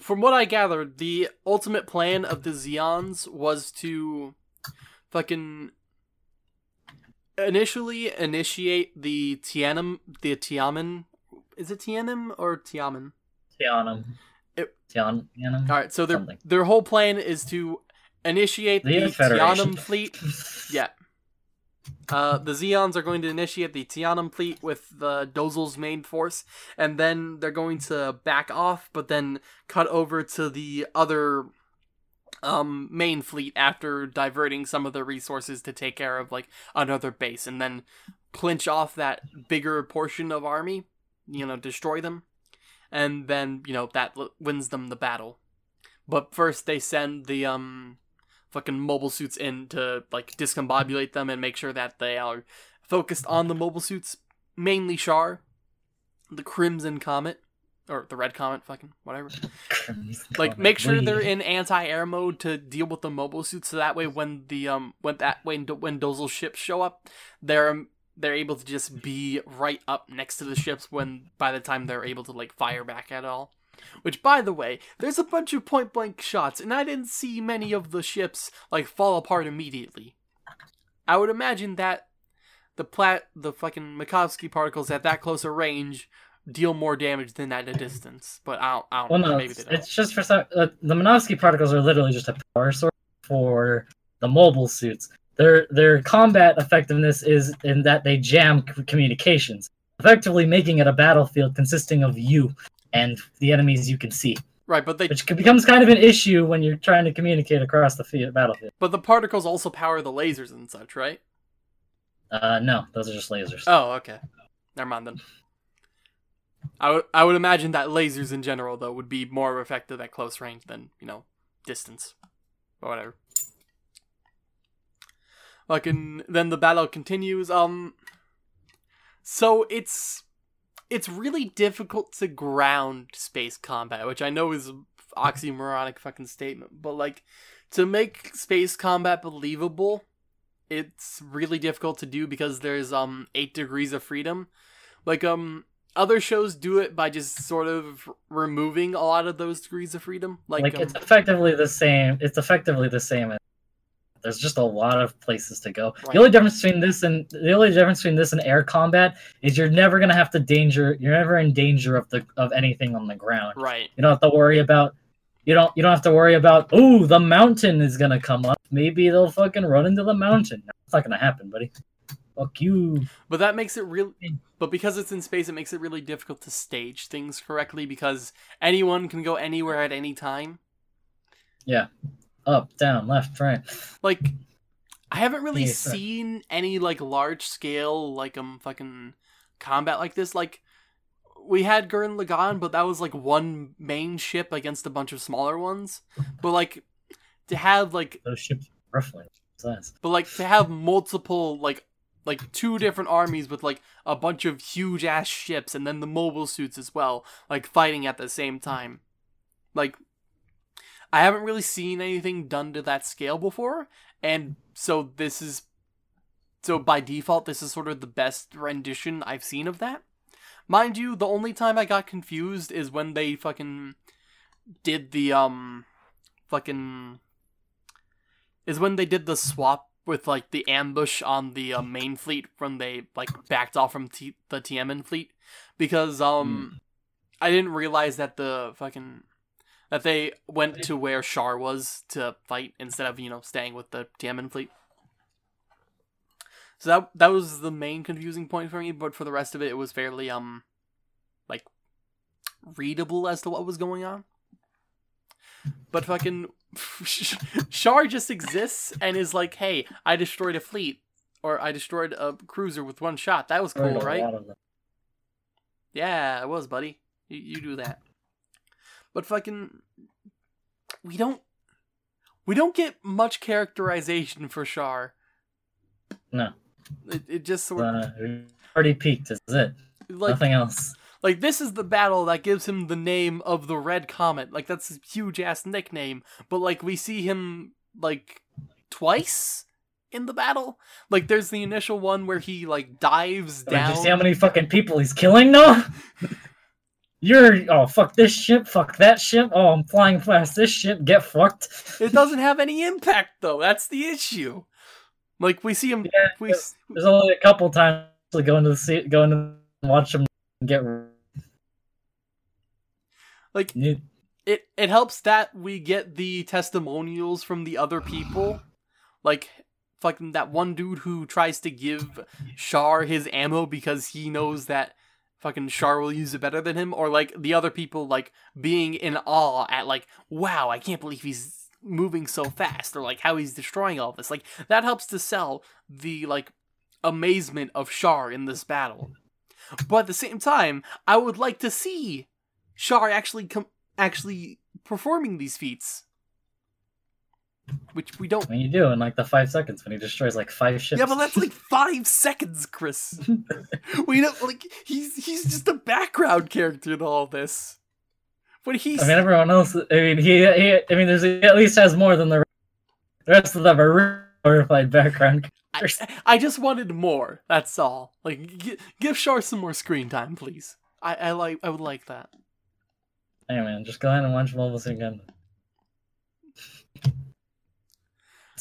from what I gathered, the ultimate plan of the Zeons was to fucking initially initiate the Tianum, the Tiamen. Is it Tianum or Tiamen? Tianum. It- Tian Tianum? All right, so their Something. their whole plan is to initiate the, The Tianum fleet Yeah. Uh, the Zeons are going to initiate the Tianum fleet with the Dozel's main force, and then they're going to back off, but then cut over to the other um, main fleet after diverting some of the resources to take care of like another base, and then clinch off that bigger portion of army, you know, destroy them, and then you know that wins them the battle. But first, they send the um fucking mobile suits in to like discombobulate them and make sure that they are focused on the mobile suits, mainly Char, the Crimson Comet, or the Red Comet, fucking whatever. Like make sure they're in anti-air mode to deal with the mobile suits, so that way when the um when that when when Dozel's ships show up, they're um, they're able to just be right up next to the ships when by the time they're able to like fire back at all. Which, by the way, there's a bunch of point blank shots, and I didn't see many of the ships like fall apart immediately. I would imagine that the plat the fucking Mikovsky particles at that closer range deal more damage than at a distance. But I don't, I don't Well, know. no, Maybe it's, just for some. Uh, the Minovsky particles are literally just a power source for the mobile suits. Their their combat effectiveness is in that they jam c- communications, effectively making it a battlefield consisting of you and the enemies you can see, Right, but they which becomes kind of an issue when you're trying to communicate across the field, battlefield. but the particles also power the lasers and such, right? Uh, no, those are just lasers. Oh, okay. Never mind then. I would I would imagine that lasers in general though would be more effective at close range than you know distance, or whatever. Like and then the battle continues. Um, so it's it's really difficult to ground space combat, which I know is an oxymoronic fucking statement, but like to make space combat believable, it's really difficult to do because there's um eight degrees of freedom. Like um other shows do it by just sort of removing a lot of those degrees of freedom. Like, like um, it's effectively the same. It's effectively the same. There's just a lot of places to go. Right. The only difference between this and the only difference between this and air combat is you're never gonna have to danger. You're never in danger of the of anything on the ground. right. You don't have to worry about. You don't. You don't have to worry about. Oh, the mountain is gonna come up. Maybe they'll fucking run into the mountain. No, it's not gonna happen, buddy. Fuck you. But that makes it real. But because it's in space, it makes it really difficult to stage things correctly because anyone can go anywhere at any time. Yeah. Up, down, left, right. like I haven't really Yeah, seen any like large scale like um fucking combat like this. Like we had Gurren Lagann, but that was like one main ship against a bunch of smaller ones. But like to have like Those ships roughly size. but like to have multiple like like two different armies with like a bunch of huge ass ships and then the mobile suits as well, like fighting at the same time. Like I haven't really seen anything done to that scale before, and so this is so by default this is sort of the best rendition I've seen of that. Mind you, the only time I got confused is when they fucking did the um fucking is when they did the swap with like the ambush on the uh, main fleet when they like backed off from T- the Tiamen fleet because um I didn't realize that the fucking that they went to where Char was to fight instead of you know staying with the Tiamen fleet. So that that was the main confusing point for me, but for the rest of it, it was fairly um like readable as to what was going on. But fucking Char just exists and is like, "Hey, I destroyed a fleet, or I destroyed a cruiser with one shot. That was cool, right? lot of them. Yeah, it was, buddy. You, you do that. But fucking, we don't, we don't get much characterization for Char. No. It, it just sort of Uh, already peaked. Is it. like Nothing else. like this is the battle that gives him the name of the Red Comet. Like that's his huge ass nickname. But like we see him like twice in the battle. Like there's the initial one where he like dives I mean, do down. you see how many fucking people he's killing now? You're oh fuck this ship, fuck that ship. Oh, I'm flying past this ship. Get fucked. it doesn't have any impact though. That's the issue. Like we see him. Yeah, we There's only a couple times to go into the sea, go into watch him get. like You- it it helps that we get the testimonials from the other people like fucking that one dude who tries to give Char his ammo because he knows that fucking Char will use it better than him or like the other people like being in awe at like wow I can't believe he's moving so fast or like how he's destroying all this. Like that helps to sell the like amazement of Char in this battle. But at the same time I would like to see Char actually com- actually performing these feats, which we don't. when you do in like the five seconds when he destroys like five ships. Yeah, but that's like five seconds, Chris. we don't like he's he's just a background character in all this. But he's I mean, everyone else. I mean, he. he I mean, there's he at least has more than the the rest of them are glorified background. I, I just wanted more. That's all. Like, g- give Char some more screen time, please. I, I like I would like that. Hey man, just go ahead and watch Mobile Suit Gundam.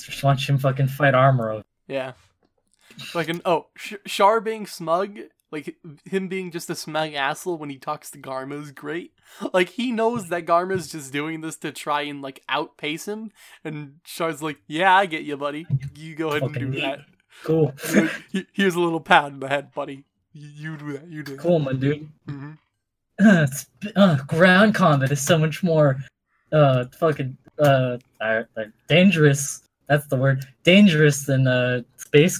Just watch him fucking fight Amuro. Yeah. Fucking oh, Sh- Char being smug, like him being just a smug asshole when he talks to Garma is great. Like he knows that Garma's just doing this to try and like outpace him, and Char's like, "Yeah, I get you, buddy. You go ahead and do neat. that. Cool, Like, Here's a little pat in the head, buddy. You, do that. You do that." cool, my dude. hmm Uh, uh, ground combat is so much more, uh, fucking, uh, uh, dangerous. That's the word. Dangerous than uh space.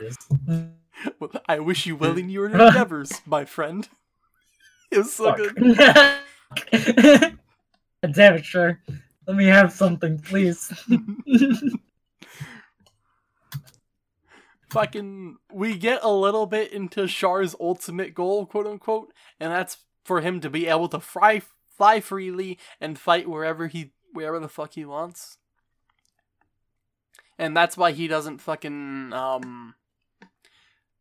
is. Well, I wish you well in your endeavors, my friend. It was so Fuck. good. Damn it, sure. Let me have something, please. fucking we get a little bit into Char's ultimate goal, quote unquote, and that's for him to be able to fly fly freely and fight wherever he wherever the fuck he wants. And that's why he doesn't fucking um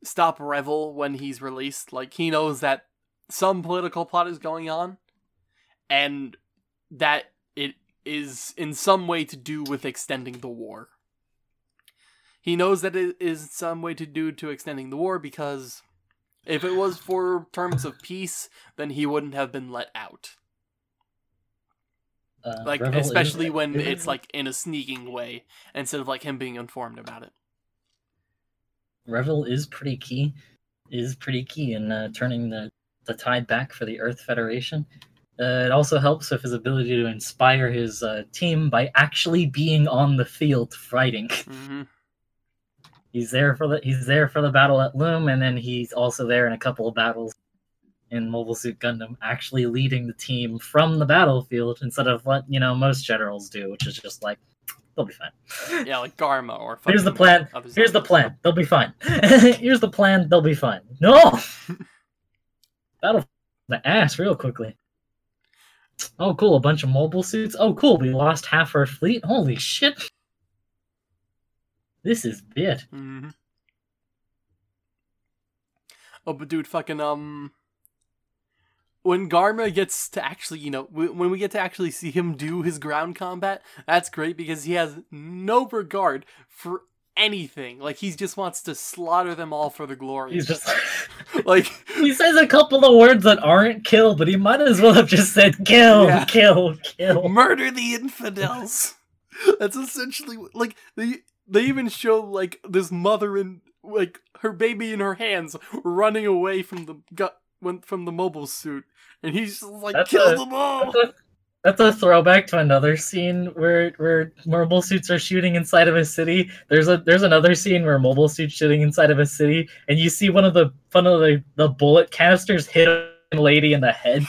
stop Revil when he's released. Like he knows that some political plot is going on and that it is in some way to do with extending the war. He knows that it is some way to do to extending the war because if it was for terms of peace, then he wouldn't have been let out. Uh, Like Revil is- especially when it's like in a sneaking way instead of like him being informed about it. Revil is pretty key. Is pretty key in uh, turning the the tide back for the Earth Federation. Uh, it also helps with his ability to inspire his uh, team by actually being on the field fighting. hmm He's there for the he's there for the battle at Loum, and then he's also there in a couple of battles in Mobile Suit Gundam, actually leading the team from the battlefield instead of what you know most generals do, which is just like they'll be fine. Yeah, like Garma or. Here's the plan. Here's the plan. They'll be fine. Here's the plan. They'll be fine. No, battle the ass real quickly. Oh, cool. A bunch of mobile suits. Oh, cool. We lost half our fleet. Holy shit. This is bit. Mhm. Oh, but dude, fucking um, when Garma gets to actually, you know, when we get to actually see him do his ground combat, that's great because he has no regard for anything. Like he just wants to slaughter them all for the glory. He's just. like, he says a couple of words that aren't kill, but he might as well have just said kill, Yeah. kill, kill. murder the infidels. That's essentially like they they even show like this mother and like her baby in her hands running away from the gut went from the mobile suit, and he's just like That's kill a- them all. That's a, that's a throwback to another scene where where mobile suits are shooting inside of a city. There's a there's another scene where mobile suits shooting inside of a city, and you see one of the one of the, the bullet canisters hit a lady in the head,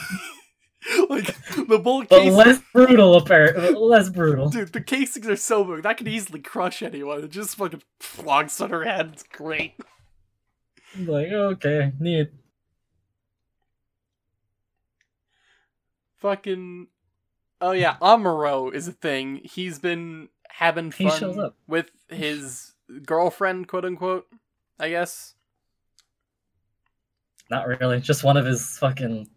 like the bullet but less brutal, apparently less brutal. Dude, the casings are so big that could easily crush anyone. It just fucking flogs on her head. It's great. Like okay, neat. Fucking. Oh yeah, Amuro is a thing. He's been having fun up. with his girlfriend, quote unquote. I guess. Not really. Just one of his fucking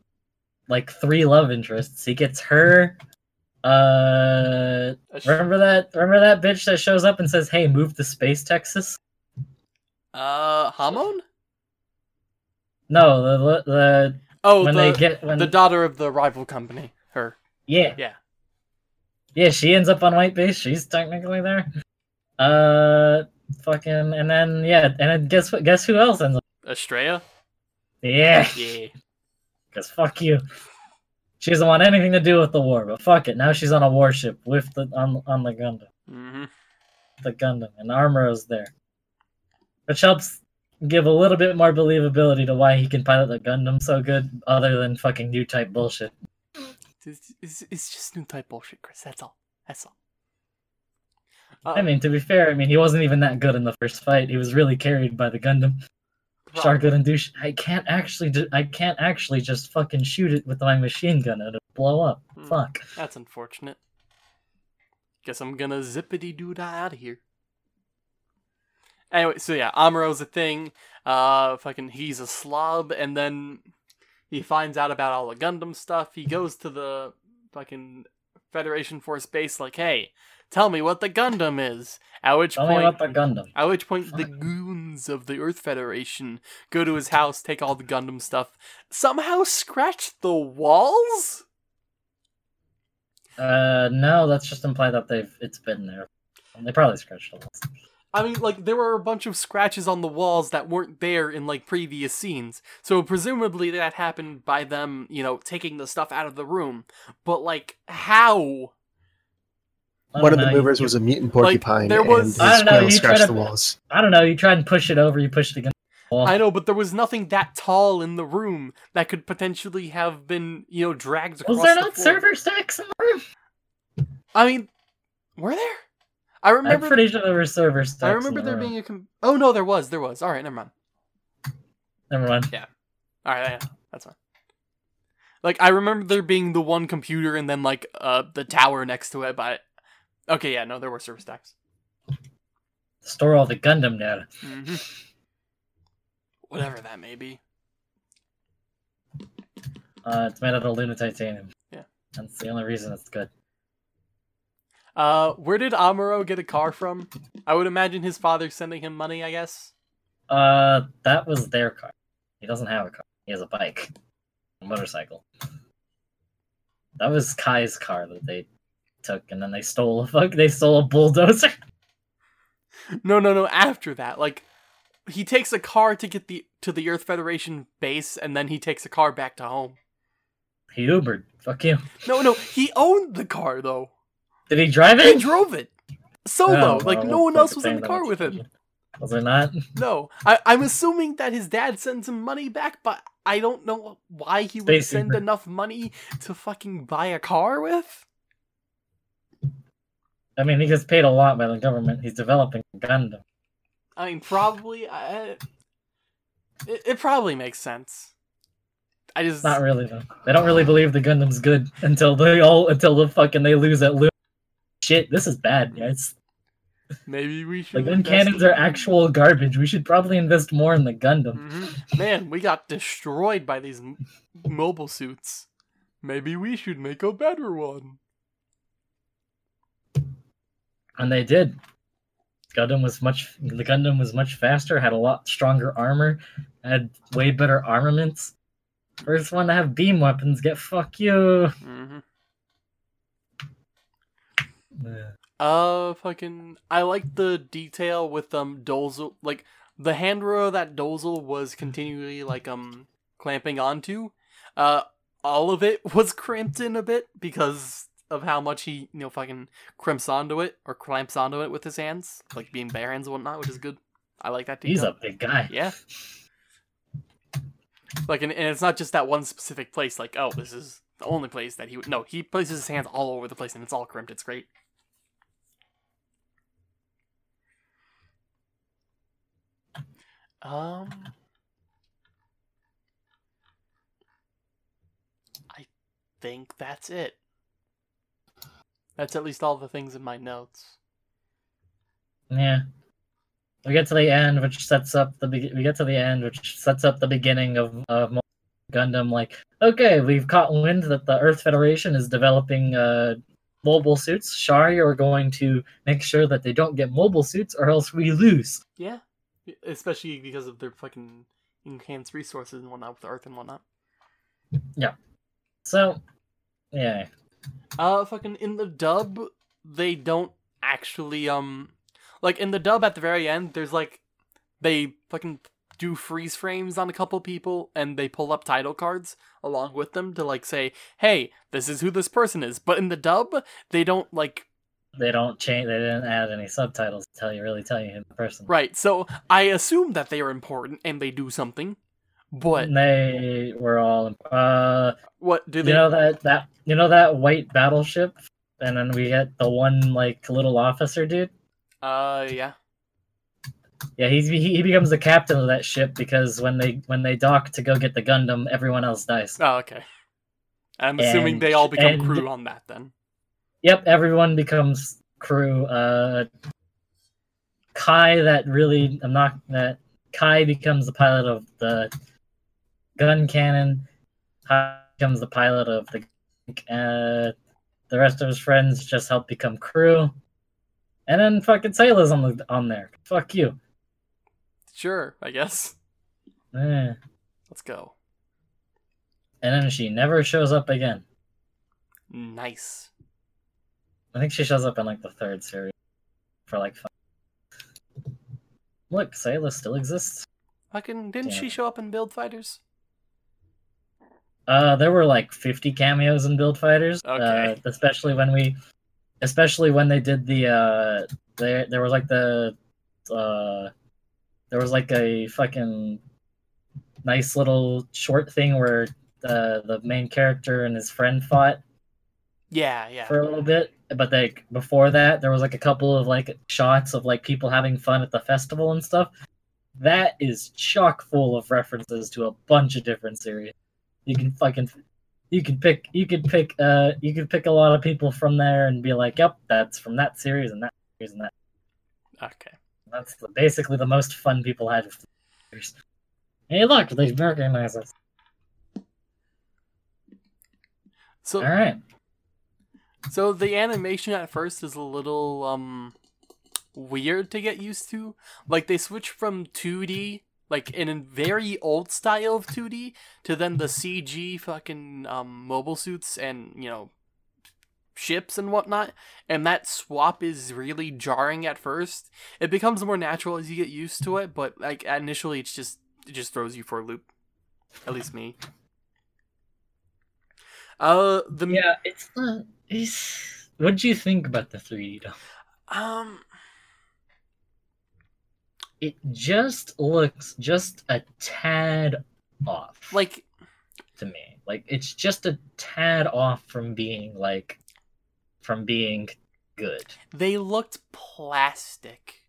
like three love interests. He gets her. Uh, remember that? Remember that bitch that shows up and says, "Hey, move to space, Texas." Uh, Hamon? No, the the Oh, when the, they get when the daughter of the rival company. Her. yeah Yeah. yeah she ends up on white base. She's technically there. Uh, fucking, and then yeah, and then guess what? Guess who else ends up? Estrella? Yeah, Yeah. because fuck you. She doesn't want anything to do with the war, but fuck it. Now she's on a warship with the on on the Gundam. hmm the Gundam, and Amuro is there. Which helps give a little bit more believability to why he can pilot the Gundam so good, other than fucking new type bullshit. It's, it's, it's just new type bullshit, Chris. That's all. That's all. I mean, to be fair, I mean he wasn't even that good in the first fight. He was really carried by the Gundam. Shark and douche. I can't actually. Do, I can't actually just fucking shoot it with my machine gun and it'll blow up. Hmm. Fuck. That's unfortunate. Guess I'm gonna zippity doo dah out of here. Anyway, so yeah, Amuro's a thing. Uh, fucking, he's a slob, and then he finds out about all the Gundam stuff. He goes to the fucking Federation Force base, like, hey, tell me what the Gundam is. At which Tell me point, the Gundam. at which point, the goons of the Earth Federation go to his house, take all the Gundam stuff, somehow scratch the walls. Uh, no, that's just imply that they've it's been there. They probably scratched the walls. I mean, like, there were a bunch of scratches on the walls that weren't there in, like, previous scenes. So, presumably, that happened by them, you know, taking the stuff out of the room. But, like, how? One of don't the know, you- movers was a mutant porcupine, there was- and I his don't know, you try scratched to- the walls. I don't know. You tried and push it over. You push it against the wall. I know, but there was nothing that tall in the room that could potentially have been, you know, dragged across Was there the not floor. server stacks in the room? I mean, were there? I remember. I'm pretty sure there were server stacks. I remember there being a. Com- oh no, there was. There was. All right, never mind. Never mind. Yeah. All right, yeah, that's fine. Like I remember there being the one computer and then like uh the tower next to it, but okay, yeah, no, there were server stacks. Store all the Gundam data. hmm Whatever that may be. Uh, it's made out of Luna titanium. Yeah. That's the only reason it's good. Uh, where did Amuro get a car from? I would imagine his father sending him money. I guess. Uh, that was their car. He doesn't have a car. He has a bike, a motorcycle. That was Kai's car that they took, and then they stole a fuck. They stole a bulldozer. No, no, no. After that, like, he takes a car to get the to the Earth Federation base, and then he takes a car back to home. He Ubered Fuck you. No, no, he owned the car though. Did he drive it? He drove it solo. Oh, like well, no one else was in the car with him. Was there not? No, I, I'm assuming that his dad sends him money back, but I don't know why he would send Super. enough money to fucking buy a car with. I mean, he gets paid a lot by the government. He's developing Gundam. I mean, probably. I, it, it probably makes sense. I just Not really though. They don't really believe the Gundam's good until they all until the fucking they lose at Lu. Shit, this is bad, guys. maybe we The should. gun invest cannons in- are actual garbage. We should probably invest more in the Gundam. Mhm. Man, we got destroyed by these m- mobile suits. Maybe we should make a better one. And they did. Gundam was much the Gundam was much faster, had a lot stronger armor, had way better armaments. First one to have beam weapons, get fuck you. hmm Yeah. Uh, fucking. I like the detail with um Dozel, like the handrail that Dozel was continually like um clamping onto. Uh, all of it was crimped in a bit because of how much he you know fucking crimps onto it or clamps onto it with his hands, like being bare hands and whatnot, which is good. I like that detail. He's a big guy. Yeah. Like, and, and it's not just that one specific place. Like, oh, this is the only place that he would. No, he places his hands all over the place, and it's all crimped. It's great. Um, I think that's it. That's at least all the things in my notes. Yeah. We get to the end, which sets up the be- we get to the end, which sets up the beginning of of Gundam. Like, okay, we've caught wind that the Earth Federation is developing uh, mobile suits. Shari are going to make sure that they don't get mobile suits, or else we lose. Yeah, especially because of their fucking enhanced resources and whatnot with Earth and whatnot. Yeah. So, yeah, Uh, fucking in the dub, they don't actually um, like in the dub at the very end, there's like they fucking do freeze frames on a couple people and they pull up title cards along with them to like say, hey, this is who this person is. But in the dub, they don't like they don't change. They didn't add any subtitles to tell you really tell you who the person. right. So I assume that they are important and they do something. But They were all. Uh, what do you know that that you know that white battleship, and then we get the one like little officer dude. Uh, yeah. Yeah, he's he, he becomes the captain of that ship because when they when they dock to go get the Gundam, everyone else dies. Oh, okay. I'm assuming And- they all become and- crew on that then. Yep, everyone becomes crew. Uh, Kai, that really I'm not that Kai becomes the pilot of the gun cannon. Kai becomes the pilot of the. Uh, the rest of his friends just help become crew, and then fucking Sayla's on the on there. Fuck you. Sure, I guess. Eh. Let's go. And then she never shows up again. Nice. I think she shows up in like the third series for like. Five. Look, Sayla still exists. Fucking didn't Yeah. she show up in Build Fighters? Uh, there were like 50 cameos in Build Fighters. Okay. Uh, especially when we, especially when they did the uh, there there was like the, uh, there was like a fucking nice little short thing where uh, the main character and his friend fought Yeah, yeah. for a little bit. But like before that, there was like a couple of like shots of like people having fun at the festival and stuff. That is chock full of references to a bunch of different series. You can fucking you could pick you could pick uh you could pick a lot of people from there and be like, yep, that's from that series and that series and that. Okay. That's the, basically the most fun people had with series. Hey, look, they recognize us. So All right. So the animation at first is a little um weird to get used to. Like they switch from 2D like in a very old style of 2D to then the CG fucking um mobile suits and, you know, ships and whatnot, and that swap is really jarring at first. It becomes more natural as you get used to it, but like initially it's just it just throws you for a loop. At least me. Uh, the Yeah, it's not. It's... What do you think about the 3D though? um, It just looks just a tad off. like to me. Like it's just a tad off from being like from being good. they looked plastic,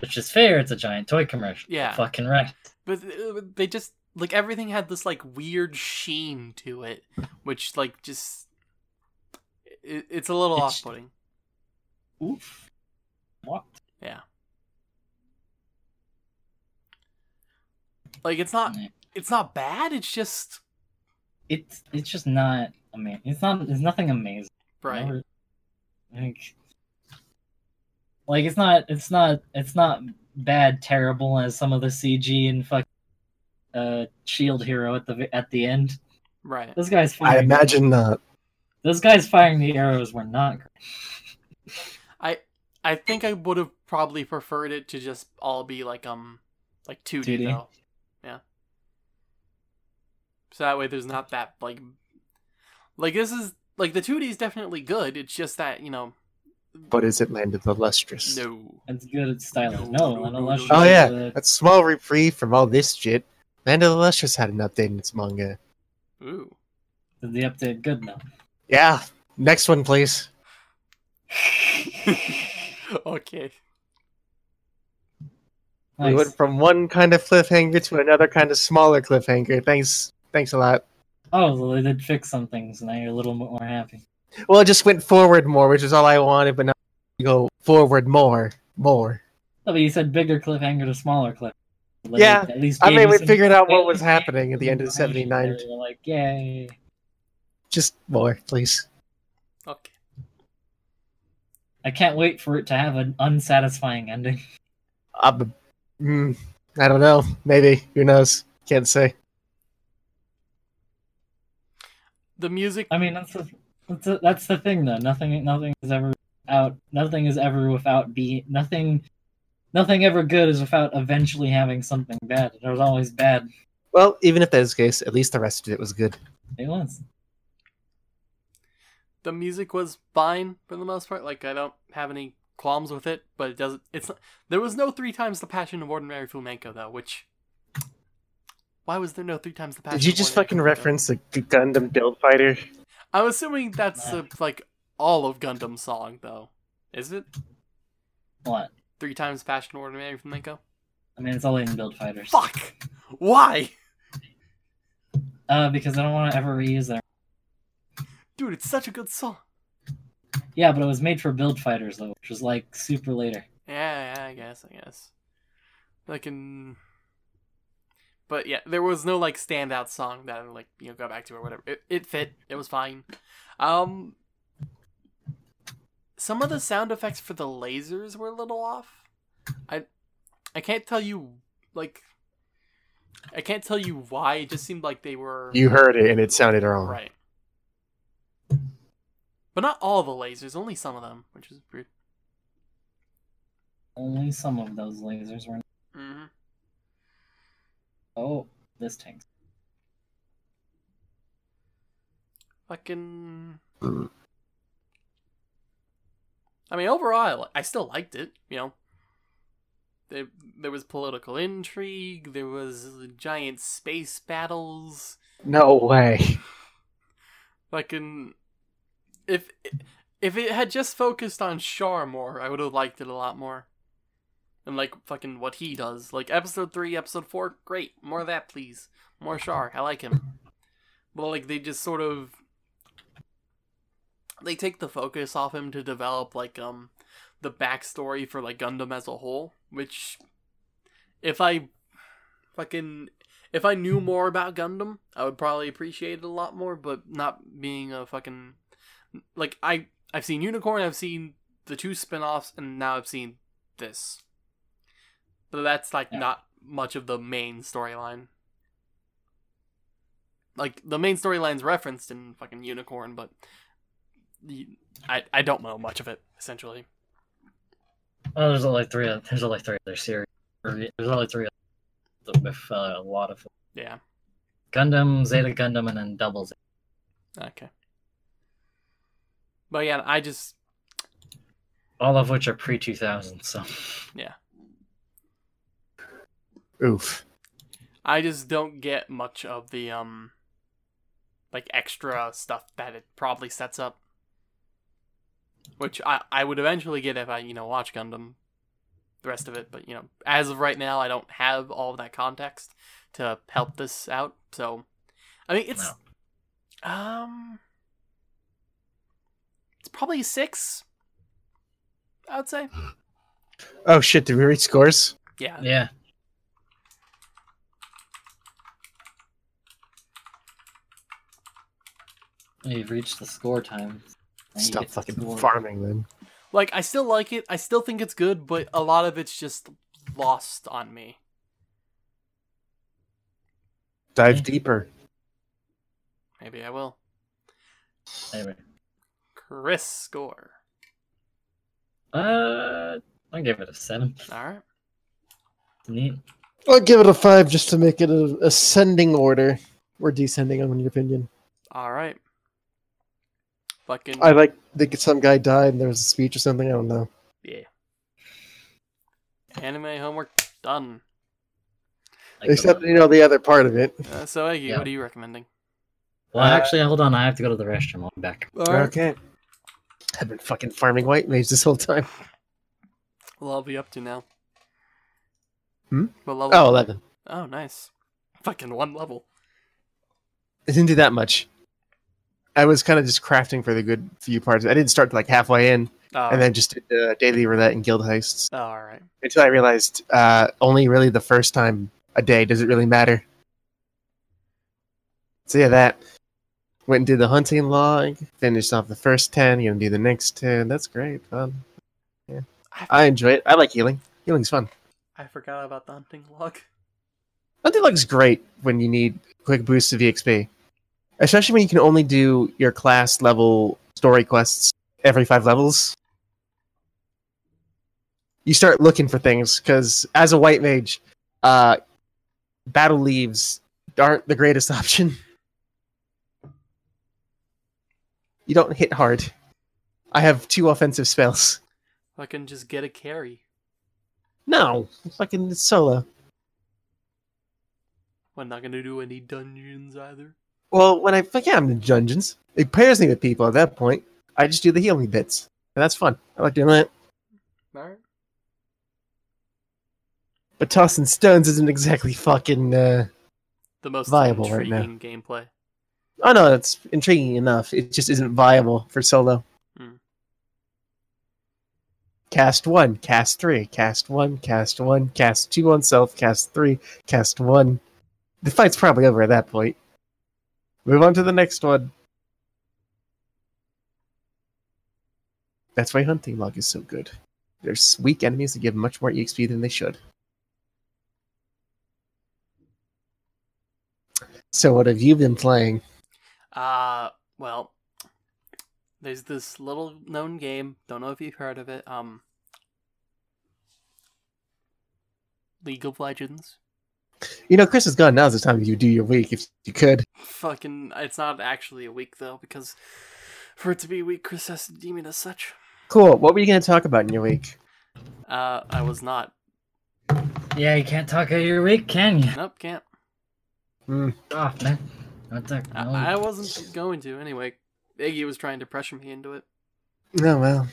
Which is fair, it's a giant toy commercial. Yeah. Fucking right. but uh, they just like everything had this like weird sheen to it, which like just it, it's a little It's- off-putting. Oof. What? Yeah. Like it's not it's not bad. It's just It's it's just not I mean it's not it's nothing amazing. right. Never- Like, like it's not it's not it's not bad terrible as some of the CG and fuck uh shield hero at the at the end. Right. This guys fine. I imagine not. Those guys firing the arrows were not great. I I think I would have probably preferred it to just all be like um like 2D, 2D. though. Yeah. So that way there's not that like like this is like the 2D is definitely good. It's just that, you know, But is it Land of the Lustrous? no. It's good at stylish. No, No, no, no, no, unless no. Oh yeah, a small reprieve from all this shit. Land of the Lustrous had an update in its manga. Ooh. Is the update good now? Yeah, next one, please. okay. We Nice. went from one kind of cliffhanger to another kind of smaller cliffhanger. Thanks, thanks a lot. Oh, well, they did fix some things. Now you're a little bit more happy. Well, it just went forward more, which is all I wanted. But now we go forward more, more. Oh, but you said bigger cliffhanger to smaller cliff. Like, Yeah, at least I mean, we figured out what was least gave you happening at the end of some information 79. like, yay. Just more, please. Okay. I can't wait for it to have an unsatisfying ending. Uh, mm, I don't know. Maybe. Who knows? Can't say. The music I mean, that's the that's the, that's the thing, though. Nothing, nothing is ever out. Nothing is ever without being nothing. Nothing ever good is without eventually having something bad. There was always bad. Well, even if that is the case, at least the rest of it was good. It was. The music was fine for the most part. Like I don't have any qualms with it, but it doesn't. It's not, there was no three times the passion of ordinary flamenco though. Which why was there no three times the passion? Did you just Ordinary fucking Flamenco? reference the Gundam Build Fighter? I'm assuming that's uh like all of Gundam's song though. Is it What? three times passion of ordinary flamenco? I mean, it's all in build fighters. Fuck! Why, Uh, because I don't want to ever reuse their. Dude? It's such a good song. Yeah, but it was made for build fighters though, which was like super later. Yeah, yeah, I guess, I guess. Like in, but yeah, there was no like standout song that I like you know go back to or whatever. It it fit. It was fine. Um, some of the sound effects for the lasers were a little off. I I can't tell you like I can't tell you why. It just seemed like they were You heard it, and it sounded wrong. right. But not all the lasers, only some of them, which is weird. Only some of those lasers were. Mm-hmm. Oh, this tank. Fucking. Mm. I mean, overall, I, I still liked it. You know, there there was political intrigue. There was giant space battles. No way. Fucking. If if it had just focused on Char more, I would have liked it a lot more. And like fucking what he does, like episode three, episode four, great, more of that, please, more Char. I like him. But like they just sort of they take the focus off him to develop like um the backstory for like Gundam as a whole, which if I fucking if I knew more about Gundam, I would probably appreciate it a lot more, but not being a fucking like I I've seen Unicorn, I've seen the two spin-offs and now I've seen this. But that's like Yeah. not much of the main storyline. Like the main storyline's referenced in fucking Unicorn, but I I don't know much of it essentially. Oh, there's only three. There's only three other series. There's only three oth- with uh, a lot of Yeah. Gundam, Zeta Gundam, and then Double Zeta. Okay. But yeah, I just All of which are pre 2000, so. Yeah. Oof. I just don't get much of the um like extra stuff that it probably sets up. Which I I would eventually get if I, you know, watch Gundam the rest of it, but you know, as of right now I don't have all of that context to help this out. So I mean it's um it's probably 6 I would say. Oh shit! Did we reach scores? Yeah. Yeah. You've reached the score time. And Stop fucking score. farming then. Like I still like it. I still think it's good, but a lot of it's just lost on me. Dive deeper. Maybe I will. Anyway. Chris score. Uh, I'll give it a 7. All right. Neat. I'll give it a five just to make it a ascending order or descending, on your opinion. All right. Fucking I like think some guy died and there was a speech or something. I don't know. yeah. Anime homework done. Like, Except you know the other part of it. Uh, so Eggy, Yeah. what are you recommending? Well, Uh, actually, hold on. I have to go to the restroom. I'll be back. All right. Okay. I've been fucking farming white mage this whole time. Well, I'll be up to now. Hmm? What level? Oh, 11. Oh, nice. Fucking one level. I didn't do that much. I was kind of just crafting for the good few parts. I didn't start like halfway in, Oh, and then just did uh, daily roulette and guild heists oh, all right. until I realized uh, only really the first time a day does it really matter. So yeah, that went and did the hunting log, finished off the first ten. you're Gonna do the next ten. That's great, fun. I, I enjoy it. I like healing. Healing's fun. I forgot about the hunting log. Hunting log's great when you need quick boosts of EXP, especially when you can only do your class level story quests every five levels. You start looking for things because as a white mage, uh, battle leves aren't the greatest option. You don't hit hard. I have two offensive spells. Fucking just get a carry. No, fucking solo. I'm not gonna do any dungeons either. Well, when I fuck yeah, I'm in dungeons. It pairs me with people at that point. I just do the healing bits. And that's fun. I like doing that. All right. But tossing stones isn't exactly fucking uh The most Viable right intriguing gameplay. Oh no, it's intriguing enough. It just isn't viable for solo. Hmm. Cast one, cast three, cast one, cast one, cast two on self, cast three, cast one. The fight's probably over at that point. Move on to the next one. That's why hunting log is so good. There's weak enemies that give much more EXP than they should. So what have you been playing? Uh, well, there's this little known game. Don't know if you've heard of it. Um, League of Legends. You know, Chris is gone. Now's the time you do your week if you could. Fucking, it's not actually a week though, because for it to be a week, Chris has to deem it as such. Cool. What were you going to talk about in your week? Uh, I was not. Yeah, you can't talk of your week, can you? Nope, can't. Off, man. What the? I, no. I wasn't going to anyway. Iggy was trying to pressure me into it, No, well,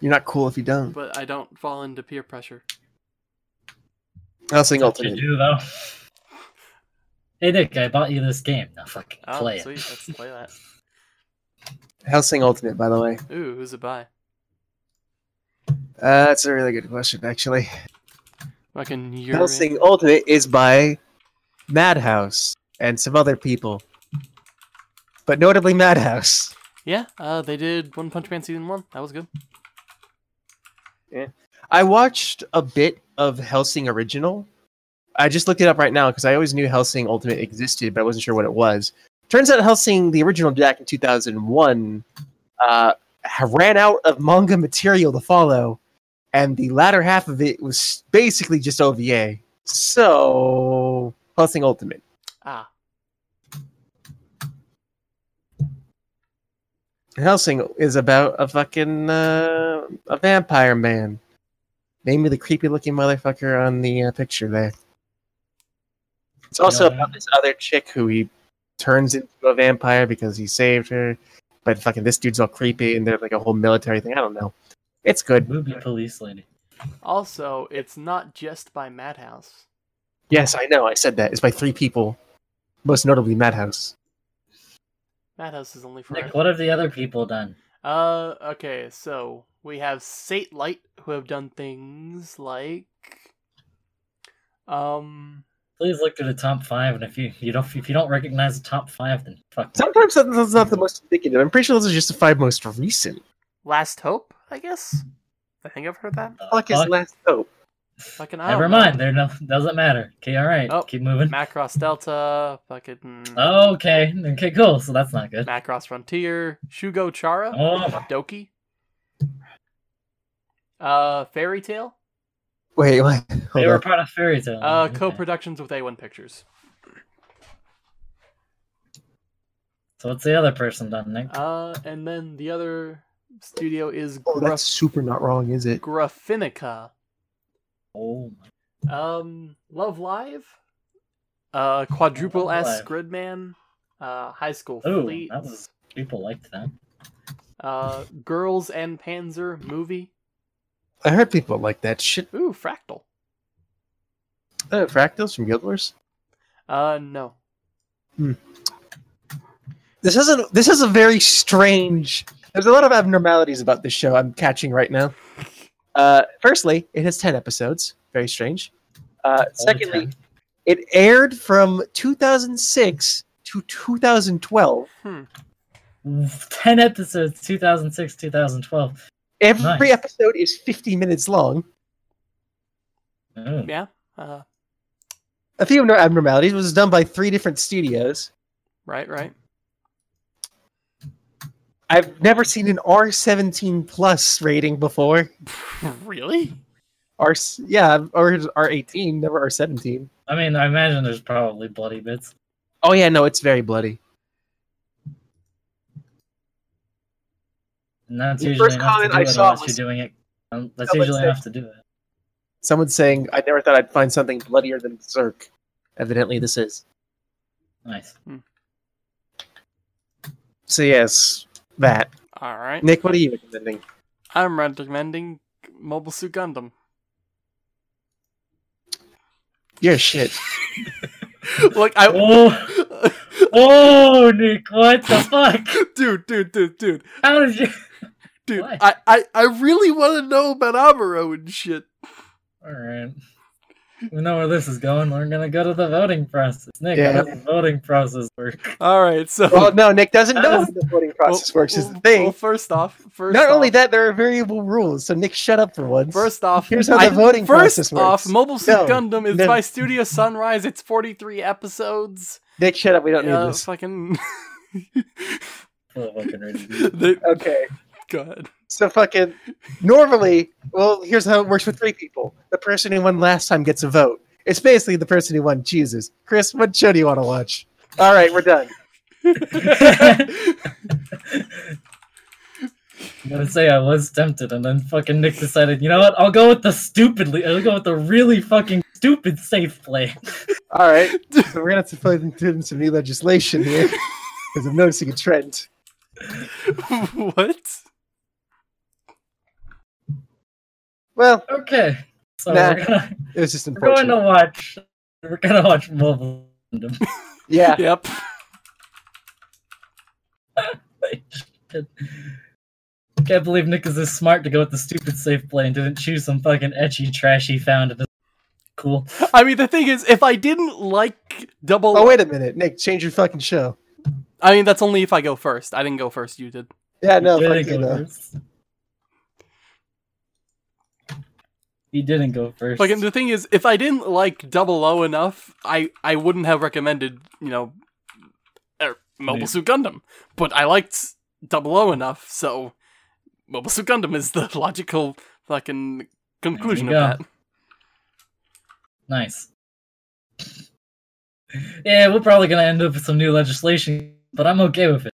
you're not cool if you don't. but I don't fall into peer pressure. I'll sing You alternate. do though. Hey Nick, I bought you this game. Now fucking Oh, play sweet. it. Let's play that. Hellsing Ultimate, by the way. Ooh, who's it by? Uh, that's a really good question, actually. Fucking Yuri. Hellsing Ultimate is by Madhouse and some other people, but notably Madhouse. Yeah, uh, they did One Punch Man season one. That was good. Yeah. I watched a bit of Hellsing Original. I just looked it up right now because I always knew Hellsing Ultimate existed, but I wasn't sure what it was. Turns out Hellsing, the original back in 2001, uh, ran out of manga material to follow, and the latter half of it was basically just OVA. So, Hellsing Ultimate. Hellsing is about a fucking uh, a vampire man. Name me the creepy looking motherfucker on the uh, picture there. It's also Yeah. about this other chick who he turns into a vampire because he saved her. But fucking this dude's all creepy and they're like a whole military thing. I don't know. It's good. Movie police lady. Also, it's not just by Madhouse. Yes, I know. I said that. It's by three people, most notably Madhouse. Madhouse is only for Nick, what have the other people done? Uh, okay, so we have Satelight who have done things like, um, Please look through the top five, and if you you don't if you don't recognize the top five, then fuck. Sometimes that's not the most indicative. I'm pretty sure those are just the five most recent. Last Hope, I guess. I think I've heard that. the Fuck is last hope. Fucking I Never know. mind. There no doesn't matter. Okay, all right. Oh. Keep moving. Macross Delta, fucking Okay. Okay. Cool. So that's not good. Macross Frontier, Shugo Chara, Oh, Doki, uh, Fairy Tail, Wait, what? they Hold were part of Fairy Tail. uh, Okay. co-productions with A1 Pictures. So what's the other person done, Nick? Uh, and then the other studio is Oh, Graf- that's super not wrong, is it? Graphinica. Oh, Um, Love Live, uh, Quadruple S Gridman, uh, High School oh, Fleet, that was people liked that. uh, Girls and Panzer movie. I heard people like that shit. Ooh, Fractal. Uh, fractals from Guild Wars. Uh, no. This is a this is a very strange. There's a lot of abnormalities about this show. I'm catching right now. Uh, firstly, it has ten episodes. Very strange. Uh, secondly, 10. it aired from 2006 to 2012. Hmm. ten episodes, 2006, 2012. Every Nice. episode is 50 minutes long. Oh, Yeah. Uh, A few no abnormalities. It was done by three different studios. right, right. I've never seen an R17 plus rating before. really? R yeah, or R18, never R17. I mean, I imagine there's probably bloody bits. Oh yeah, no, it's very bloody. And that's The usually first enough to comment do I it saw was- you're doing it. Um, that's usually said- enough to do it. Someone saying, "I never thought I'd find something bloodier than Berserk." Evidently, this is. Nice. So yes, that. All right. Nick, what are you recommending? I'm recommending Mobile Suit Gundam. You're shit. Look, I. Oh, oh, Nick, what the fuck? dude, dude, dude, dude, How did you? dude. Why? I, I, I really want to know about Amuro and shit. All right. We know where this is going. We're gonna go to the voting process. Nick, Yeah. how does the voting process work? All right, so. well, no, Nick doesn't know That how is- the voting process works. Is the thing. Well, first off, first Not only that, there are variable rules. So Nick, shut up for once. First off, Here's how the I- voting first process off. Mobile Suit No, Gundam is no. by Studio Sunrise. It's 43 episodes. Nick, shut up. We don't Uh, need this. fucking. Full fucking ridiculous. The- Okay. Go ahead. So fucking normally, well, here's how it works with three people. The person who won last time gets a vote. It's basically the person who won chooses. Chris, what show do you want to watch? All right, we're done. I'm gonna say I was tempted, and then fucking Nick decided, you know what? I'll go with the stupidly. I'll go with the really fucking stupid safe play. All right, so we're gonna have to put in some new legislation here because I'm noticing a trend. what? Well, Okay, so Nah. we're gonna it was just we're going to watch. We're gonna watch Mobile. Gundam. Yeah, Yep. Can't believe Nick is this smart to go with the stupid safe play and didn't choose some fucking ecchi trash he found. in his- Cool. I mean, the thing is, if I didn't like Double, Oh wait a minute, Nick, change your fucking show. I mean, that's only if I go first. I didn't go first. You did. Yeah, no, he fuck didn't you, go no. first. He didn't go first. Like, and the thing is, if I didn't like Double O enough, I I wouldn't have recommended, you know, er, Mobile Yeah. Suit Gundam. But I liked Double O enough, so Mobile Suit Gundam is the logical fucking conclusion of go. that. Nice. Yeah, we're probably gonna end up with some new legislation, but I'm okay with it.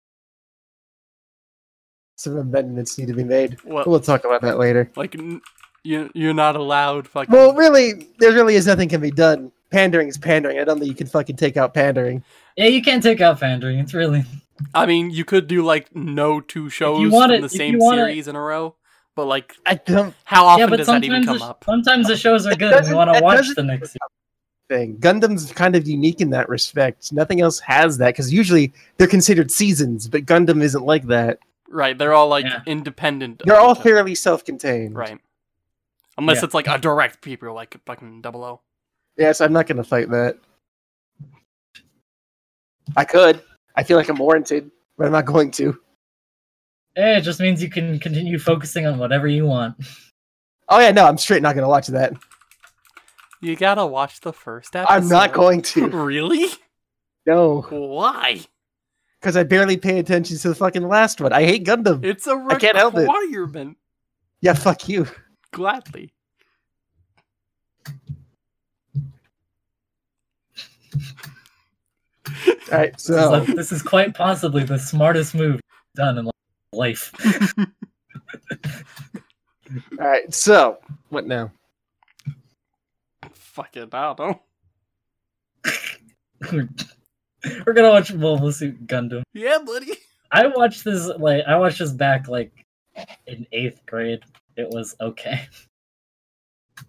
some amendments need to be made. Well, We'll talk about that later. like n- you you're not allowed fucking. Well, really, there really is nothing can be done. Pandering is pandering. I don't think you can fucking take out pandering. Yeah, you can't take out pandering. It's really I mean, you could do like no two shows want from it- the same you it- series in a row, but like, I don't how often but does that even come the, up? sometimes the shows are good. and doesn't- We want to watch the next. thing. Gundam's kind of unique in that respect. Nothing else has that because usually they're considered seasons, but Gundam isn't like that. Right, they're all like Yeah. independent. They're all fairly self-contained. right, unless Yeah. it's like a direct people like fucking Double O. Yes, I'm not going to fight that. I could. I feel like I'm warranted, but I'm not going to. Eh, it just means you can continue focusing on whatever you want. Oh yeah, no, I'm straight not going to watch that. You gotta watch the first episode. I'm not going to. really? No, Why? because I barely pay attention to the fucking last one. I hate Gundam. It's a I can't help it. requirement. Yeah, fuck you. Gladly. All right, This, so is, this is quite possibly the smartest move done in life. all right, so what now? Fucking I don't know. We're gonna watch Mobile Suit Gundam. Yeah, buddy. I watched this like I watched this back like in eighth grade. It was okay.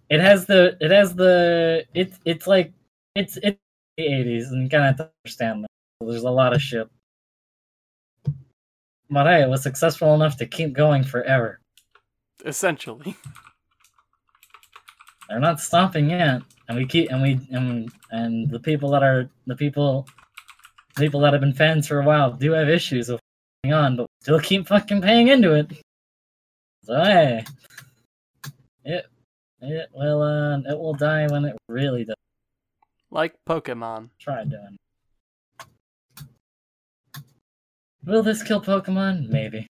It has the it has the it's it's like it's it's the eighties and you kinda have to understand that. There's a lot of shit. But hey, it was successful enough to keep going forever. Essentially. They're not stopping yet. And we keep and we and and the people that are the people people that have been fans for a while do have issues with going on, but still keep fucking paying into it. So hey. It it will uh it will die when it really does. Like Pokemon. Try doing. Will this kill Pokemon? Maybe.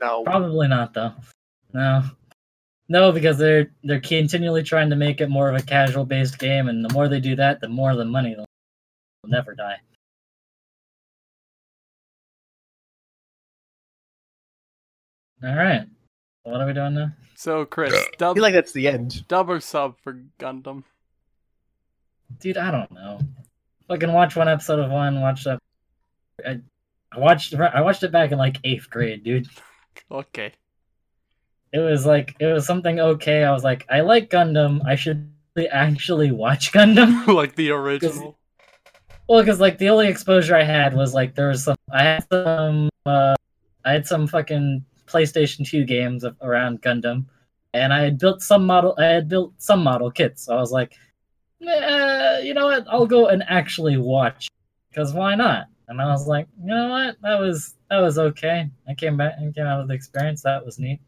No, Probably not though. No. No, because they're they're continually trying to make it more of a casual based game, and the more they do that, the more the money they'll, they'll never die. All right. What are we doing now? So Chris, I feel like that's the end. dub or sub for Gundam? Dude, I don't know. Fucking watch one episode of one, watch that. I, I watched I watched it back in like eighth grade, dude. Okay. It was like it was something okay. I was like, I like Gundam. I should actually watch Gundam. like the original. Well, because like the only exposure I had was like there was some I had some uh, I had some fucking PlayStation Two games of, around Gundam, and I had built some model I had built some model kits. So I was like, eh, you know what? I'll go and actually watch because why not? And I was like, you know what? That was that was okay. I came back and came out of the experience. That was neat.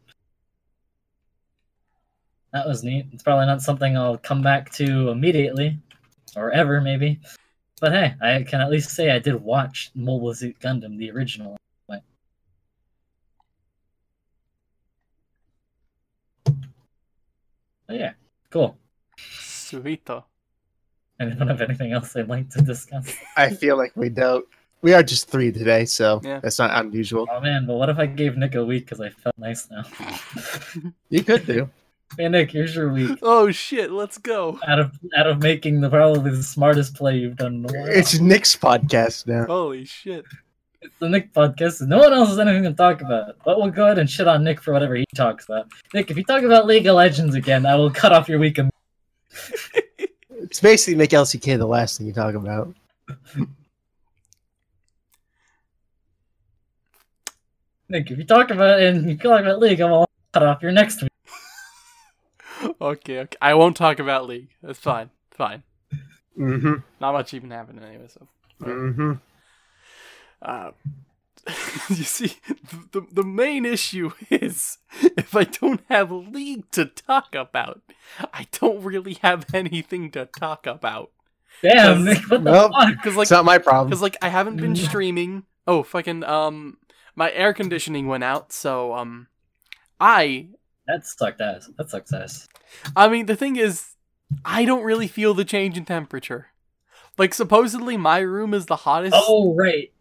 That was neat. It's probably not something I'll come back to immediately, or ever maybe. But hey, I can at least say I did watch Mobile Suit Gundam, the original. But yeah, cool. Sweeto. Anyone have anything else they'd like to discuss? I feel like we don't. We are just three today, so Yeah. that's not unusual. Oh man, but what if I gave Nick a week because I felt nice now? You could do. hey Nick, here's your week. Oh shit, let's go. Out of out of making the probably the smartest play you've done in a while. It's Nick's podcast now. Holy shit. It's the Nick podcast. No one else has anything to talk about. But we'll go ahead and shit on Nick for whatever he talks about. Nick, if you talk about League of Legends again, I will cut off your week. im- It's basically make LCK the last thing you talk about. Nick, if you talk about it and you talk about League, I will cut off your next week. Okay, okay. I won't talk about League. That's fine. Fine. Mm-hmm. Not much even happened anyway, so. Mm-hmm. Uh, you see, the, the main issue is if I don't have League to talk about, I don't really have anything to talk about. Damn, Nick, what the Nope. fuck? Because, like, it's not my problem. Because like I haven't been streaming. Oh fucking um, my air conditioning went out, so um, I That sucked ass. That sucks ass. I mean the thing is, I don't really feel the change in temperature. Like supposedly my room is the hottest. Oh, right.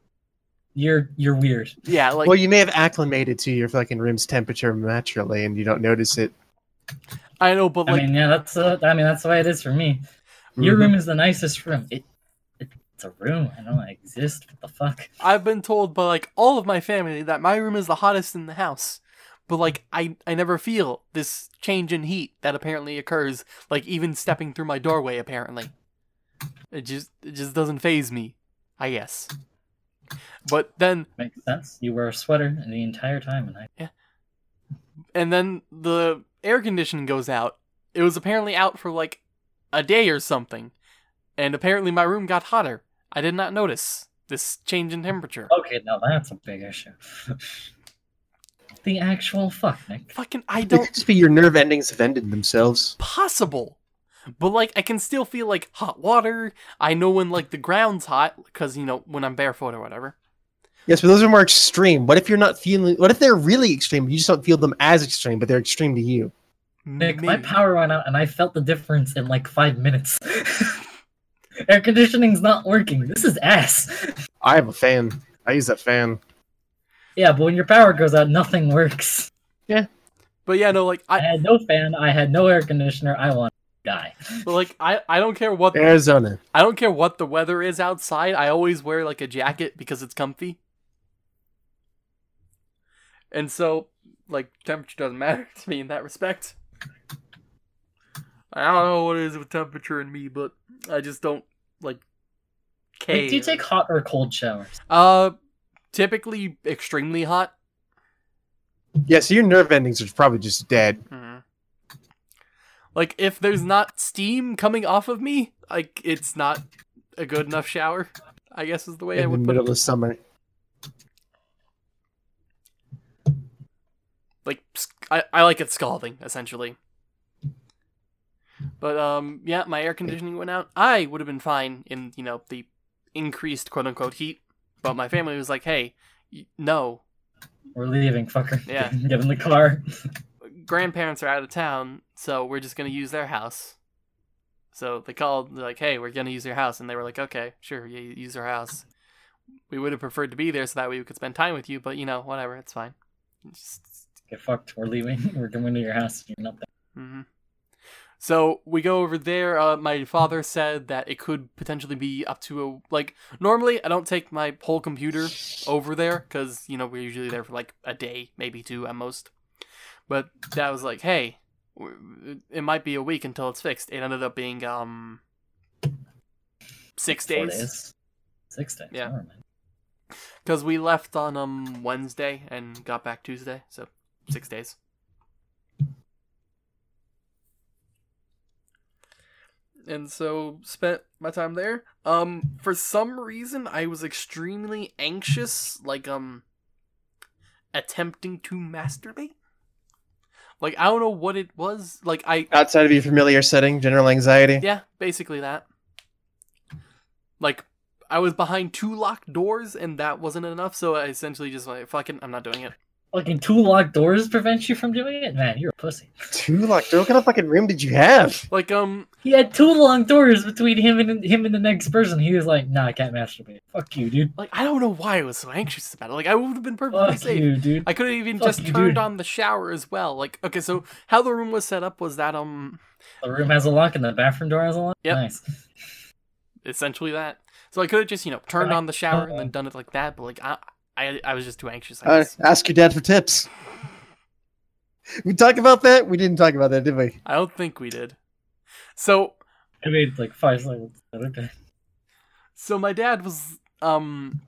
You're you're weird. Yeah, like well, you may have acclimated to your fucking room's temperature naturally, and you don't notice it. I know, but like, I like mean, yeah, that's uh, I mean that's the way it is for me. Your Mhm. room is the nicest room. It, it it's a room. I don't exist. What the fuck? I've been told by like all of my family that my room is the hottest in the house. But like I I never feel this change in heat that apparently occurs like even stepping through my doorway apparently. It just it just doesn't phase me, I guess. But then Makes sense. You wear a sweater the entire time, and I yeah. and then the air conditioning goes out. It was apparently out for like a day or something. And apparently my room got hotter. I did not notice this change in temperature. okay. Now that's a big issue. the actual fuck, Nick. Fucking I It don't could just be your nerve endings have ended themselves. possible. But like I can still feel like hot water. I know when like the ground's hot because you know when I'm barefoot or whatever. Yes, but those are more extreme. What if you're not feeling? What if they're really extreme? You just don't feel them as extreme, but they're extreme to you. Nick, my power went out, and I felt the difference in like five minutes. Air conditioning's not working. This is ass. I have a fan. I use that fan. Yeah, but when your power goes out, nothing works. Yeah. But yeah, no, like I I had no fan. I had no air conditioner. I want to die. but, like I I don't care what Arizona. I don't care what the weather is outside. I always wear like a jacket because it's comfy. And so, like, temperature doesn't matter to me in that respect. I don't know what it is with temperature and me, but I just don't like care. Nick, do you take hot or cold showers? Uh, typically extremely hot. Yeah, so your nerve endings are probably just dead. Mhm. Like if there's not steam coming off of me, like it's not a good enough shower. I guess is the way I in the would put middle it. of summer. like I, I like it scalding essentially but um yeah my air conditioning went out i would have been fine in you know the increased quote unquote heat but my family was like hey y- no We're leaving, fucker. Yeah. Get in the car. grandparents are out of town so we're just gonna use their house so they called like hey we're gonna use your house and they were like okay sure you use our house we would have preferred to be there so that way we could spend time with you but you know whatever it's fine Just- Get fucked. We're leaving. We're going to your house. You're not there. hmm So we go over there. Uh, my father said that it could potentially be up to a like. Normally, I don't take my whole computer over there because you know we're usually there for like a day, maybe two at most. But that was like, hey, it might be a week until it's fixed. It ended up being um six Four days Six days. Yeah. Because we left on um Wednesday and got back Tuesday, so six days. And so spent my time there. Um, for some reason, I was extremely anxious, like um, attempting to masturbate. Like I don't know what it was. Like I Outside of your familiar setting, general anxiety. yeah, basically that. Like, I was behind two locked doors, and that wasn't enough, so I essentially just like, fucking, I'm not doing it. Fucking two locked doors prevent you from doing it? Man, you're a pussy. Two locked. Doors? What kind of fucking room did you have? Like, um, He had two long doors between him and him and the next person. He was like, "Nah, I can't masturbate. Fuck you, dude. like I don't know why I was so anxious about it. Like, I would have been perfectly Fuck safe. you, dude." I could have even Fuck just you, turned dude. on the shower as well. Like, okay, so how the room was set up was that, um, The room has a lock and the bathroom door has a lock. Yep. Nice. essentially that. So I could have just, you know, turned on the shower and then done it like that, but like, I, I, I was just too anxious. I Uh, ask your dad for tips. We talked about that. We didn't talk about that, did we? I don't think we did. So, I made like five seconds. Okay. so my dad was, um,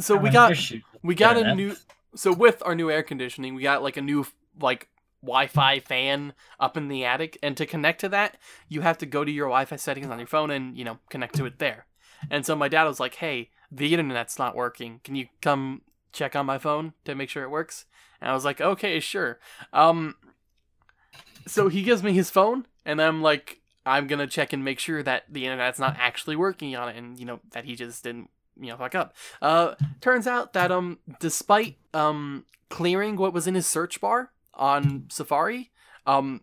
so I'm we got. we got a Internet. new so with our new air conditioning we got like a new like wi-fi fan up in the attic and to connect to that you have to go to your wi-fi settings on your phone and you know connect to it there and so my dad was like hey the internet's not working. Can you come check on my phone to make sure it works? And i was like okay sure. Um so he gives me his phone and i'm like i'm gonna check and make sure that the internet's not actually working on it and you know that he just didn't you know fuck up. Uh turns out that um despite um clearing what was in his search bar on Safari, um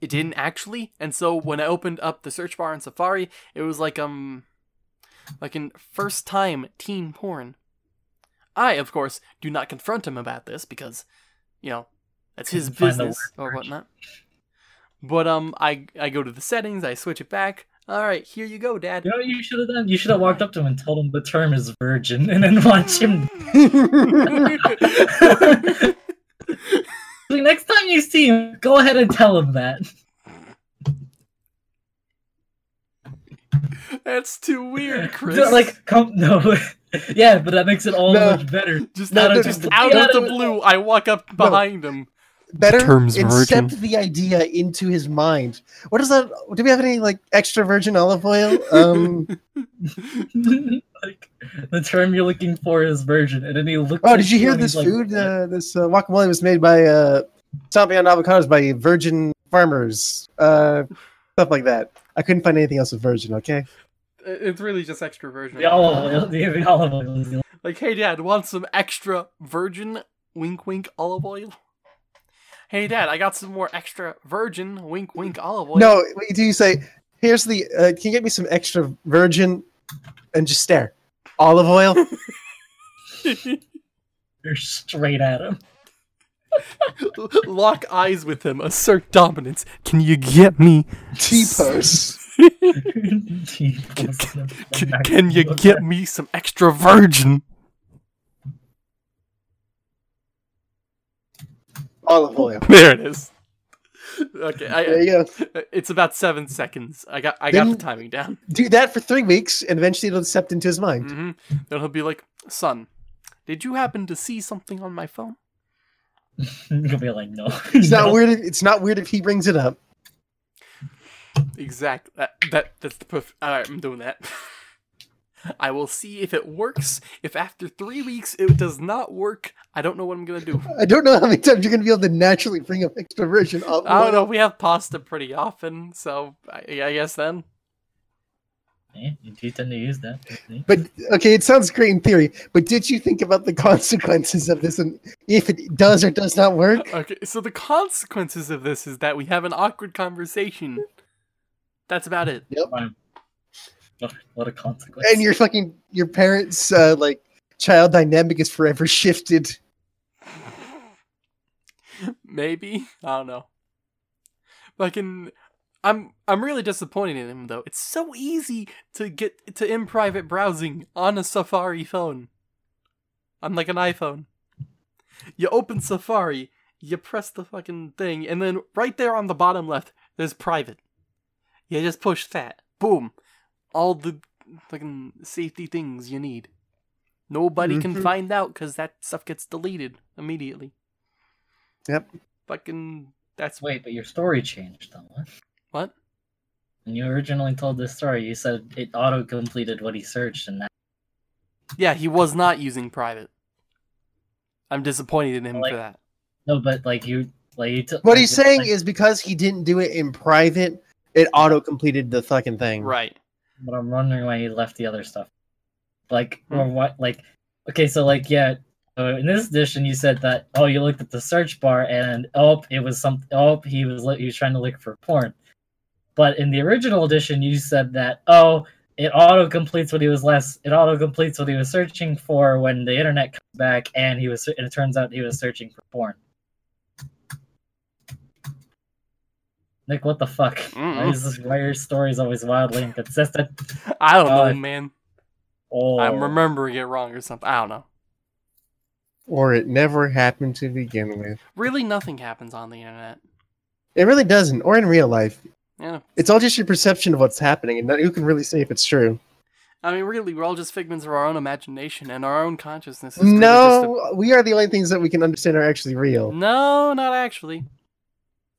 it didn't actually. And so when I opened up the search bar in Safari, it was like um Like in first time teen porn. I, of course, do not confront him about this because, you know, that's his the business or whatnot. But um, I I go to the settings, I switch it back. All right, here you go, Dad. You know what you should have done? You should have walked up to him and told him the term is virgin, and then watch him. Like, Next time you see him, go ahead and tell him that. That's too weird, Chris. Just Like, come no, yeah, but that makes it all No. much better. just No, out no, of just no, out no, of the no, blue, I walk up behind him. Better term's accept virgin. the idea into his mind. What is that? Do we have any like extra virgin olive oil? Um. like the term you're looking for is virgin, and then he looks. oh, at did you hear this he's like, food? Uh, this uh, guacamole was made by uh, stomping on avocados by virgin farmers. Uh, stuff like that. I couldn't find anything else with virgin. Okay. It's really just extra virgin. the olive oil. The, the olive oil. Like, hey, Dad, want some extra virgin wink wink olive oil? Hey, Dad, I got some more extra virgin wink wink olive oil. No, what do you say? Here's the. Uh, can you get me some extra virgin? And just stare. Olive oil. You're straight at him. Lock eyes with him, assert dominance. Can you get me? T pose. Can, can, can you get me some extra virgin? Olive oil. There it is. Okay, There you go. it's about seven seconds. I got I got the timing down. Do that for three weeks, and eventually it'll seep into his mind. hmm Then he'll be like, "Son, did you happen to see something on my phone?" You'll be like, no. It's not no. weird. If, it's not weird if he brings it up. Exact. That, that that's the perf- All right, I'm doing that. I will see if it works. If after three weeks it does not work, I don't know what I'm gonna do. I don't know how many times you're going to be able to naturally bring up extra virgin I don't know. We have pasta pretty often, so I, I guess then. Yeah, you do tend to use that. But okay, it sounds great in theory. But did you think about the consequences of this, and if it does or does not work? Okay, so the consequences of this is that we have an awkward conversation. That's about it. Fine. What, what a consequence. And your fucking your parents' uh, like child dynamic is forever shifted. Maybe I don't know. Fucking, I'm I'm really disappointed in him though. It's so easy to get to in private browsing on a Safari phone, on like an iPhone. You open Safari, you press the fucking thing, and then right there on the bottom left, there's private. You just push that, boom, all the fucking safety things you need. Nobody can Mhm. find out because that stuff gets deleted immediately. Yep. Fucking that's Wait, but your story changed, though. What? what? When you originally told this story, you said it auto completed what he searched, and now Yeah, he was not using private. I'm disappointed in him Like- for that. no, but like you, like you. T- What like, he's saying like- is because he didn't do it in private, it auto completed the fucking thing. Right. but I'm wondering why he left the other stuff. Like, Hmm. or what? Like, okay, so like, yeah. So in this edition, you said that oh, you looked at the search bar and oh, it was some oh, he was li- he was trying to look for porn. But in the original edition, you said that oh, it auto completes what he was less. It auto completes what he was searching for when the internet comes back, and he was and it turns out he was searching for porn. Nick, what the fuck? Why is this? Why are your stories always wildly inconsistent? I don't know, Uh, man. Oh, I'm remembering it wrong or something. I don't know. Or it never happened to begin with. Really, nothing happens on the internet. It really doesn't, or in real life. Yeah. It's all just your perception of what's happening, and who can really say if it's true? I mean, really, we're all just figments of our own imagination and our own consciousness. is really just No, we are the only things that we can understand are actually real. No, not actually.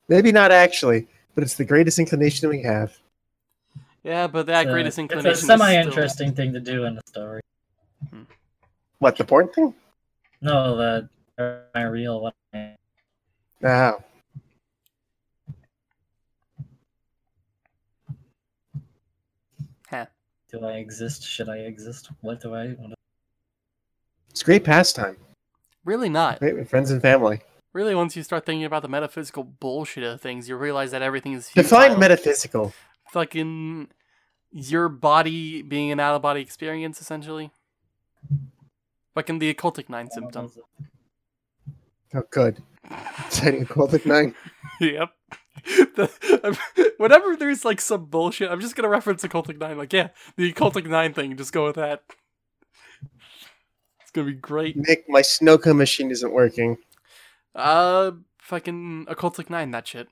Maybe not actually, but it's the greatest inclination we have. Yeah, but that uh, It's a- greatest inclination It's is a semi-interesting thing to do in the story. What the porn thing? No, the am I real? What am I- Oh, Huh. Do I exist? Should I exist? What do I? want What it's great pastime. Really not. Great with friends and family. Really, once you start thinking about the metaphysical bullshit of things, you realize that everything is Define metaphysical. fucking your body being an out of body experience, essentially. Fucking the occultic nine symptom. Oh, good. Setting a Quiltic Nine. yep. The, whenever there's like some bullshit, I'm just gonna reference occultic nine. Like, yeah, the occultic nine thing. Just go with that. It's gonna be great. Nick, my snow cone machine isn't working. Uh, fucking occultic nine. That shit.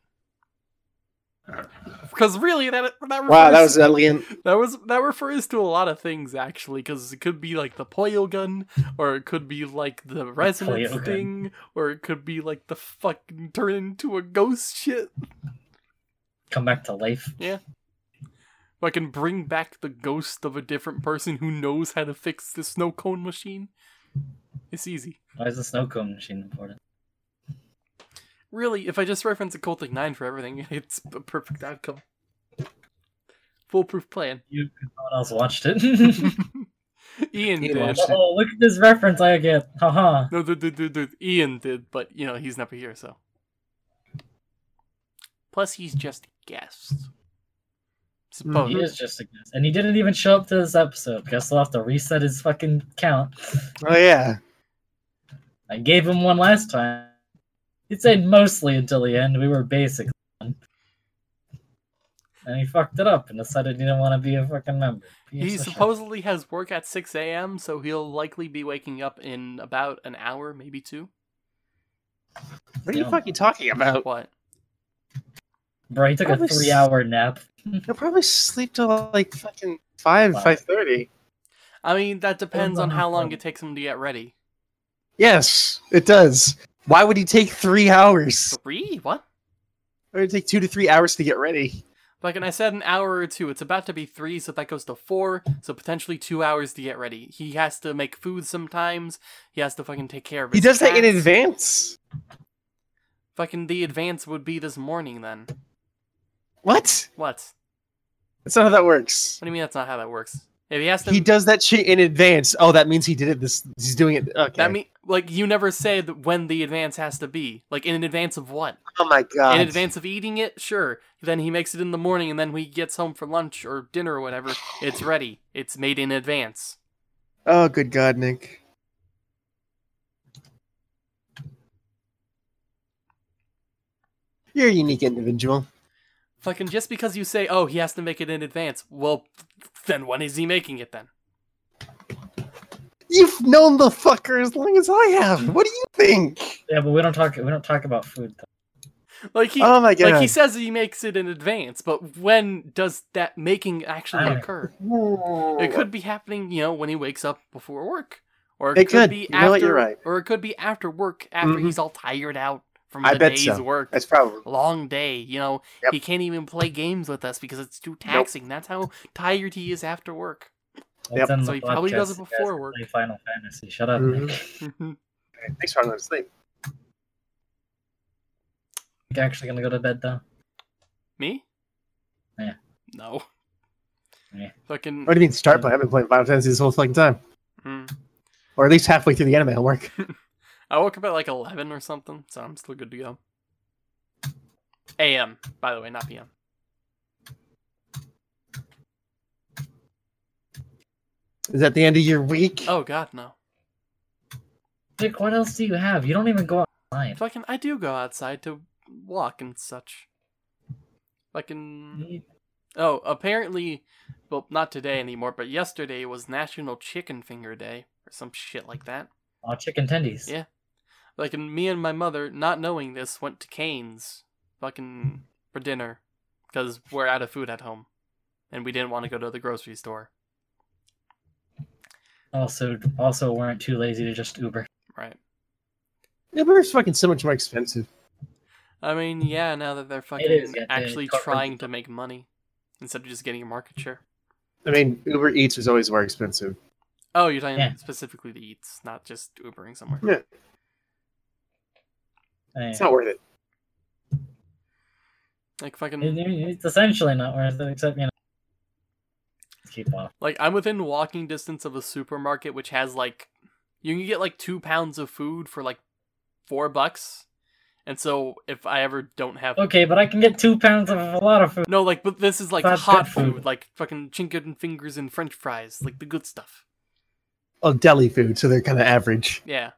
Because really, that that refers, Wow, that was elegant. that was that refers to a lot of things actually. Because it could be like the Poyo gun, or it could be like the resonance Poyo gun. thing, or it could be like the fucking turn into a ghost shit. Come back to life. Yeah. If I can bring back the ghost of a different person who knows how to fix the snow cone machine, it's easy. Why is the snow cone machine important? Really, if I just reference Occultic 9 for everything, it's a perfect outcome. Foolproof plan. You, no one else watched it. Ian Ian did. watched it. oh, look at this reference I get. Haha. No, dude, dude, dude, dude, Ian did, but you know he's never here, so. Plus, he's just a guest. Hmm. Suppose. He is just a guest. And he didn't even show up to this episode. Guess I'll have to reset his fucking count. Oh yeah. I gave him one last time. He said mostly until the end. We were basically done. And he fucked it up and decided he didn't want to be a fucking member. Piece He of shit. supposedly has work at 6 a.m., so he'll likely be waking up in about an hour, maybe two. What are you fucking talking about? What? Bro, he took a Probably s- three hour nap. He'll probably sleep till like fucking five, five thirty. I mean, that depends on on how how long long. it takes him to get ready. Yes, it does. Why would he take three hours? Three? What? It would take two to three hours to get ready. Like, and I said an hour or two. It's about to be three, so that goes to four. So potentially two hours to get ready. He has to make food sometimes. He has to fucking take care of He does that in advance. Fucking the advance would be this morning then. What? What? That's not how that works. What do you mean that's not how that works? If he has to, He does that shit in advance. Oh, that means he did it. This he's doing it. Okay. that mean like you never say that when the advance has to be. Like in advance of what? oh my god. In advance of eating it, sure. Then he makes it in the morning, and then when he gets home for lunch or dinner or whatever, it's ready. It's made in advance. Oh, good god, Nick. You're a unique individual. Fucking just because you say, oh, he has to make it in advance, well, then when is he making it then? You've known the fucker as long as I have. What do you think? Yeah, but we don't talk. We don't talk about food. Though. Like he, oh my god. like he says he makes it in advance, but when does that making actually I- occur? It could be happening, you know, when he wakes up before work, or it, It could, could. be You after, know what? You're right. or it could be after work after Mhm. he's all tired out from I the bet day's so. work. That's probably. long day. You know, Yep. he can't even play games with us because it's too taxing. That's how tired he is after work. Let's Yep. end So the he probably does it. You guys before can work. Play Final Fantasy. Shut up. Mhm. Nick. Thanks for letting to sleep. You actually gonna go to bed though? Me? Yeah. No. Yeah. Fucking. What do you mean start playing? I've been playing Final Fantasy this whole fucking time. mm. Or at least halfway through the anime homework. I woke up at like 11 or something, so I'm still good to go. AM, by the way, not PM. Is that the end of your week? Oh god, no. Nick, what else do you have? You don't even go outside. Fucking, I do go outside to walk and such. Fucking. You- Oh, apparently, well, not today anymore, but yesterday was National Chicken Finger Day or some shit like that. Oh, chicken tendies. Yeah. Like, and me and my mother, not knowing this, went to Cane's, fucking for dinner, because we're out of food at home, and we didn't want to go to the grocery store. Also, also weren't too lazy to just Uber. Right. Uber's fucking so much more expensive. I mean, yeah, now that they're fucking is, yeah, they actually cover- trying to make money instead of just getting a market share. I mean, Uber Eats is always more expensive. Oh, you're talking Yeah. specifically the eats, not just Ubering somewhere. Yeah, Eh, it's not worth it. Like fucking it- it- It's essentially not worth it, except you know. Keep off. Like I'm within walking distance of a supermarket which has like you can get like two pounds of food for like four bucks. And so if I ever don't have Okay, but I can get two pounds of a lot of food. no, like, but this is like That's hot food. food, like fucking chicken fingers and French fries, like the good stuff. Oh, deli food, so they're kind of average. Yeah,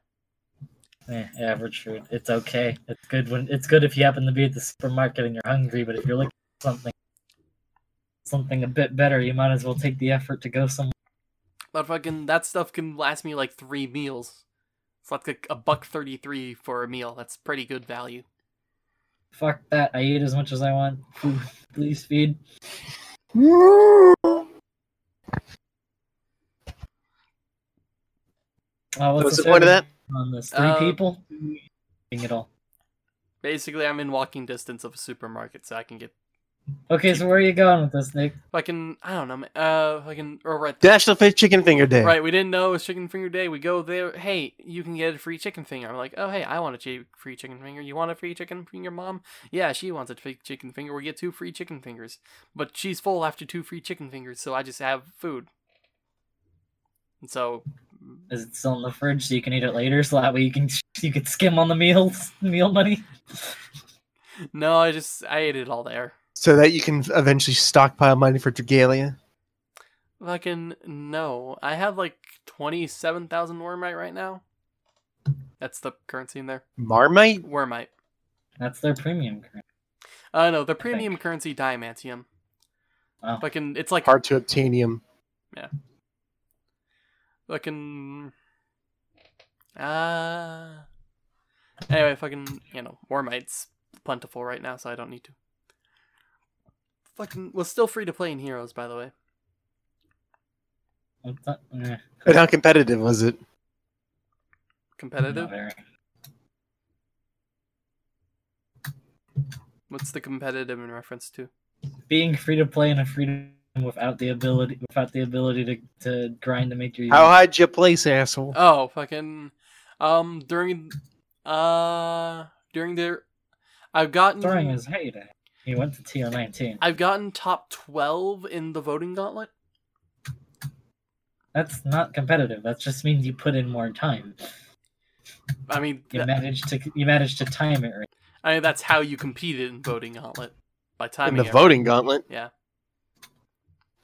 Eh, average food. It's okay. It's good when it's good if you happen to be at the supermarket and you're hungry. But if you're looking for something, something a bit better, you might as well take the effort to go somewhere. but fucking that stuff can last me like three meals. It's like a, a buck thirty three for a meal. That's pretty good value. Fuck that. I eat as much as I want. Food, Please feed. Oh, what's What's the the point of that? On this, three Uh, people. Eating it all. Basically, I'm in walking distance of a supermarket, so I can get Okay, so where are you going with this, Nick? fucking I don't know, man. Uh, fucking or right. National Fish Chicken Finger Day. Right, we didn't know it was chicken finger day. We go there. Hey, you can get a free chicken finger. I'm like, oh hey, I want a chi- free chicken finger. You want a free chicken finger, mom? Yeah, she wants a free chicken finger. We get two free chicken fingers, but she's full after two free chicken fingers, so I just have food. And so, Is it still in the fridge so you can eat it later? So that way you can you can skim on the meals meal money. no, I just I ate it all there. So that you can eventually stockpile money for Dragalia. Fucking no, I have like twenty seven thousand wyrmite right now. That's the currency in there. Marmite? Wyrmite. That's their premium. currency. Uh no, the premium currency diamantium. Oh. Fucking, it's like Hard to obtainium. Yeah. Fucking. Uh Anyway, fucking, you know, Wyrmite's plentiful right now, so I don't need to. Fucking, was still free to play in Heroes, by the way. What's that? Eh, And how competitive was it? Competitive? What's the competitive in reference to? Being free to play in a freedom without the ability without the ability to, to grind to make your How high'd you place, asshole? Oh, fucking, um, during, uh, during the I've gotten, during his heyday. He went to TO nineteen. I've gotten top twelve in the voting gauntlet. That's not competitive. That just means you put in more time. I mean, You th- managed to you managed to time it right. I mean that's how you competed in voting gauntlet by In timing. the it. voting gauntlet? Yeah.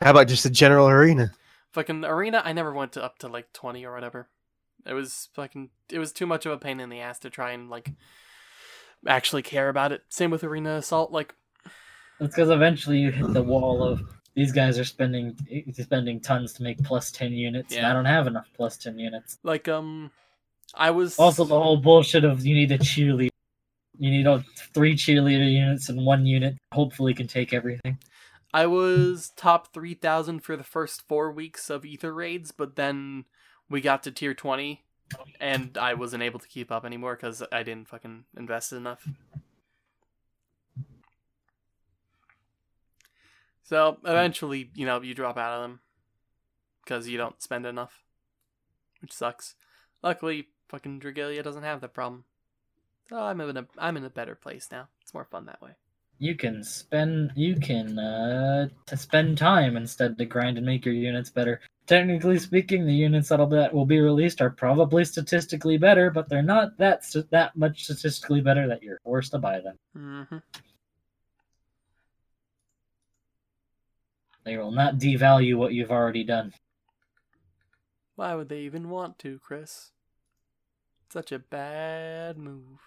How about just the general arena? Fucking arena, I never went to up to like twenty or whatever. It was fucking. It was too much of a pain in the ass to try and like actually care about it. Same with arena assault. Like, That's because eventually you hit the wall of these guys are spending spending tons to make plus ten units, and I don't have enough plus ten units. like um, I was Also, the whole bullshit of you need a cheerleader. You need uh, three cheerleader units and one unit. Hopefully, can take everything. I was top 3000 for the first four weeks of Aether raids, but then we got to tier 20 and I wasn't able to keep up anymore because I didn't fucking invest enough. So eventually, you know, you drop out of them because you don't spend enough, which sucks. Luckily, fucking Dragalia doesn't have that problem. So I'm in a I'm in a better place now. It's more fun that way. You can spend you can uh to spend time instead to grind and make your units better. Technically speaking, the units that'll be, that will be released are probably statistically better, but they're not that that much statistically better that you're forced to buy them. hmm They will not devalue what you've already done. Why would they even want to, Chris? Such a bad move.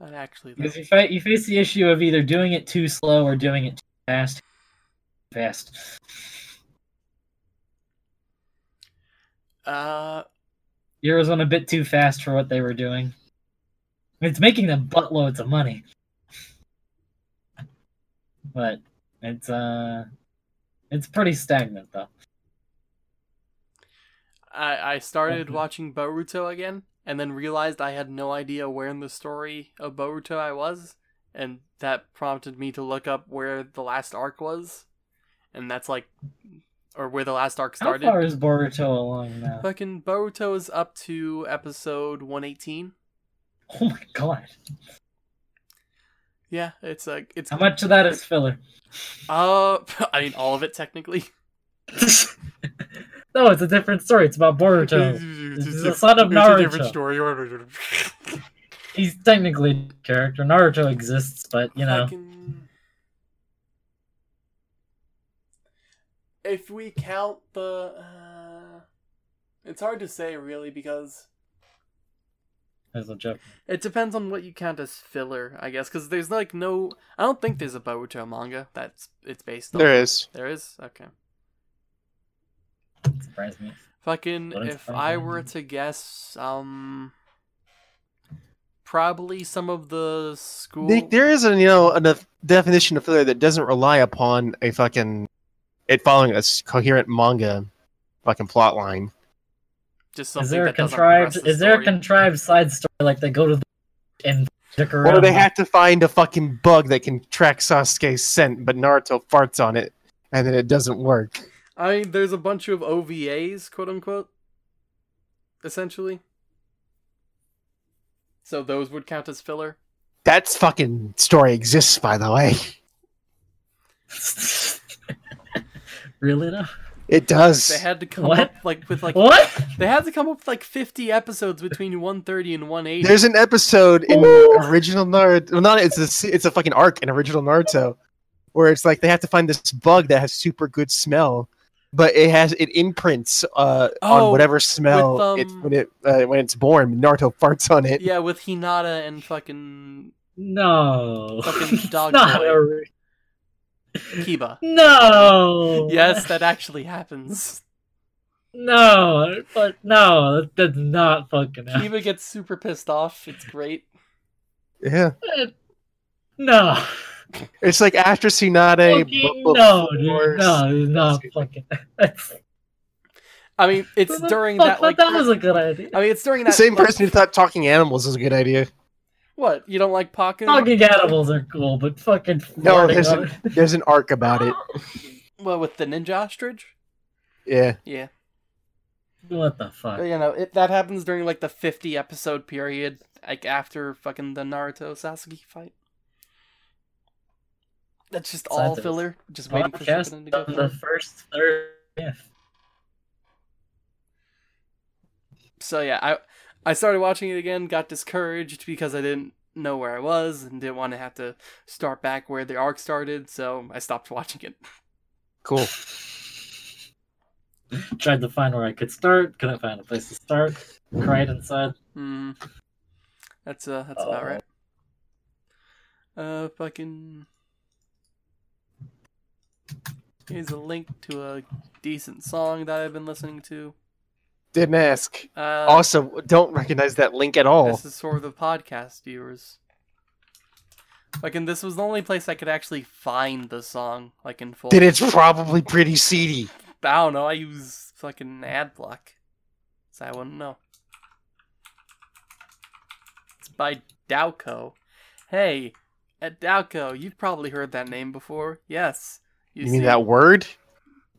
Not actually. Because you, fa- you face the issue of either doing it too slow or doing it too fast. Fast. Uh, Yours went a bit too fast for what they were doing. It's making them buttloads of money. But it's uh it's pretty stagnant though. I I started Mhm. watching Boruto again, and then realized I had no idea where in the story of Boruto I was, and that prompted me to look up where the last arc was, and that's like, or where the last arc started. How far is Boruto along now? Fucking Boruto is up to episode one eighteen. Oh my god. Yeah, it's like it's How much of that is filler? uh, I mean all of it technically. no, it's a different story. It's about Boruto. This is the son of It's a different Naruto. story. he's technically a character. Naruto exists, but you know, If we count the, uh, it's hard to say really because there's a joke. it depends on what you count as filler, I guess. Because there's like no, I don't think there's a Boruto manga that's it's based on. There is. There is. Okay. Surprised me. Fucking, Wouldn't if I me. were to guess, um, probably some of the school. There is a you know a definition of filler that doesn't rely upon a fucking it following a coherent manga fucking plot line. Just Is there a that contrived? the Is there a contrived side story like they go to the and stick around? Or they have to find a fucking bug that can track Sasuke's scent, but Naruto farts on it, and then it doesn't work. I mean, there's a bunch of OVAs, quote unquote, essentially. So those would count as filler. That's fucking story exists, by the way. really though? It does. They had to come What? up like with like What? they had to come up with like 50 episodes between 130 and 180. There's an episode in Ooh. original Naruto. Well, not it's a it's a fucking arc in original Naruto, where it's like they have to find this bug that has super good smell, but it has it imprints uh, Oh, on whatever smell with, it um, when it uh, when it's born. Naruto farts on it. yeah, with Hinata and fucking No. Fucking dog Not boy. a- Kiba. No. Yes, that actually happens. No, but no, that does not fucking happen. Kiba gets super pissed off. It's great. Yeah, No. it's like after Tsunade. Fucking no, dude. No, it's not fucking. I mean, it's during fuck? that like that was a good idea. I mean, it's during The that same like- person who thought talking animals was a good idea. What? You don't like Paku? Talking animals are cool, but fucking No, there's on a, there's an arc about it. Well, with the ninja ostrich? Yeah, Yeah. What the fuck? But, you know, it, that happens during like the 50 episode period, like after fucking the Naruto Sasuke fight. That's just all Scientists. filler, just waiting for something to go the forward. first third. Yeah. So yeah, I I started watching it again, got discouraged because I didn't know where I was and didn't want to have to start back where the arc started, so I stopped watching it. cool. Tried to find where I could start, couldn't find a place to start. Cried inside. Hmm. That's uh that's about Oh. right. Uh fucking Here's a link to a decent song that I've been listening to. Didn't ask. Uh Also, don't recognize that link at all. This is for the podcast viewers. Fucking this was the only place I could actually find the song, like in full. Then it's probably pretty seedy. I don't know, I use fucking ad block. So I wouldn't know. It's by Daoko. Hey, at Daoko, you've probably heard that name before. Yes. You, mean that word?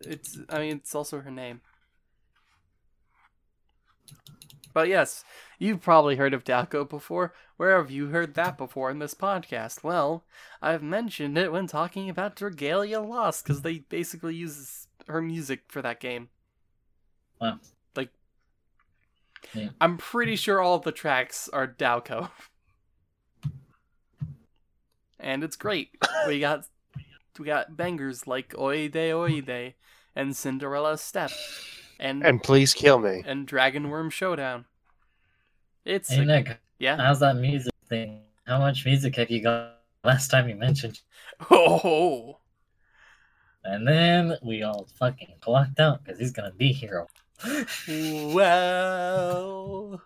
It's I mean it's also her name. But yes, you've probably heard of Daoko before. Where have you heard that before in this podcast? Well, I've mentioned it when talking about Dragalia Lost, because they basically use her music for that game. Wow. Like, Yeah. I'm pretty sure all of the tracks are Daoko. and it's great. We got we got bangers like Oide Oide and Cinderella Step and And please kill me. and Dragon Worm Showdown. It's Hey a- Nick, yeah. how's that music thing? How much music have you got last time you mentioned? Oh, And then we all fucking clocked out because he's gonna be hero. well,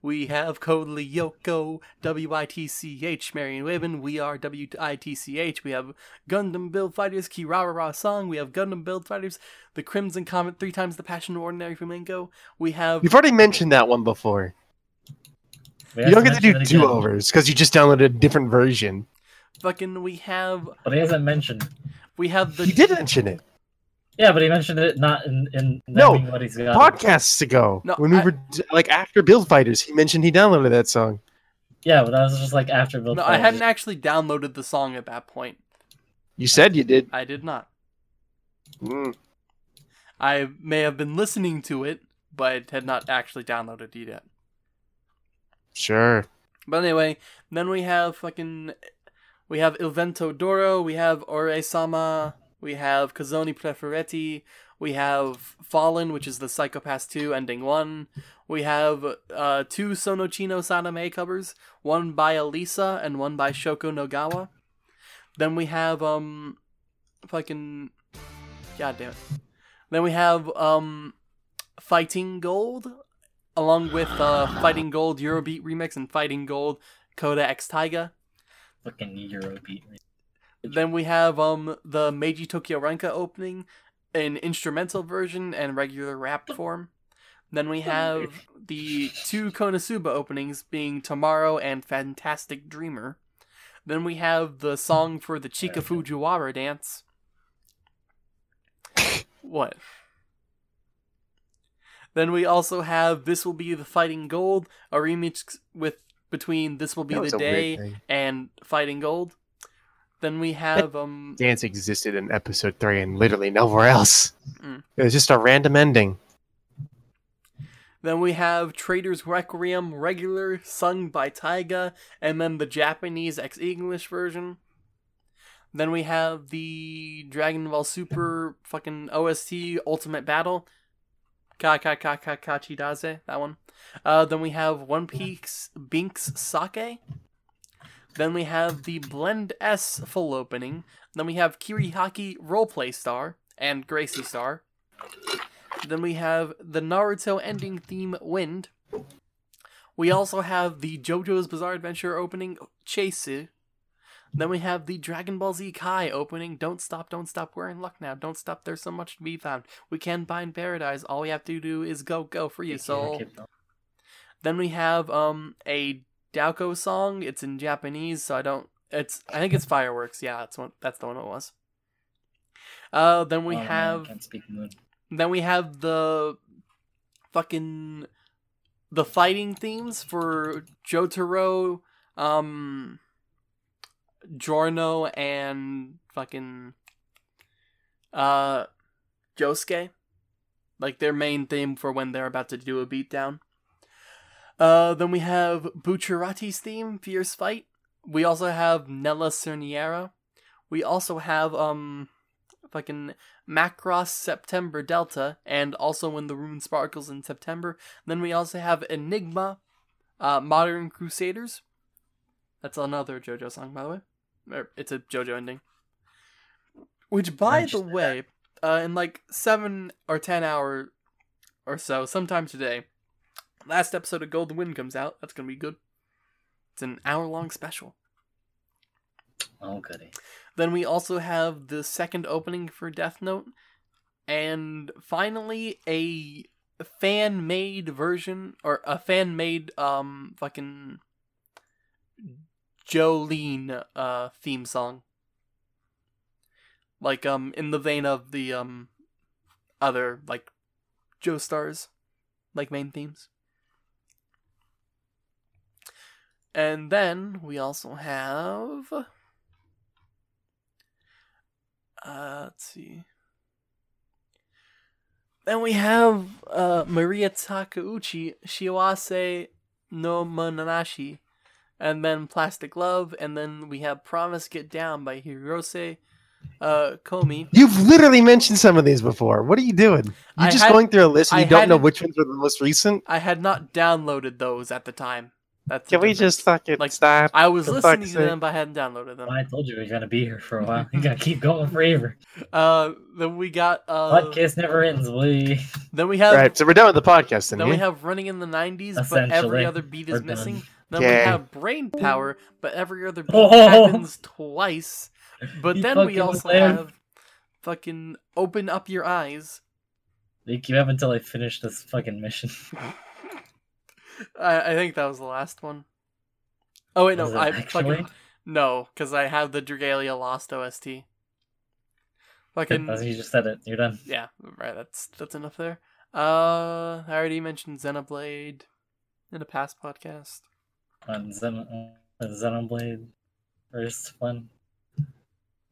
we have Code Lyoko, W I T C H, Marion Waven. We are W I T C H. We have Gundam Build Fighters, Kirara Ra Song. We have Gundam Build Fighters, the Crimson Comet, three times the Passion of Ordinary Flamingo. We have You've already mentioned that one before. We You don't get to do mention it again, do overs because you just downloaded a different version. fucking. We have But he hasn't mentioned. we have the You did mention it Yeah, but he mentioned it not in, in No, what he's got. podcasts ago. No, when we I- were like after Build Fighters, he mentioned he downloaded that song. Yeah, but that was just like after Build No, I hadn't actually downloaded the song at that point. You said you did. I did not. Mm. I may have been listening to it, but had not actually downloaded it yet. Sure. But anyway, then we have fucking we have Il Vento d'Oro, we have Ore-sama, we have Kazoni Preferetti, we have Fallen, which is the Psycho-Pass 2 ending 1. We have uh, two Sono Chi no Sadame covers, one by Elisa and one by Shoko Nogawa. Then we have um fucking God damn it. Then we have um Fighting Gold along with uh Fighting Gold Eurobeat remix and Fighting Gold Coda X Taiga. Fucking Eurobeat. Then we have um the Meiji Tokyo Renka opening in instrumental version and regular rap form. Then we have the two Konosuba openings being Tomorrow and Fantastic Dreamer. Then we have the song for the Chika Fujiwara dance. What? Then we also have This Will Be the Fighting Gold, a remix with between This Will Be That the was a weird Day and Fighting Gold. Then we have um Dance existed in episode three and literally nowhere else. Mm. It was just a random ending. Then we have Traitor's Requiem regular sung by Taiga, and then the Japanese ex English version. Then we have the Dragon Ball Super fucking OST Ultimate Battle. Ka ka ka ka kachidaze, that one. Uh, then we have One Piece Binks Sake. Then we have the Blend S full opening. Then we have Kirihaki Roleplay Star and Gracie Star. Then we have the Naruto ending theme Wind. We also have the JoJo's Bizarre Adventure opening Chase. Then we have the Dragon Ball Z Kai opening Don't Stop, Don't Stop, We're in Luck Now. Don't stop, there's so much to be found. We can find paradise. All we have to do is go, go, free your soul. Then we have um a Daoko song. It's in Japanese, so I don't. It's I think it's fireworks. Yeah, that's one. That's the one it was. Uh, then we Oh, man, have speak then we have the fucking the fighting themes for Jotaro, um, Giorno, and fucking uh, Josuke. Like their main theme for when they're about to do a beatdown. Uh, then we have Bucciarati's theme, Fierce Fight. We also have Nella Cerniera. We also have um fucking Macross September Delta, and also When the Rune Sparkles in September. Then we also have Enigma, uh, Modern Crusaders. That's another JoJo song, by the way. Or, it's a JoJo ending. Which, by the way, uh, in like seven or ten hour or so, sometime today, last episode of Golden Wind comes out. That's gonna be good. It's an hour long special. Oh, goody. Then we also have the second opening for Death Note. And finally, a fan made version, or a fan made, um, fucking Jolyne, uh, theme song. Like, um, in the vein of the, um, other, like, Joestars, like, main themes. And then we also have. Uh, let's see. Then we have uh, Mariya Takeuchi, Shiawase no Monosashi, and then Plastic Love, and then we have Promise Get Down by Hirose uh, Kohmi. You've literally mentioned some of these before. What are you doing? You I just had- going through a list and I you don't know which ones were the most recent? I had not downloaded those at the time. That's Can we difference. just fucking Like, stop? I was listening to sake? them, but I hadn't downloaded them. I told you we are gonna be here for a while. We gotta keep going forever. Uh, then we got uh, Podcast never ends. We then we have Right, so we're done with the podcast then. Then we have running in the 90s, but every other beat is we're done. missing. Then we have brain power, but every other beat Oh. happens twice. But You then we also live. have fucking open up your eyes. Like, you have until I finish this fucking mission. I, I think that was the last one. Oh wait, no, I actually? fucking no, because I have the Dragalia Lost OST. Fucking As you just said it, you're done. yeah, right. That's that's enough there. Uh, I already mentioned Xenoblade in a past podcast. On Zen- uh, Xenoblade first one.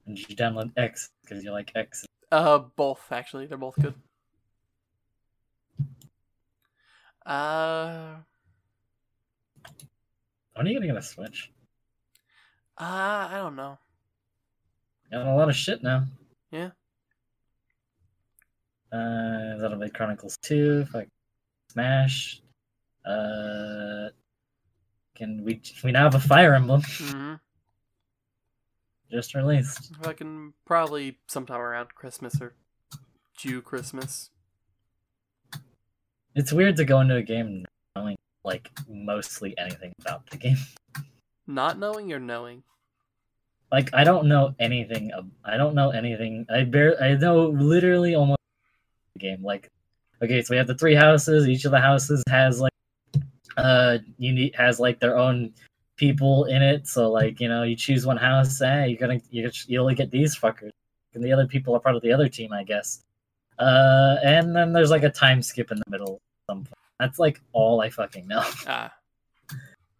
And you download X because you like X. Uh, both actually. They're both good. Uh, When are you gonna get a Switch? Uh, I don't know. Got a lot of shit now. Yeah. Uh, Xenoblade Chronicles 2, fuck, Smash. Uh, can we we now have a Fire Emblem hmm just released. Fucking probably sometime around Christmas or Jew Christmas. It's weird to go into a game knowing like mostly anything about the game. Not knowing or knowing. Like I don't know anything. I don't know anything. I bare. I know literally almost the game. Like, okay, so we have the three houses. Each of the houses has like, uh, you need has like their own people in it. So like, you know, you choose one house. Eh, you're gonna you you only get these fuckers, and the other people are part of the other team, I guess. Uh, and then there's like a time skip in the middle. at Some point. That's like all I fucking know. Ah,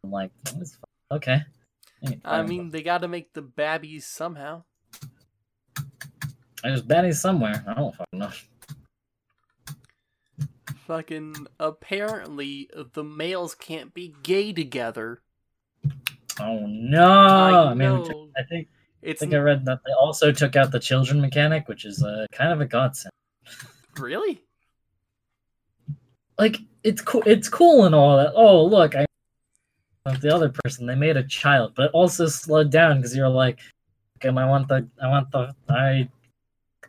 I'm like, "This is okay. I mean, they got to make the babbies somehow. there's baddies somewhere. I don't fucking know. Fucking apparently the males can't be gay together. Oh no! I I, mean, know. I think I think I read that they also took out the children mechanic, which is uh, kind of a godsend. really Like it's cool. It's cool and all that. Oh look, I the other person they made a child, but it also slowed down because you're like, okay, I want the, I want the, I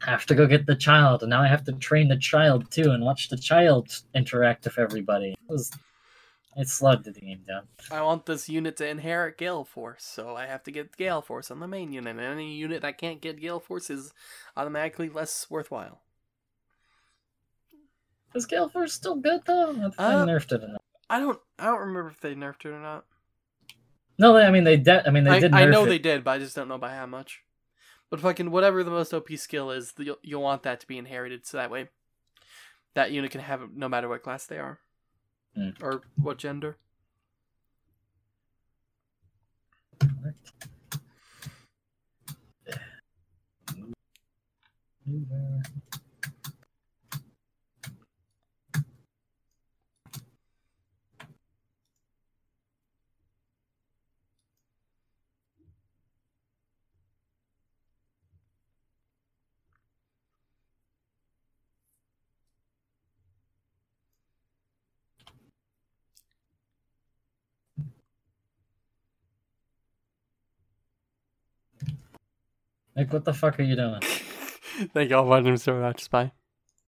have to go get the child, and now I have to train the child too, and watch the child interact with everybody. It was, it slowed the game down. I want this unit to inherit Gale Force, so I have to get Gale Force on the main unit. And any unit that can't get Gale Force is automatically less worthwhile. Is Gale Force is still good though? I Uh, they nerfed it enough. I don't I don't remember if they nerfed it or not. No, they- I mean they de- I mean they I, did. I know it. they did, but I just don't know by how much. But fucking whatever the most OP skill is, you'll, you'll want that to be inherited, so that way that unit can have it no matter what class they are Hmm. or what gender. Like, what the fuck are you doing? Thank y'all for watching so much. Bye.